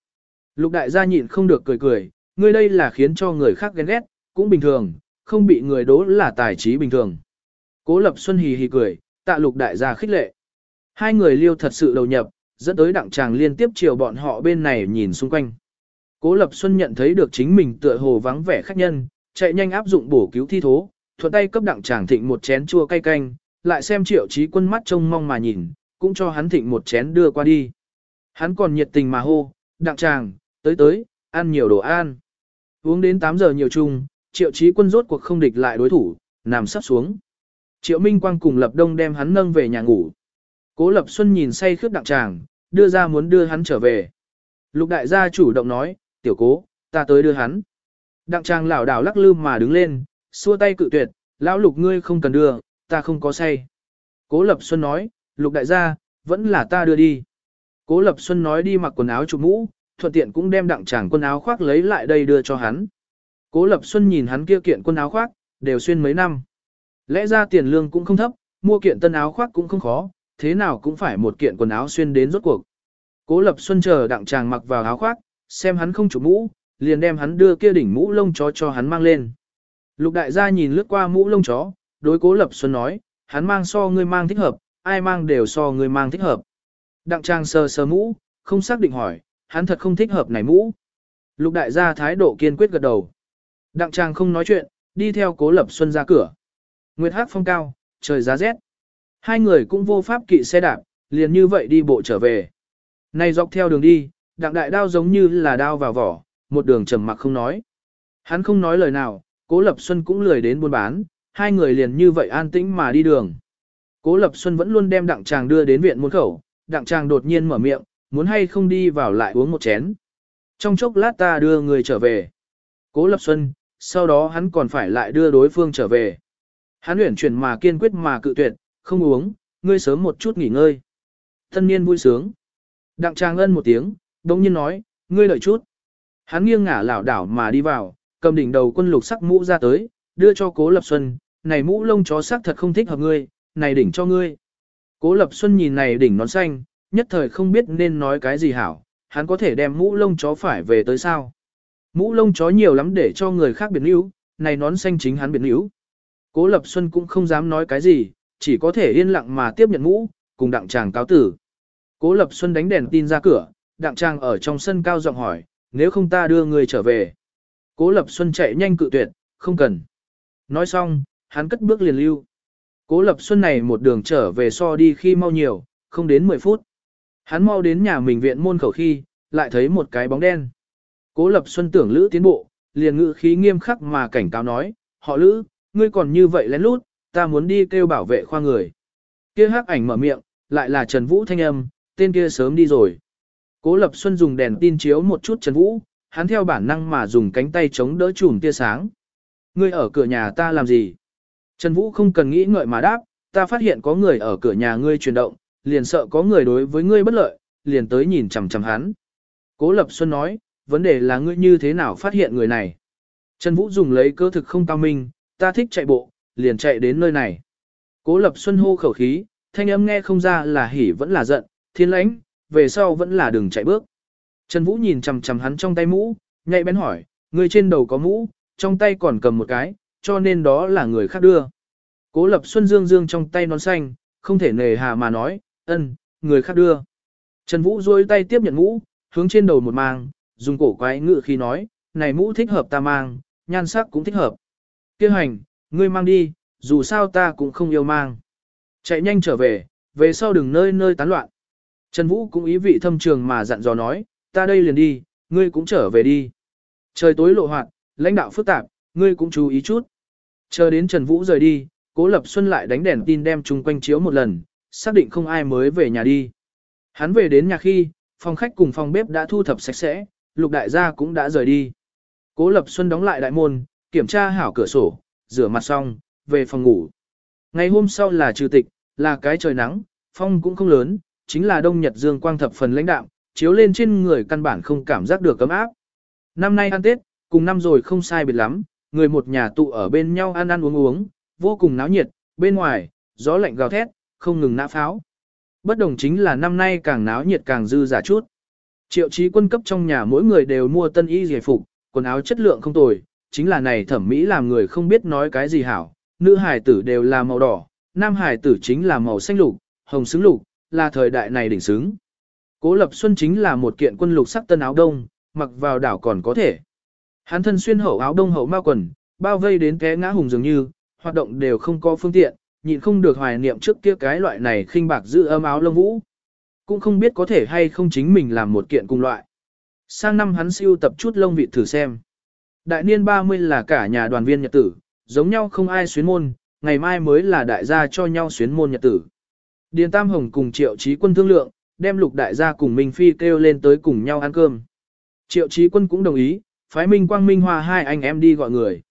Lục đại gia nhịn không được cười cười, ngươi đây là khiến cho người khác ghen ghét, cũng bình thường, không bị người đố là tài trí bình thường. Cố Lập Xuân hì hì cười, tạ lục đại gia khích lệ. Hai người liêu thật sự đầu nhập, dẫn tới đặng chàng liên tiếp chiều bọn họ bên này nhìn xung quanh. Cố Lập Xuân nhận thấy được chính mình tựa hồ vắng vẻ khách nhân, chạy nhanh áp dụng bổ cứu thi thố, thuận tay cấp đặng chàng thịnh một chén chua cay canh, lại xem triệu trí quân mắt trông mong mà nhìn, cũng cho hắn thịnh một chén đưa qua đi. Hắn còn nhiệt tình mà hô, đặng chàng, tới tới, ăn nhiều đồ ăn. Uống đến 8 giờ nhiều chung, triệu trí quân rốt cuộc không địch lại đối thủ, nằm sắp xuống. Triệu Minh Quang cùng Lập Đông đem hắn nâng về nhà ngủ. Cố Lập Xuân nhìn say khướt đặng tràng, đưa ra muốn đưa hắn trở về. Lục đại gia chủ động nói, tiểu cố, ta tới đưa hắn. Đặng tràng lảo đảo lắc lư mà đứng lên, xua tay cự tuyệt, lão lục ngươi không cần đưa, ta không có say. Cố Lập Xuân nói, lục đại gia, vẫn là ta đưa đi. Cố Lập Xuân nói đi mặc quần áo chụp mũ, thuận tiện cũng đem đặng tràng quần áo khoác lấy lại đây đưa cho hắn. Cố Lập Xuân nhìn hắn kia kiện quần áo khoác, đều xuyên mấy năm. Lẽ ra tiền lương cũng không thấp, mua kiện tân áo khoác cũng không khó, thế nào cũng phải một kiện quần áo xuyên đến rốt cuộc. Cố Lập Xuân chờ đặng chàng mặc vào áo khoác, xem hắn không chụp mũ, liền đem hắn đưa kia đỉnh mũ lông chó cho hắn mang lên. Lục đại gia nhìn lướt qua mũ lông chó, đối Cố Lập Xuân nói, hắn mang so ngươi mang thích hợp, ai mang đều so ngươi mang thích hợp. Đặng trang sờ sờ mũ, không xác định hỏi, hắn thật không thích hợp này mũ. Lục đại gia thái độ kiên quyết gật đầu. Đặng trang không nói chuyện, đi theo Cố Lập Xuân ra cửa. Nguyệt hắc phong cao, trời giá rét. Hai người cũng vô pháp kỵ xe đạp, liền như vậy đi bộ trở về. Này dọc theo đường đi, đặng đại đao giống như là đao vào vỏ, một đường trầm mặc không nói. Hắn không nói lời nào, Cố Lập Xuân cũng lười đến buôn bán, hai người liền như vậy an tĩnh mà đi đường. Cố Lập Xuân vẫn luôn đem đặng chàng đưa đến viện môn khẩu, đặng chàng đột nhiên mở miệng, muốn hay không đi vào lại uống một chén. Trong chốc lát ta đưa người trở về. Cố Lập Xuân, sau đó hắn còn phải lại đưa đối phương trở về. Hắn luyện chuyển mà kiên quyết mà cự tuyệt, không uống, ngươi sớm một chút nghỉ ngơi. Thân niên vui sướng. Đặng Trang ân một tiếng, đồng nhiên nói, ngươi đợi chút. Hắn nghiêng ngả lảo đảo mà đi vào, cầm đỉnh đầu quân lục sắc mũ ra tới, đưa cho Cố Lập Xuân, này mũ lông chó sắc thật không thích hợp ngươi, này đỉnh cho ngươi. Cố Lập Xuân nhìn này đỉnh nón xanh, nhất thời không biết nên nói cái gì hảo, hắn có thể đem mũ lông chó phải về tới sao. Mũ lông chó nhiều lắm để cho người khác biến yếu, này nón xanh chính hắn biến yếu. Cố Lập Xuân cũng không dám nói cái gì, chỉ có thể yên lặng mà tiếp nhận mũ, cùng đặng chàng cáo tử. Cố Lập Xuân đánh đèn tin ra cửa, đặng chàng ở trong sân cao giọng hỏi, nếu không ta đưa người trở về. Cố Lập Xuân chạy nhanh cự tuyệt, không cần. Nói xong, hắn cất bước liền lưu. Cố Lập Xuân này một đường trở về so đi khi mau nhiều, không đến 10 phút. Hắn mau đến nhà mình viện môn khẩu khi, lại thấy một cái bóng đen. Cố Lập Xuân tưởng Lữ tiến bộ, liền ngự khí nghiêm khắc mà cảnh cáo nói, họ Lữ, ngươi còn như vậy lén lút, ta muốn đi kêu bảo vệ khoa người. Kia hắc ảnh mở miệng, lại là Trần Vũ thanh âm, tên kia sớm đi rồi. Cố Lập Xuân dùng đèn tin chiếu một chút Trần Vũ, hắn theo bản năng mà dùng cánh tay chống đỡ chùm tia sáng. Ngươi ở cửa nhà ta làm gì? Trần Vũ không cần nghĩ ngợi mà đáp, ta phát hiện có người ở cửa nhà ngươi chuyển động, liền sợ có người đối với ngươi bất lợi, liền tới nhìn chằm chằm hắn. Cố Lập Xuân nói, vấn đề là ngươi như thế nào phát hiện người này. Trần Vũ dùng lấy cơ thực không cao minh, ta thích chạy bộ, liền chạy đến nơi này. Cố Lập Xuân hô khẩu khí, thanh âm nghe không ra là hỉ vẫn là giận, thiên lãnh, về sau vẫn là đừng chạy bước. Trần Vũ nhìn chằm chằm hắn trong tay mũ, nhạy bén hỏi, người trên đầu có mũ, trong tay còn cầm một cái, cho nên đó là người khác đưa. Cố Lập Xuân dương dương trong tay nón xanh, không thể nề hà mà nói, ân, người khác đưa. Trần Vũ duỗi tay tiếp nhận mũ, hướng trên đầu một mang, dùng cổ quái ngự khi nói, này mũ thích hợp ta mang, nhan sắc cũng thích hợp. Kêu hành, ngươi mang đi, dù sao ta cũng không yêu mang. Chạy nhanh trở về, về sau đừng nơi nơi tán loạn. Trần Vũ cũng ý vị thâm trường mà dặn dò nói, ta đây liền đi, ngươi cũng trở về đi. Trời tối lộ hoạt, lãnh đạo phức tạp, ngươi cũng chú ý chút. Chờ đến Trần Vũ rời đi, Cố Lập Xuân lại đánh đèn tin đem chung quanh chiếu một lần, xác định không ai mới về nhà đi. Hắn về đến nhà khi, phòng khách cùng phòng bếp đã thu thập sạch sẽ, lục đại gia cũng đã rời đi. Cố Lập Xuân đóng lại đại môn, kiểm tra hảo cửa sổ, rửa mặt xong, về phòng ngủ. Ngày hôm sau là trừ tịch, là cái trời nắng, phong cũng không lớn, chính là đông nhật dương quang thập phần lãnh đạm, chiếu lên trên người căn bản không cảm giác được cấm áp. Năm nay ăn Tết, cùng năm rồi không sai biệt lắm, người một nhà tụ ở bên nhau ăn ăn uống uống, vô cùng náo nhiệt, bên ngoài, gió lạnh gào thét, không ngừng nã pháo. Bất đồng chính là năm nay càng náo nhiệt càng dư giả chút. Triệu chí quân cấp trong nhà mỗi người đều mua tân y giải phục, quần áo chất lượng không tồi, chính là này thẩm mỹ làm người không biết nói cái gì hảo, nữ hài tử đều là màu đỏ, nam hài tử chính là màu xanh lục, hồng xứng lục, là thời đại này đỉnh xứng. Cố Lập Xuân chính là một kiện quân lục sắc tân áo đông, mặc vào đảo còn có thể. Hắn thân xuyên hậu áo đông hậu ma quần, bao vây đến té ngã hùng dường như, hoạt động đều không có phương tiện, nhịn không được hoài niệm trước kia cái loại này khinh bạc giữ ấm áo lông vũ. Cũng không biết có thể hay không chính mình làm một kiện cùng loại. Sang năm hắn siêu tập chút lông vị thử xem. Đại niên 30 là cả nhà đoàn viên nhật tử, giống nhau không ai xuyến môn, ngày mai mới là đại gia cho nhau xuyến môn nhật tử. Điền Tam Hồng cùng Triệu Chí Quân thương lượng, đem Lục đại gia cùng Minh Phi kêu lên tới cùng nhau ăn cơm. Triệu Chí Quân cũng đồng ý, phái Minh Quang Minh Hoa hai anh em đi gọi người.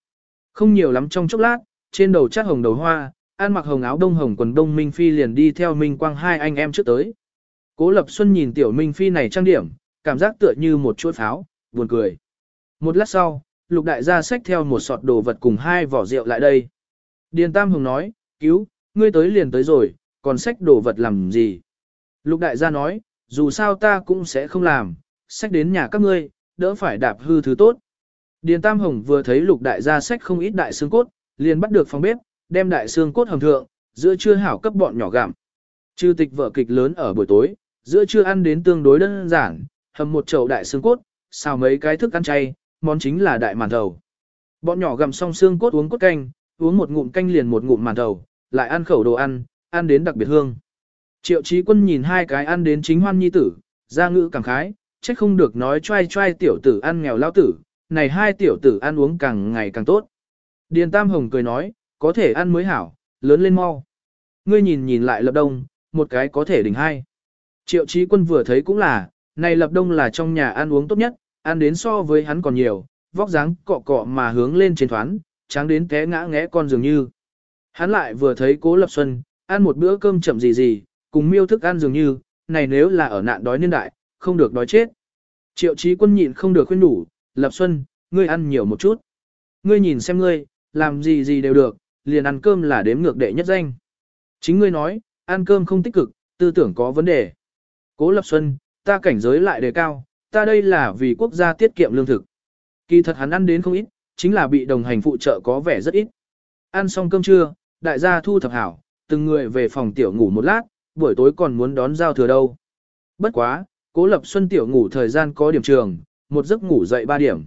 Không nhiều lắm trong chốc lát, trên đầu chắc hồng đầu hoa, ăn mặc hồng áo đông hồng quần đông Minh Phi liền đi theo Minh Quang hai anh em trước tới. Cố Lập Xuân nhìn tiểu Minh Phi này trang điểm, cảm giác tựa như một chuỗi pháo, buồn cười. Một lát sau, lục đại gia xách theo một sọt đồ vật cùng hai vỏ rượu lại đây. Điền Tam Hồng nói, cứu, ngươi tới liền tới rồi, còn xách đồ vật làm gì? Lục đại gia nói, dù sao ta cũng sẽ không làm, xách đến nhà các ngươi, đỡ phải đạp hư thứ tốt. Điền Tam Hồng vừa thấy lục đại gia xách không ít đại xương cốt, liền bắt được phòng bếp, đem đại xương cốt hầm thượng, giữa trưa hảo cấp bọn nhỏ gặm. Trừ tịch vợ kịch lớn ở buổi tối, giữa trưa ăn đến tương đối đơn giản, hầm một chậu đại xương cốt, xào mấy cái thức ăn chay, món chính là đại màn thầu. Bọn nhỏ gặm xong xương cốt uống cốt canh, uống một ngụm canh liền một ngụm màn thầu, lại ăn khẩu đồ ăn, ăn đến đặc biệt hương. Triệu Chí Quân nhìn hai cái ăn đến chính hoan nhi tử, ra ngữ cảm khái, trách không được nói trai trai tiểu tử ăn nghèo lao tử, này hai tiểu tử ăn uống càng ngày càng tốt. Điền Tam Hồng cười nói, có thể ăn mới hảo, lớn lên mau. Ngươi nhìn nhìn lại lập đông, một cái có thể đỉnh hai. Triệu Chí Quân vừa thấy cũng là, này lập đông là trong nhà ăn uống tốt nhất, ăn đến so với hắn còn nhiều, vóc dáng cọ cọ mà hướng lên trên thoán, tráng đến té ngã ngẽ con dường như. Hắn lại vừa thấy cố lập xuân, ăn một bữa cơm chậm gì gì, cùng miêu thức ăn dường như, này nếu là ở nạn đói niên đại, không được đói chết. Triệu trí quân nhịn không được khuyên đủ, lập xuân, ngươi ăn nhiều một chút. Ngươi nhìn xem ngươi, làm gì gì đều được, liền ăn cơm là đếm ngược đệ nhất danh. Chính ngươi nói, ăn cơm không tích cực, tư tưởng có vấn đề. Cố lập xuân, ta cảnh giới lại đề cao, ta đây là vì quốc gia tiết kiệm lương thực. Kỳ thật hắn ăn đến không ít, chính là bị đồng hành phụ trợ có vẻ rất ít. Ăn xong cơm trưa, đại gia thu thập hảo, từng người về phòng tiểu ngủ một lát, buổi tối còn muốn đón giao thừa đâu. Bất quá, cố lập xuân tiểu ngủ thời gian có điểm trường, một giấc ngủ dậy ba điểm.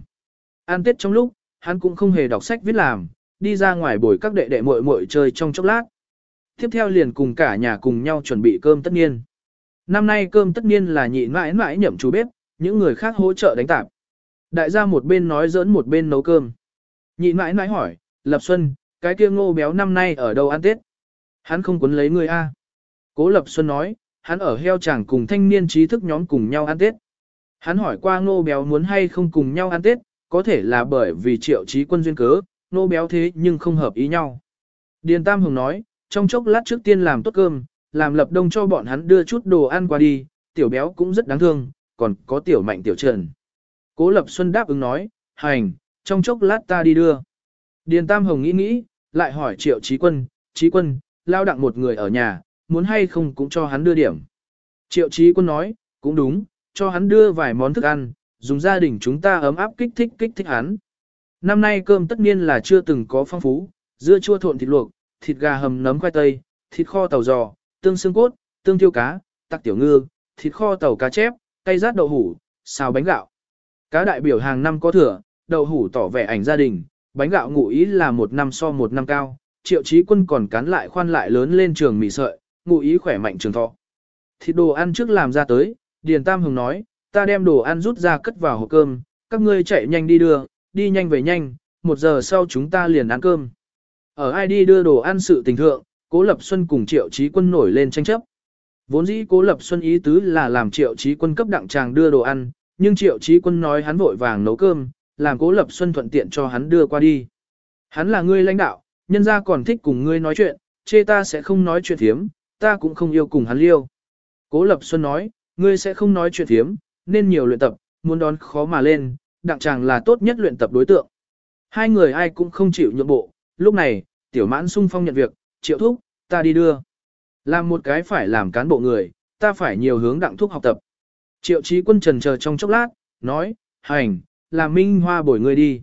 Ăn tết trong lúc, hắn cũng không hề đọc sách viết làm, đi ra ngoài bồi các đệ đệ muội muội chơi trong chốc lát. Tiếp theo liền cùng cả nhà cùng nhau chuẩn bị cơm tất niên. Năm nay cơm tất niên là nhị mãi mãi nhậm chú bếp, những người khác hỗ trợ đánh tạp. Đại gia một bên nói giỡn một bên nấu cơm. Nhị mãi mãi hỏi, Lập Xuân, cái kia ngô béo năm nay ở đâu ăn Tết? Hắn không quấn lấy người A. Cố Lập Xuân nói, hắn ở heo chàng cùng thanh niên trí thức nhóm cùng nhau ăn Tết. Hắn hỏi qua ngô béo muốn hay không cùng nhau ăn Tết, có thể là bởi vì triệu trí quân duyên cớ, ngô béo thế nhưng không hợp ý nhau. Điền Tam Hồng nói, trong chốc lát trước tiên làm tốt cơm, làm lập đông cho bọn hắn đưa chút đồ ăn qua đi, tiểu béo cũng rất đáng thương, còn có tiểu mạnh tiểu trần. Cố Lập Xuân đáp ứng nói, hành, trong chốc lát ta đi đưa. Điền Tam Hồng nghĩ nghĩ, lại hỏi Triệu Trí Quân, Trí Quân, lao đặng một người ở nhà, muốn hay không cũng cho hắn đưa điểm. Triệu Trí Quân nói, cũng đúng, cho hắn đưa vài món thức ăn, dùng gia đình chúng ta ấm áp kích thích kích thích hắn. Năm nay cơm tất nhiên là chưa từng có phong phú, dưa chua thộn thịt luộc, thịt gà hầm nấm khoai tây, thịt kho tàu giò, tương xương cốt, tương tiêu cá, tắc tiểu ngư, thịt kho tàu cá chép, cây rát đậu hủ, xào bánh gạo. Cá đại biểu hàng năm có thừa, đậu hủ tỏ vẻ ảnh gia đình, bánh gạo ngụ ý là một năm so một năm cao, triệu chí quân còn cắn lại khoan lại lớn lên trường mì sợi, ngụ ý khỏe mạnh trường thọ. Thịt đồ ăn trước làm ra tới, Điền Tam hùng nói, ta đem đồ ăn rút ra cất vào hộp cơm, các ngươi chạy nhanh đi đưa, đi nhanh về nhanh, một giờ sau chúng ta liền ăn cơm. Ở ai đi đưa đồ ăn sự tình thượng, Cố Lập Xuân cùng Triệu Chí Quân nổi lên tranh chấp. Vốn dĩ Cố Lập Xuân ý tứ là làm Triệu Chí Quân cấp đặng chàng đưa đồ ăn, nhưng Triệu Chí Quân nói hắn vội vàng nấu cơm, làm Cố Lập Xuân thuận tiện cho hắn đưa qua đi. Hắn là người lãnh đạo, nhân gia còn thích cùng ngươi nói chuyện, chê ta sẽ không nói chuyện thiếm, ta cũng không yêu cùng hắn liêu. Cố Lập Xuân nói, ngươi sẽ không nói chuyện thiếm, nên nhiều luyện tập, muốn đón khó mà lên, đặng chàng là tốt nhất luyện tập đối tượng. Hai người ai cũng không chịu nhượng bộ, lúc này, tiểu mãn sung phong nhận việc, triệu thúc, ta đi đưa. Làm một cái phải làm cán bộ người, ta phải nhiều hướng đặng thúc học tập. Triệu trí quân trần chờ trong chốc lát, nói, hành, làm minh hoa bồi người đi.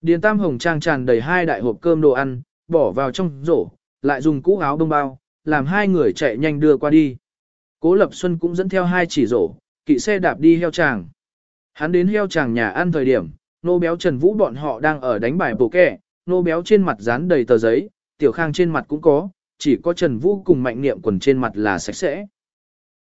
Điền Tam Hồng trang tràn đầy hai đại hộp cơm đồ ăn, bỏ vào trong rổ, lại dùng cũ áo bông bao, làm hai người chạy nhanh đưa qua đi. Cố Lập Xuân cũng dẫn theo hai chỉ rổ, kỵ xe đạp đi heo tràng. Hắn đến heo tràng nhà ăn thời điểm, nô béo Trần Vũ bọn họ đang ở đánh bài bổ kẻ, nô béo trên mặt dán đầy tờ giấy, tiểu khang trên mặt cũng có, chỉ có Trần Vũ cùng mạnh niệm quần trên mặt là sạch sẽ.